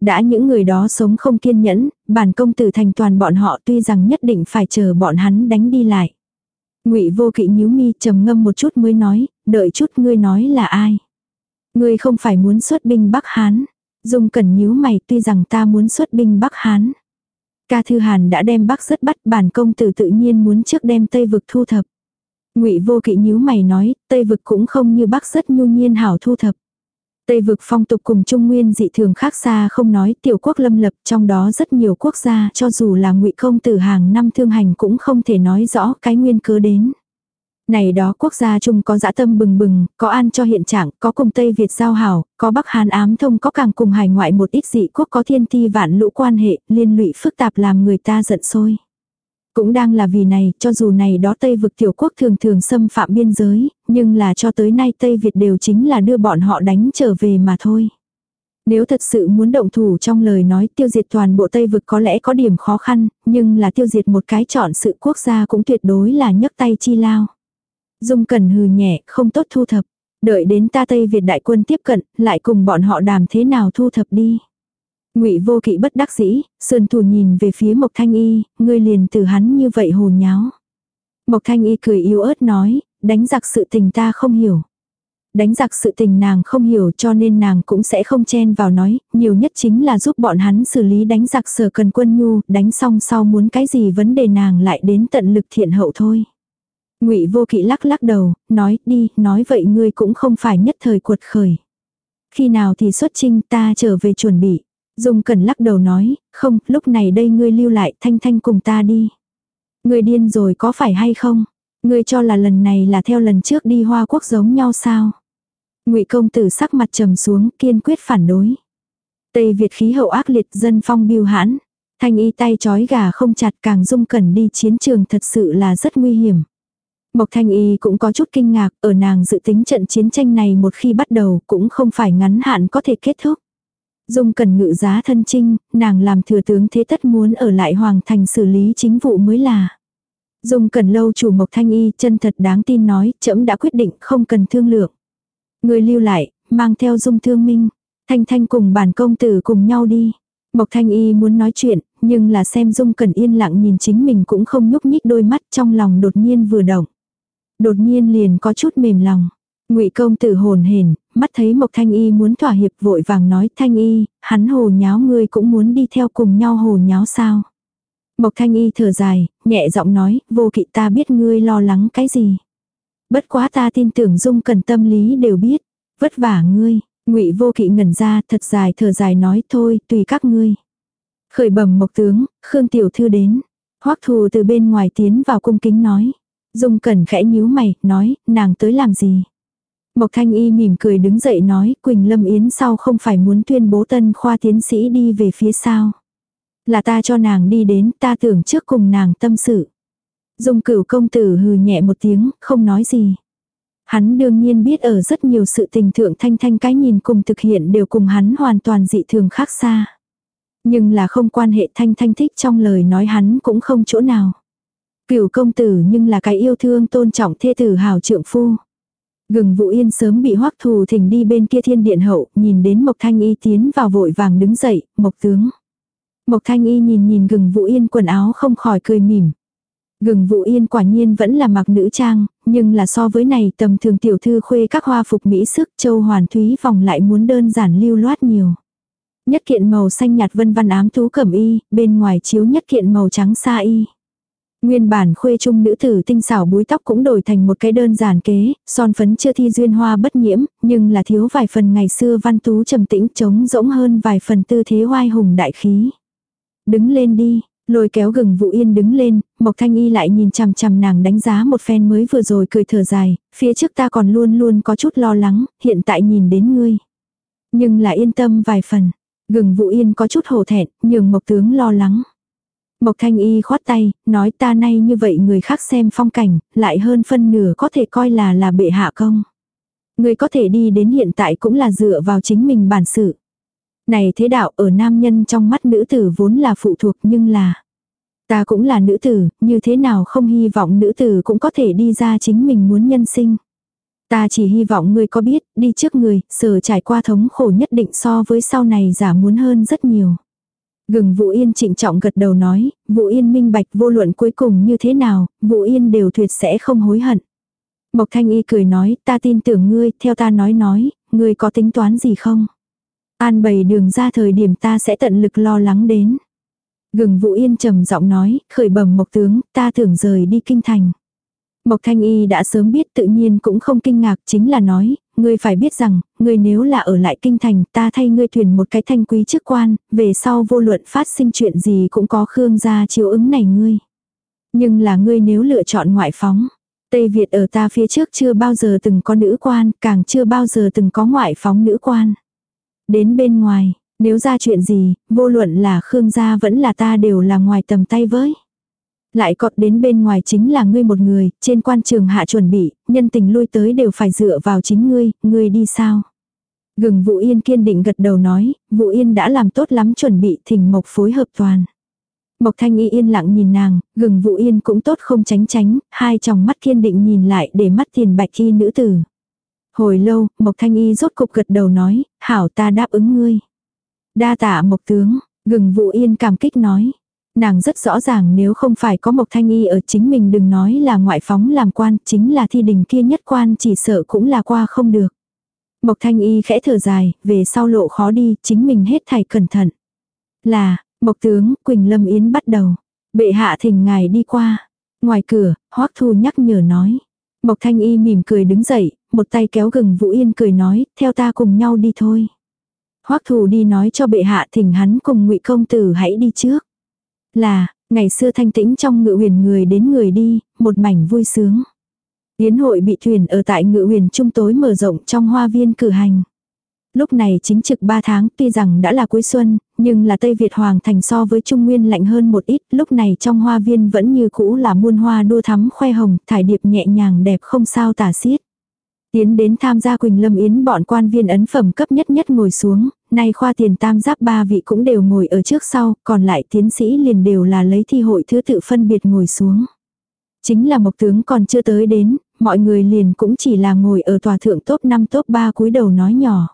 Đã những người đó sống không kiên nhẫn, bản công tử thành toàn bọn họ tuy rằng nhất định phải chờ bọn hắn đánh đi lại. Ngụy Vô Kỵ nhíu mi trầm ngâm một chút mới nói, đợi chút ngươi nói là ai? Ngươi không phải muốn xuất binh Bắc Hán. Dung Cẩn nhíu mày, tuy rằng ta muốn xuất binh Bắc Hán. Ca Thư Hàn đã đem Bắc rất bắt, bản công tử tự nhiên muốn trước đem Tây vực thu thập. Ngụy Vô Kỵ nhíu mày nói, Tây vực cũng không như Bắc rất nhu nhiên hảo thu thập. Tây vực phong tục cùng Trung Nguyên dị thường khác xa không nói tiểu quốc lâm lập trong đó rất nhiều quốc gia cho dù là ngụy công tử hàng năm thương hành cũng không thể nói rõ cái nguyên cớ đến. Này đó quốc gia chung có dã tâm bừng bừng, có an cho hiện trạng, có cùng Tây Việt giao hảo, có Bắc Hàn ám thông có càng cùng hải ngoại một ít dị quốc có thiên ti vạn lũ quan hệ, liên lụy phức tạp làm người ta giận sôi. Cũng đang là vì này, cho dù này đó Tây vực tiểu quốc thường thường xâm phạm biên giới, nhưng là cho tới nay Tây Việt đều chính là đưa bọn họ đánh trở về mà thôi. Nếu thật sự muốn động thủ trong lời nói tiêu diệt toàn bộ Tây vực có lẽ có điểm khó khăn, nhưng là tiêu diệt một cái chọn sự quốc gia cũng tuyệt đối là nhấc tay chi lao. Dung Cẩn hừ nhẹ, không tốt thu thập. Đợi đến ta Tây Việt đại quân tiếp cận, lại cùng bọn họ đàm thế nào thu thập đi. Ngụy Vô Kỵ bất đắc dĩ, sườn thủ nhìn về phía Mộc Thanh Y, ngươi liền từ hắn như vậy hồ nháo. Mộc Thanh Y cười yếu ớt nói, đánh giặc sự tình ta không hiểu. Đánh giặc sự tình nàng không hiểu cho nên nàng cũng sẽ không chen vào nói, nhiều nhất chính là giúp bọn hắn xử lý đánh giặc sở cần quân nhu, đánh xong sau muốn cái gì vấn đề nàng lại đến tận lực thiện hậu thôi. Ngụy Vô Kỵ lắc lắc đầu, nói đi, nói vậy ngươi cũng không phải nhất thời cuột khởi. Khi nào thì xuất trinh ta trở về chuẩn bị. Dung Cẩn lắc đầu nói, không, lúc này đây ngươi lưu lại thanh thanh cùng ta đi. Ngươi điên rồi có phải hay không? Ngươi cho là lần này là theo lần trước đi hoa quốc giống nhau sao? Ngụy công tử sắc mặt trầm xuống kiên quyết phản đối. Tây Việt khí hậu ác liệt dân phong biêu hãn. Thanh y tay chói gà không chặt càng dung cẩn đi chiến trường thật sự là rất nguy hiểm. Mộc Thanh Y cũng có chút kinh ngạc, ở nàng dự tính trận chiến tranh này một khi bắt đầu cũng không phải ngắn hạn có thể kết thúc. Dung cần ngự giá thân trinh, nàng làm thừa tướng thế tất muốn ở lại hoàng thành xử lý chính vụ mới là. Dung cần lâu chủ Mộc Thanh Y chân thật đáng tin nói, trẫm đã quyết định không cần thương lượng. Người lưu lại, mang theo Dung thương minh. Thanh Thanh cùng bản công tử cùng nhau đi. Mộc Thanh Y muốn nói chuyện, nhưng là xem Dung cần yên lặng nhìn chính mình cũng không nhúc nhích đôi mắt trong lòng đột nhiên vừa động. Đột nhiên liền có chút mềm lòng. Ngụy công tử hồn hển, mắt thấy Mộc Thanh Y muốn thỏa hiệp vội vàng nói Thanh Y, hắn hồ nháo ngươi cũng muốn đi theo cùng nhau hồ nháo sao. Mộc Thanh Y thở dài, nhẹ giọng nói, vô kỵ ta biết ngươi lo lắng cái gì. Bất quá ta tin tưởng Dung cần tâm lý đều biết, vất vả ngươi, Ngụy Vô Kỵ ngẩn ra, thật dài thở dài nói, thôi, tùy các ngươi. Khởi bẩm mộc tướng, Khương tiểu thư đến. Hoắc Thù từ bên ngoài tiến vào cung kính nói. Dung Cẩn khẽ nhíu mày, nói, nàng tới làm gì? Mộc Thanh Y mỉm cười đứng dậy nói, Quỳnh Lâm Yến sau không phải muốn tuyên bố tân khoa tiến sĩ đi về phía sau. Là ta cho nàng đi đến, ta tưởng trước cùng nàng tâm sự. Dung cửu công tử hừ nhẹ một tiếng, không nói gì. Hắn đương nhiên biết ở rất nhiều sự tình thượng thanh thanh cái nhìn cùng thực hiện đều cùng hắn hoàn toàn dị thường khác xa. Nhưng là không quan hệ thanh thanh thích trong lời nói hắn cũng không chỗ nào. Cửu công tử nhưng là cái yêu thương tôn trọng thê tử hào trượng phu. Gừng Vũ Yên sớm bị hoắc thù thỉnh đi bên kia thiên điện hậu, nhìn đến Mộc Thanh Y tiến vào vội vàng đứng dậy, Mộc tướng. Mộc Thanh Y nhìn nhìn gừng Vũ Yên quần áo không khỏi cười mỉm. Gừng Vũ Yên quả nhiên vẫn là mặc nữ trang, nhưng là so với này tầm thường tiểu thư khuê các hoa phục mỹ sức châu hoàn thúy vòng lại muốn đơn giản lưu loát nhiều. Nhất kiện màu xanh nhạt vân văn ám thú cẩm y, bên ngoài chiếu nhất kiện màu trắng sa y. Nguyên bản khuê trung nữ tử tinh xảo búi tóc cũng đổi thành một cái đơn giản kế, son phấn chưa thi duyên hoa bất nhiễm, nhưng là thiếu vài phần ngày xưa văn tú trầm tĩnh trống rỗng hơn vài phần tư thế hoai hùng đại khí. Đứng lên đi, lôi kéo gừng vụ yên đứng lên, Mộc Thanh Y lại nhìn chằm chằm nàng đánh giá một phen mới vừa rồi cười thở dài, phía trước ta còn luôn luôn có chút lo lắng, hiện tại nhìn đến ngươi. Nhưng là yên tâm vài phần, gừng vụ yên có chút hổ thẹn, nhường Mộc Tướng lo lắng. Mộc Thanh Y khoát tay, nói ta nay như vậy người khác xem phong cảnh, lại hơn phân nửa có thể coi là là bệ hạ công. Người có thể đi đến hiện tại cũng là dựa vào chính mình bản sự. Này thế đạo ở nam nhân trong mắt nữ tử vốn là phụ thuộc nhưng là Ta cũng là nữ tử, như thế nào không hy vọng nữ tử cũng có thể đi ra chính mình muốn nhân sinh. Ta chỉ hy vọng ngươi có biết, đi trước người, sở trải qua thống khổ nhất định so với sau này giả muốn hơn rất nhiều. Gừng Vũ Yên trịnh trọng gật đầu nói, Vũ Yên minh bạch vô luận cuối cùng như thế nào, Vũ Yên đều tuyệt sẽ không hối hận. Mộc Thanh Y cười nói, ta tin tưởng ngươi, theo ta nói nói, ngươi có tính toán gì không? An bày đường ra thời điểm ta sẽ tận lực lo lắng đến. Gừng Vũ Yên trầm giọng nói, khởi bẩm Mộc Tướng, ta tưởng rời đi kinh thành. Mộc Thanh Y đã sớm biết tự nhiên cũng không kinh ngạc chính là nói, ngươi phải biết rằng, ngươi nếu là ở lại kinh thành ta thay ngươi thuyền một cái thanh quý chức quan, về sau vô luận phát sinh chuyện gì cũng có Khương gia chiếu ứng này ngươi. Nhưng là ngươi nếu lựa chọn ngoại phóng, Tây Việt ở ta phía trước chưa bao giờ từng có nữ quan, càng chưa bao giờ từng có ngoại phóng nữ quan. Đến bên ngoài, nếu ra chuyện gì, vô luận là Khương gia vẫn là ta đều là ngoài tầm tay với. Lại cọt đến bên ngoài chính là ngươi một người, trên quan trường hạ chuẩn bị, nhân tình lui tới đều phải dựa vào chính ngươi, ngươi đi sao? Gừng Vũ Yên kiên định gật đầu nói, Vũ Yên đã làm tốt lắm chuẩn bị thỉnh Mộc phối hợp toàn. Mộc Thanh Y yên lặng nhìn nàng, gừng Vũ Yên cũng tốt không tránh tránh, hai tròng mắt kiên định nhìn lại để mắt tiền bạch y nữ tử. Hồi lâu, Mộc Thanh Y rốt cục gật đầu nói, hảo ta đáp ứng ngươi. Đa tạ Mộc Tướng, gừng Vũ Yên cảm kích nói. Nàng rất rõ ràng nếu không phải có Mộc Thanh Y ở chính mình đừng nói là ngoại phóng làm quan, chính là thi đình kia nhất quan chỉ sợ cũng là qua không được. Mộc Thanh Y khẽ thở dài, về sau lộ khó đi, chính mình hết thảy cẩn thận. Là, Mộc Tướng, Quỳnh Lâm Yến bắt đầu. Bệ hạ thỉnh ngài đi qua. Ngoài cửa, Hoắc Thu nhắc nhở nói. Mộc Thanh Y mỉm cười đứng dậy, một tay kéo gừng Vũ Yên cười nói, theo ta cùng nhau đi thôi. Hoắc Thù đi nói cho bệ hạ thỉnh hắn cùng Ngụy công tử hãy đi trước. Là, ngày xưa thanh tĩnh trong ngự huyền người đến người đi, một mảnh vui sướng. Yến hội bị thuyền ở tại ngự huyền trung tối mở rộng trong hoa viên cử hành. Lúc này chính trực 3 tháng tuy rằng đã là cuối xuân, nhưng là Tây Việt Hoàng thành so với Trung Nguyên lạnh hơn một ít, lúc này trong hoa viên vẫn như cũ là muôn hoa đua thắm khoe hồng, thải điệp nhẹ nhàng đẹp không sao tả xiết. Tiến đến tham gia Quỳnh Lâm Yến bọn quan viên ấn phẩm cấp nhất nhất ngồi xuống, nay khoa tiền tam giáp ba vị cũng đều ngồi ở trước sau, còn lại tiến sĩ liền đều là lấy thi hội thứ tự phân biệt ngồi xuống. Chính là mộc tướng còn chưa tới đến, mọi người liền cũng chỉ là ngồi ở tòa thượng top 5 top 3 cúi đầu nói nhỏ.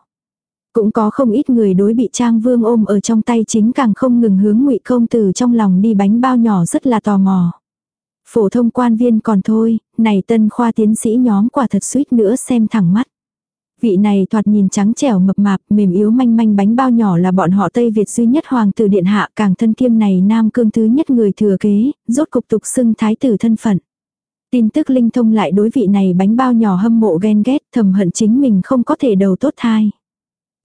Cũng có không ít người đối bị Trang Vương ôm ở trong tay chính càng không ngừng hướng ngụy công tử trong lòng đi bánh bao nhỏ rất là tò mò. Phổ thông quan viên còn thôi, này tân khoa tiến sĩ nhóm quả thật suýt nữa xem thẳng mắt. Vị này thoạt nhìn trắng trẻo mập mạp, mềm yếu manh manh bánh bao nhỏ là bọn họ Tây Việt duy nhất hoàng tử điện hạ càng thân kiêm này nam cương thứ nhất người thừa kế, rốt cục tục xưng thái tử thân phận. Tin tức linh thông lại đối vị này bánh bao nhỏ hâm mộ ghen ghét thầm hận chính mình không có thể đầu tốt thai.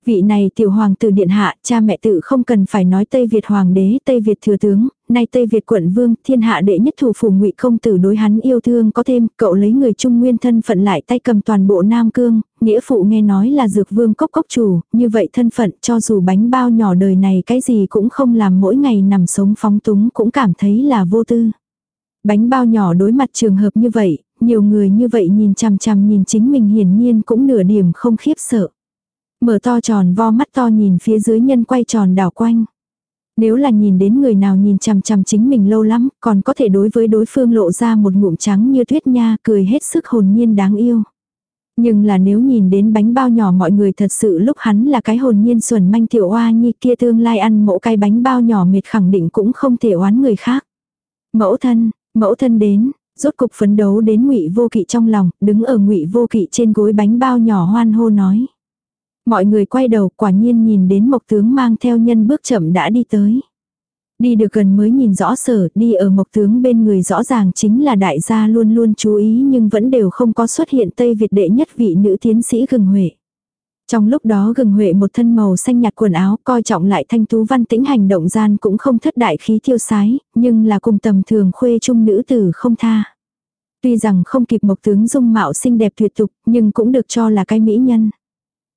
Vị này tiểu hoàng tử điện hạ, cha mẹ tự không cần phải nói Tây Việt hoàng đế, Tây Việt thừa tướng, nay Tây Việt quận vương, thiên hạ đệ nhất thủ phủ ngụy công tử đối hắn yêu thương có thêm, cậu lấy người trung nguyên thân phận lại tay cầm toàn bộ Nam Cương, nghĩa phụ nghe nói là dược vương cốc cốc chủ, như vậy thân phận cho dù bánh bao nhỏ đời này cái gì cũng không làm mỗi ngày nằm sống phóng túng cũng cảm thấy là vô tư. Bánh bao nhỏ đối mặt trường hợp như vậy, nhiều người như vậy nhìn chằm chằm nhìn chính mình hiển nhiên cũng nửa điểm không khiếp sợ. Mở to tròn vo mắt to nhìn phía dưới nhân quay tròn đảo quanh. Nếu là nhìn đến người nào nhìn chằm chằm chính mình lâu lắm, còn có thể đối với đối phương lộ ra một ngụm trắng như tuyết nha, cười hết sức hồn nhiên đáng yêu. Nhưng là nếu nhìn đến bánh bao nhỏ mọi người thật sự lúc hắn là cái hồn nhiên xuẩn manh tiểu oa nhi kia tương lai ăn mẫu cái bánh bao nhỏ mệt khẳng định cũng không thể oán người khác. Mẫu thân, mẫu thân đến, rốt cục phấn đấu đến ngụy vô kỵ trong lòng, đứng ở ngụy vô kỵ trên gối bánh bao nhỏ hoan hô nói. Mọi người quay đầu quả nhiên nhìn đến mộc tướng mang theo nhân bước chậm đã đi tới. Đi được gần mới nhìn rõ sở, đi ở mộc tướng bên người rõ ràng chính là đại gia luôn luôn chú ý nhưng vẫn đều không có xuất hiện Tây Việt đệ nhất vị nữ tiến sĩ gừng huệ. Trong lúc đó gừng huệ một thân màu xanh nhạt quần áo coi trọng lại thanh tú văn tĩnh hành động gian cũng không thất đại khí tiêu sái, nhưng là cùng tầm thường khuê trung nữ tử không tha. Tuy rằng không kịp mộc tướng dung mạo xinh đẹp tuyệt tục nhưng cũng được cho là cái mỹ nhân.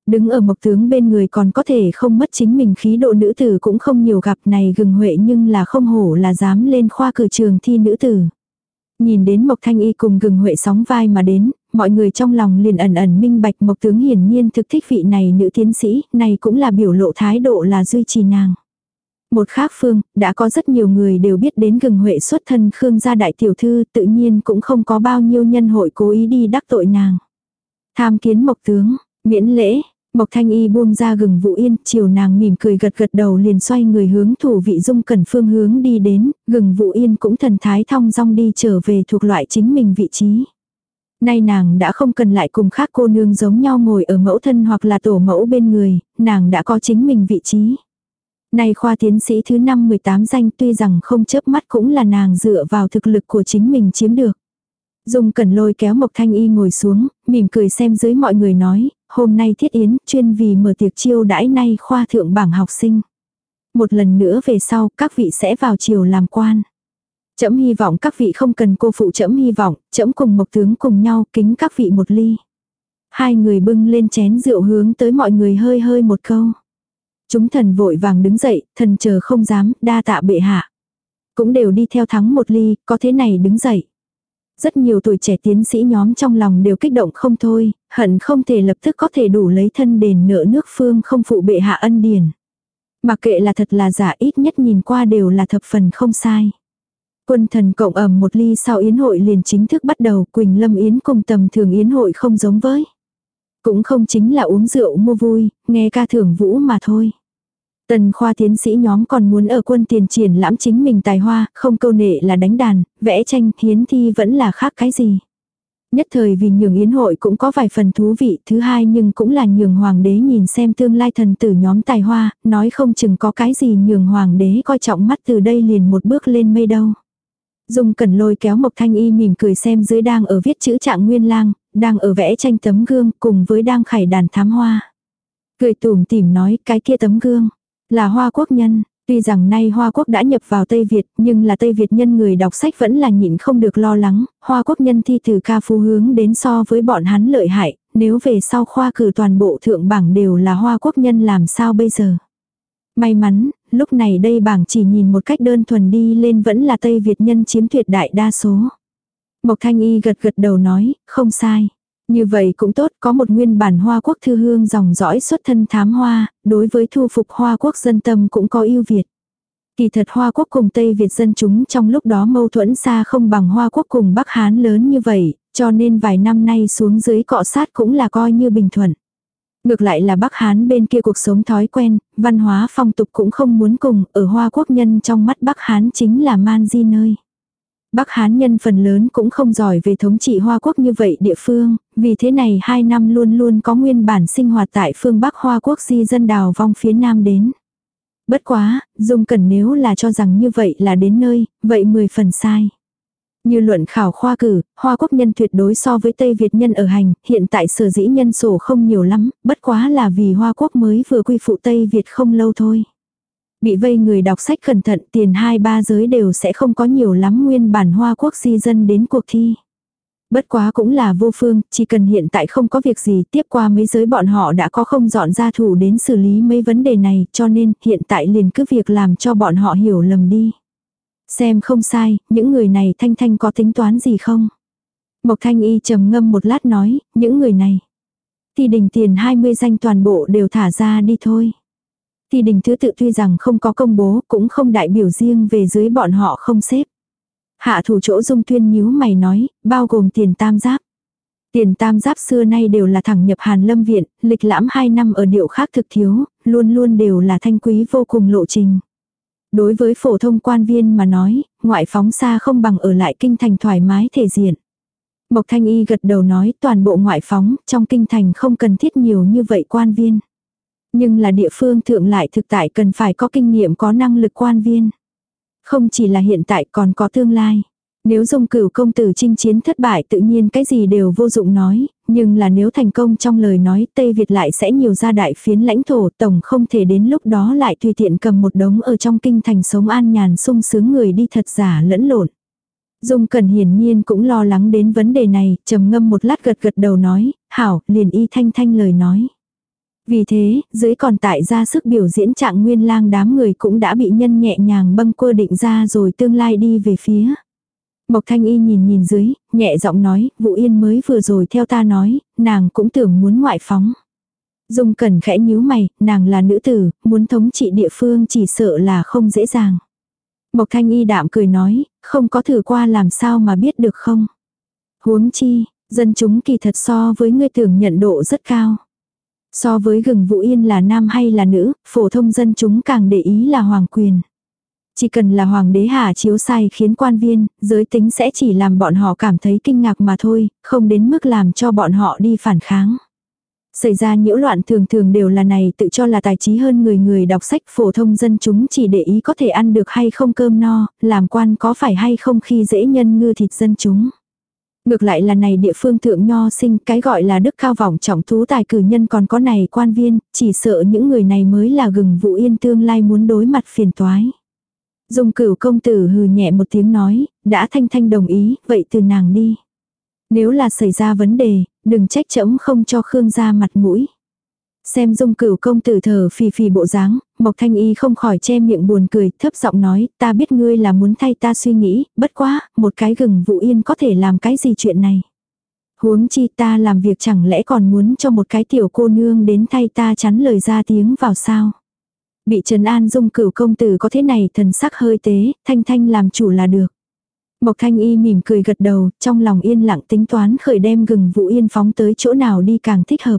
Đứng ở mộc tướng bên người còn có thể không mất chính mình khí độ nữ tử cũng không nhiều gặp này gừng huệ nhưng là không hổ là dám lên khoa cử trường thi nữ tử. Nhìn đến Mộc Thanh Y cùng gừng huệ sóng vai mà đến, mọi người trong lòng liền ẩn ẩn minh bạch Mộc tướng hiển nhiên thực thích vị này nữ tiến sĩ, này cũng là biểu lộ thái độ là duy trì nàng. Một khác phương, đã có rất nhiều người đều biết đến gừng huệ xuất thân Khương gia đại tiểu thư tự nhiên cũng không có bao nhiêu nhân hội cố ý đi đắc tội nàng. Tham kiến Mộc tướng, miễn lễ, Mộc Thanh Y buông ra gừng vụ yên, chiều nàng mỉm cười gật gật đầu liền xoay người hướng thủ vị dung cẩn phương hướng đi đến, gừng vụ yên cũng thần thái thong dong đi trở về thuộc loại chính mình vị trí. Nay nàng đã không cần lại cùng khác cô nương giống nhau ngồi ở mẫu thân hoặc là tổ mẫu bên người, nàng đã có chính mình vị trí. Nay khoa tiến sĩ thứ năm 18 danh tuy rằng không chớp mắt cũng là nàng dựa vào thực lực của chính mình chiếm được. Dung cẩn lôi kéo Mộc Thanh Y ngồi xuống, mỉm cười xem dưới mọi người nói, hôm nay thiết yến chuyên vì mở tiệc chiêu đãi nay khoa thượng bảng học sinh. Một lần nữa về sau các vị sẽ vào chiều làm quan. Chấm hy vọng các vị không cần cô phụ chấm hy vọng, chấm cùng mộc tướng cùng nhau kính các vị một ly. Hai người bưng lên chén rượu hướng tới mọi người hơi hơi một câu. Chúng thần vội vàng đứng dậy, thần chờ không dám, đa tạ bệ hạ. Cũng đều đi theo thắng một ly, có thế này đứng dậy. Rất nhiều tuổi trẻ tiến sĩ nhóm trong lòng đều kích động không thôi, hận không thể lập tức có thể đủ lấy thân đền nợ nước phương không phụ bệ hạ ân điển. Mặc kệ là thật là giả ít nhất nhìn qua đều là thập phần không sai. Quân thần cộng ẩm một ly sau yến hội liền chính thức bắt đầu Quỳnh Lâm Yến cùng tầm thường yến hội không giống với. Cũng không chính là uống rượu mua vui, nghe ca thưởng vũ mà thôi. Tần khoa tiến sĩ nhóm còn muốn ở quân tiền triển lãm chính mình tài hoa, không câu nệ là đánh đàn, vẽ tranh, hiến thi vẫn là khác cái gì. Nhất thời vì nhường yến hội cũng có vài phần thú vị, thứ hai nhưng cũng là nhường hoàng đế nhìn xem tương lai thần tử nhóm tài hoa, nói không chừng có cái gì nhường hoàng đế coi trọng mắt từ đây liền một bước lên mây đâu. Dung cẩn lôi kéo Mộc Thanh Y mỉm cười xem dưới đang ở viết chữ trạng nguyên lang, đang ở vẽ tranh tấm gương cùng với đang khải đàn thám hoa. Cười tủm tỉm nói cái kia tấm gương. Là Hoa Quốc nhân, tuy rằng nay Hoa Quốc đã nhập vào Tây Việt, nhưng là Tây Việt nhân người đọc sách vẫn là nhịn không được lo lắng, Hoa Quốc nhân thi từ ca phú hướng đến so với bọn hắn lợi hại, nếu về sau khoa cử toàn bộ thượng bảng đều là Hoa Quốc nhân làm sao bây giờ. May mắn, lúc này đây bảng chỉ nhìn một cách đơn thuần đi lên vẫn là Tây Việt nhân chiếm tuyệt đại đa số. Mộc Thanh Y gật gật đầu nói, không sai. Như vậy cũng tốt, có một nguyên bản Hoa Quốc thư hương dòng dõi xuất thân thám hoa, đối với thu phục Hoa Quốc dân tâm cũng có ưu việt. Kỳ thật Hoa Quốc cùng Tây Việt dân chúng trong lúc đó mâu thuẫn xa không bằng Hoa Quốc cùng Bắc Hán lớn như vậy, cho nên vài năm nay xuống dưới cọ sát cũng là coi như bình thuận. Ngược lại là Bắc Hán bên kia cuộc sống thói quen, văn hóa phong tục cũng không muốn cùng, ở Hoa Quốc nhân trong mắt Bắc Hán chính là man di nơi. Bắc Hán nhân phần lớn cũng không giỏi về thống trị Hoa Quốc như vậy địa phương, vì thế này hai năm luôn luôn có nguyên bản sinh hoạt tại phương Bắc Hoa Quốc di dân đào vong phía Nam đến. Bất quá, Dung Cẩn nếu là cho rằng như vậy là đến nơi, vậy mười phần sai. Như luận khảo khoa cử, Hoa Quốc nhân tuyệt đối so với Tây Việt nhân ở hành, hiện tại sở dĩ nhân sổ không nhiều lắm, bất quá là vì Hoa Quốc mới vừa quy phụ Tây Việt không lâu thôi. Bị vây người đọc sách cẩn thận tiền hai ba giới đều sẽ không có nhiều lắm nguyên bản Hoa Quốc di dân đến cuộc thi. Bất quá cũng là vô phương, chỉ cần hiện tại không có việc gì tiếp qua mấy giới bọn họ đã có không dọn ra thủ đến xử lý mấy vấn đề này cho nên hiện tại liền cứ việc làm cho bọn họ hiểu lầm đi. Xem không sai, những người này thanh thanh có tính toán gì không? Mộc thanh y trầm ngâm một lát nói, những người này. Thì đình tiền 20 danh toàn bộ đều thả ra đi thôi. Thì đình thứ tự tuy rằng không có công bố cũng không đại biểu riêng về dưới bọn họ không xếp. Hạ thủ chỗ dung tuyên nhíu mày nói, bao gồm tiền tam giáp. Tiền tam giáp xưa nay đều là thẳng nhập Hàn Lâm Viện, lịch lãm 2 năm ở điệu khác thực thiếu, luôn luôn đều là thanh quý vô cùng lộ trình. Đối với phổ thông quan viên mà nói, ngoại phóng xa không bằng ở lại kinh thành thoải mái thể diện. Mộc Thanh Y gật đầu nói toàn bộ ngoại phóng, trong kinh thành không cần thiết nhiều như vậy quan viên. Nhưng là địa phương thượng lại thực tại cần phải có kinh nghiệm có năng lực quan viên. Không chỉ là hiện tại còn có tương lai. Nếu dung cửu công tử chinh chiến thất bại tự nhiên cái gì đều vô dụng nói, nhưng là nếu thành công trong lời nói Tây Việt lại sẽ nhiều ra đại phiến lãnh thổ tổng không thể đến lúc đó lại tùy tiện cầm một đống ở trong kinh thành sống an nhàn sung sướng người đi thật giả lẫn lộn. Dung cần hiển nhiên cũng lo lắng đến vấn đề này, trầm ngâm một lát gật gật đầu nói, hảo, liền y thanh thanh lời nói. Vì thế, dưới còn tại ra sức biểu diễn trạng nguyên lang đám người cũng đã bị nhân nhẹ nhàng bâng quơ định ra rồi tương lai đi về phía. Mộc Thanh Y nhìn nhìn dưới, nhẹ giọng nói, Vũ Yên mới vừa rồi theo ta nói, nàng cũng tưởng muốn ngoại phóng. Dung Cẩn khẽ nhíu mày, nàng là nữ tử, muốn thống trị địa phương chỉ sợ là không dễ dàng. Mộc Thanh Y đạm cười nói, không có thử qua làm sao mà biết được không. Huống chi, dân chúng kỳ thật so với ngươi tưởng nhận độ rất cao. So với gừng Vũ Yên là nam hay là nữ, phổ thông dân chúng càng để ý là hoàng quyền. Chỉ cần là hoàng đế hạ chiếu sai khiến quan viên, giới tính sẽ chỉ làm bọn họ cảm thấy kinh ngạc mà thôi, không đến mức làm cho bọn họ đi phản kháng. Xảy ra nhiễu loạn thường thường đều là này tự cho là tài trí hơn người người đọc sách phổ thông dân chúng chỉ để ý có thể ăn được hay không cơm no, làm quan có phải hay không khi dễ nhân ngư thịt dân chúng. Ngược lại là này địa phương thượng nho sinh cái gọi là đức cao vọng trọng thú tài cử nhân còn có này quan viên, chỉ sợ những người này mới là gừng vụ yên tương lai muốn đối mặt phiền toái. Dung cửu công tử hừ nhẹ một tiếng nói, đã thanh thanh đồng ý, vậy từ nàng đi. Nếu là xảy ra vấn đề, đừng trách chẫm không cho Khương ra mặt mũi. Xem dung cửu công tử thở phì phì bộ dáng, Mộc Thanh Y không khỏi che miệng buồn cười, thấp giọng nói, ta biết ngươi là muốn thay ta suy nghĩ, bất quá, một cái gừng vụ yên có thể làm cái gì chuyện này. Huống chi ta làm việc chẳng lẽ còn muốn cho một cái tiểu cô nương đến thay ta chắn lời ra tiếng vào sao. Bị Trần An dung cửu công tử có thế này thần sắc hơi tế, thanh thanh làm chủ là được. Mộc thanh y mỉm cười gật đầu, trong lòng yên lặng tính toán khởi đem gừng vụ yên phóng tới chỗ nào đi càng thích hợp.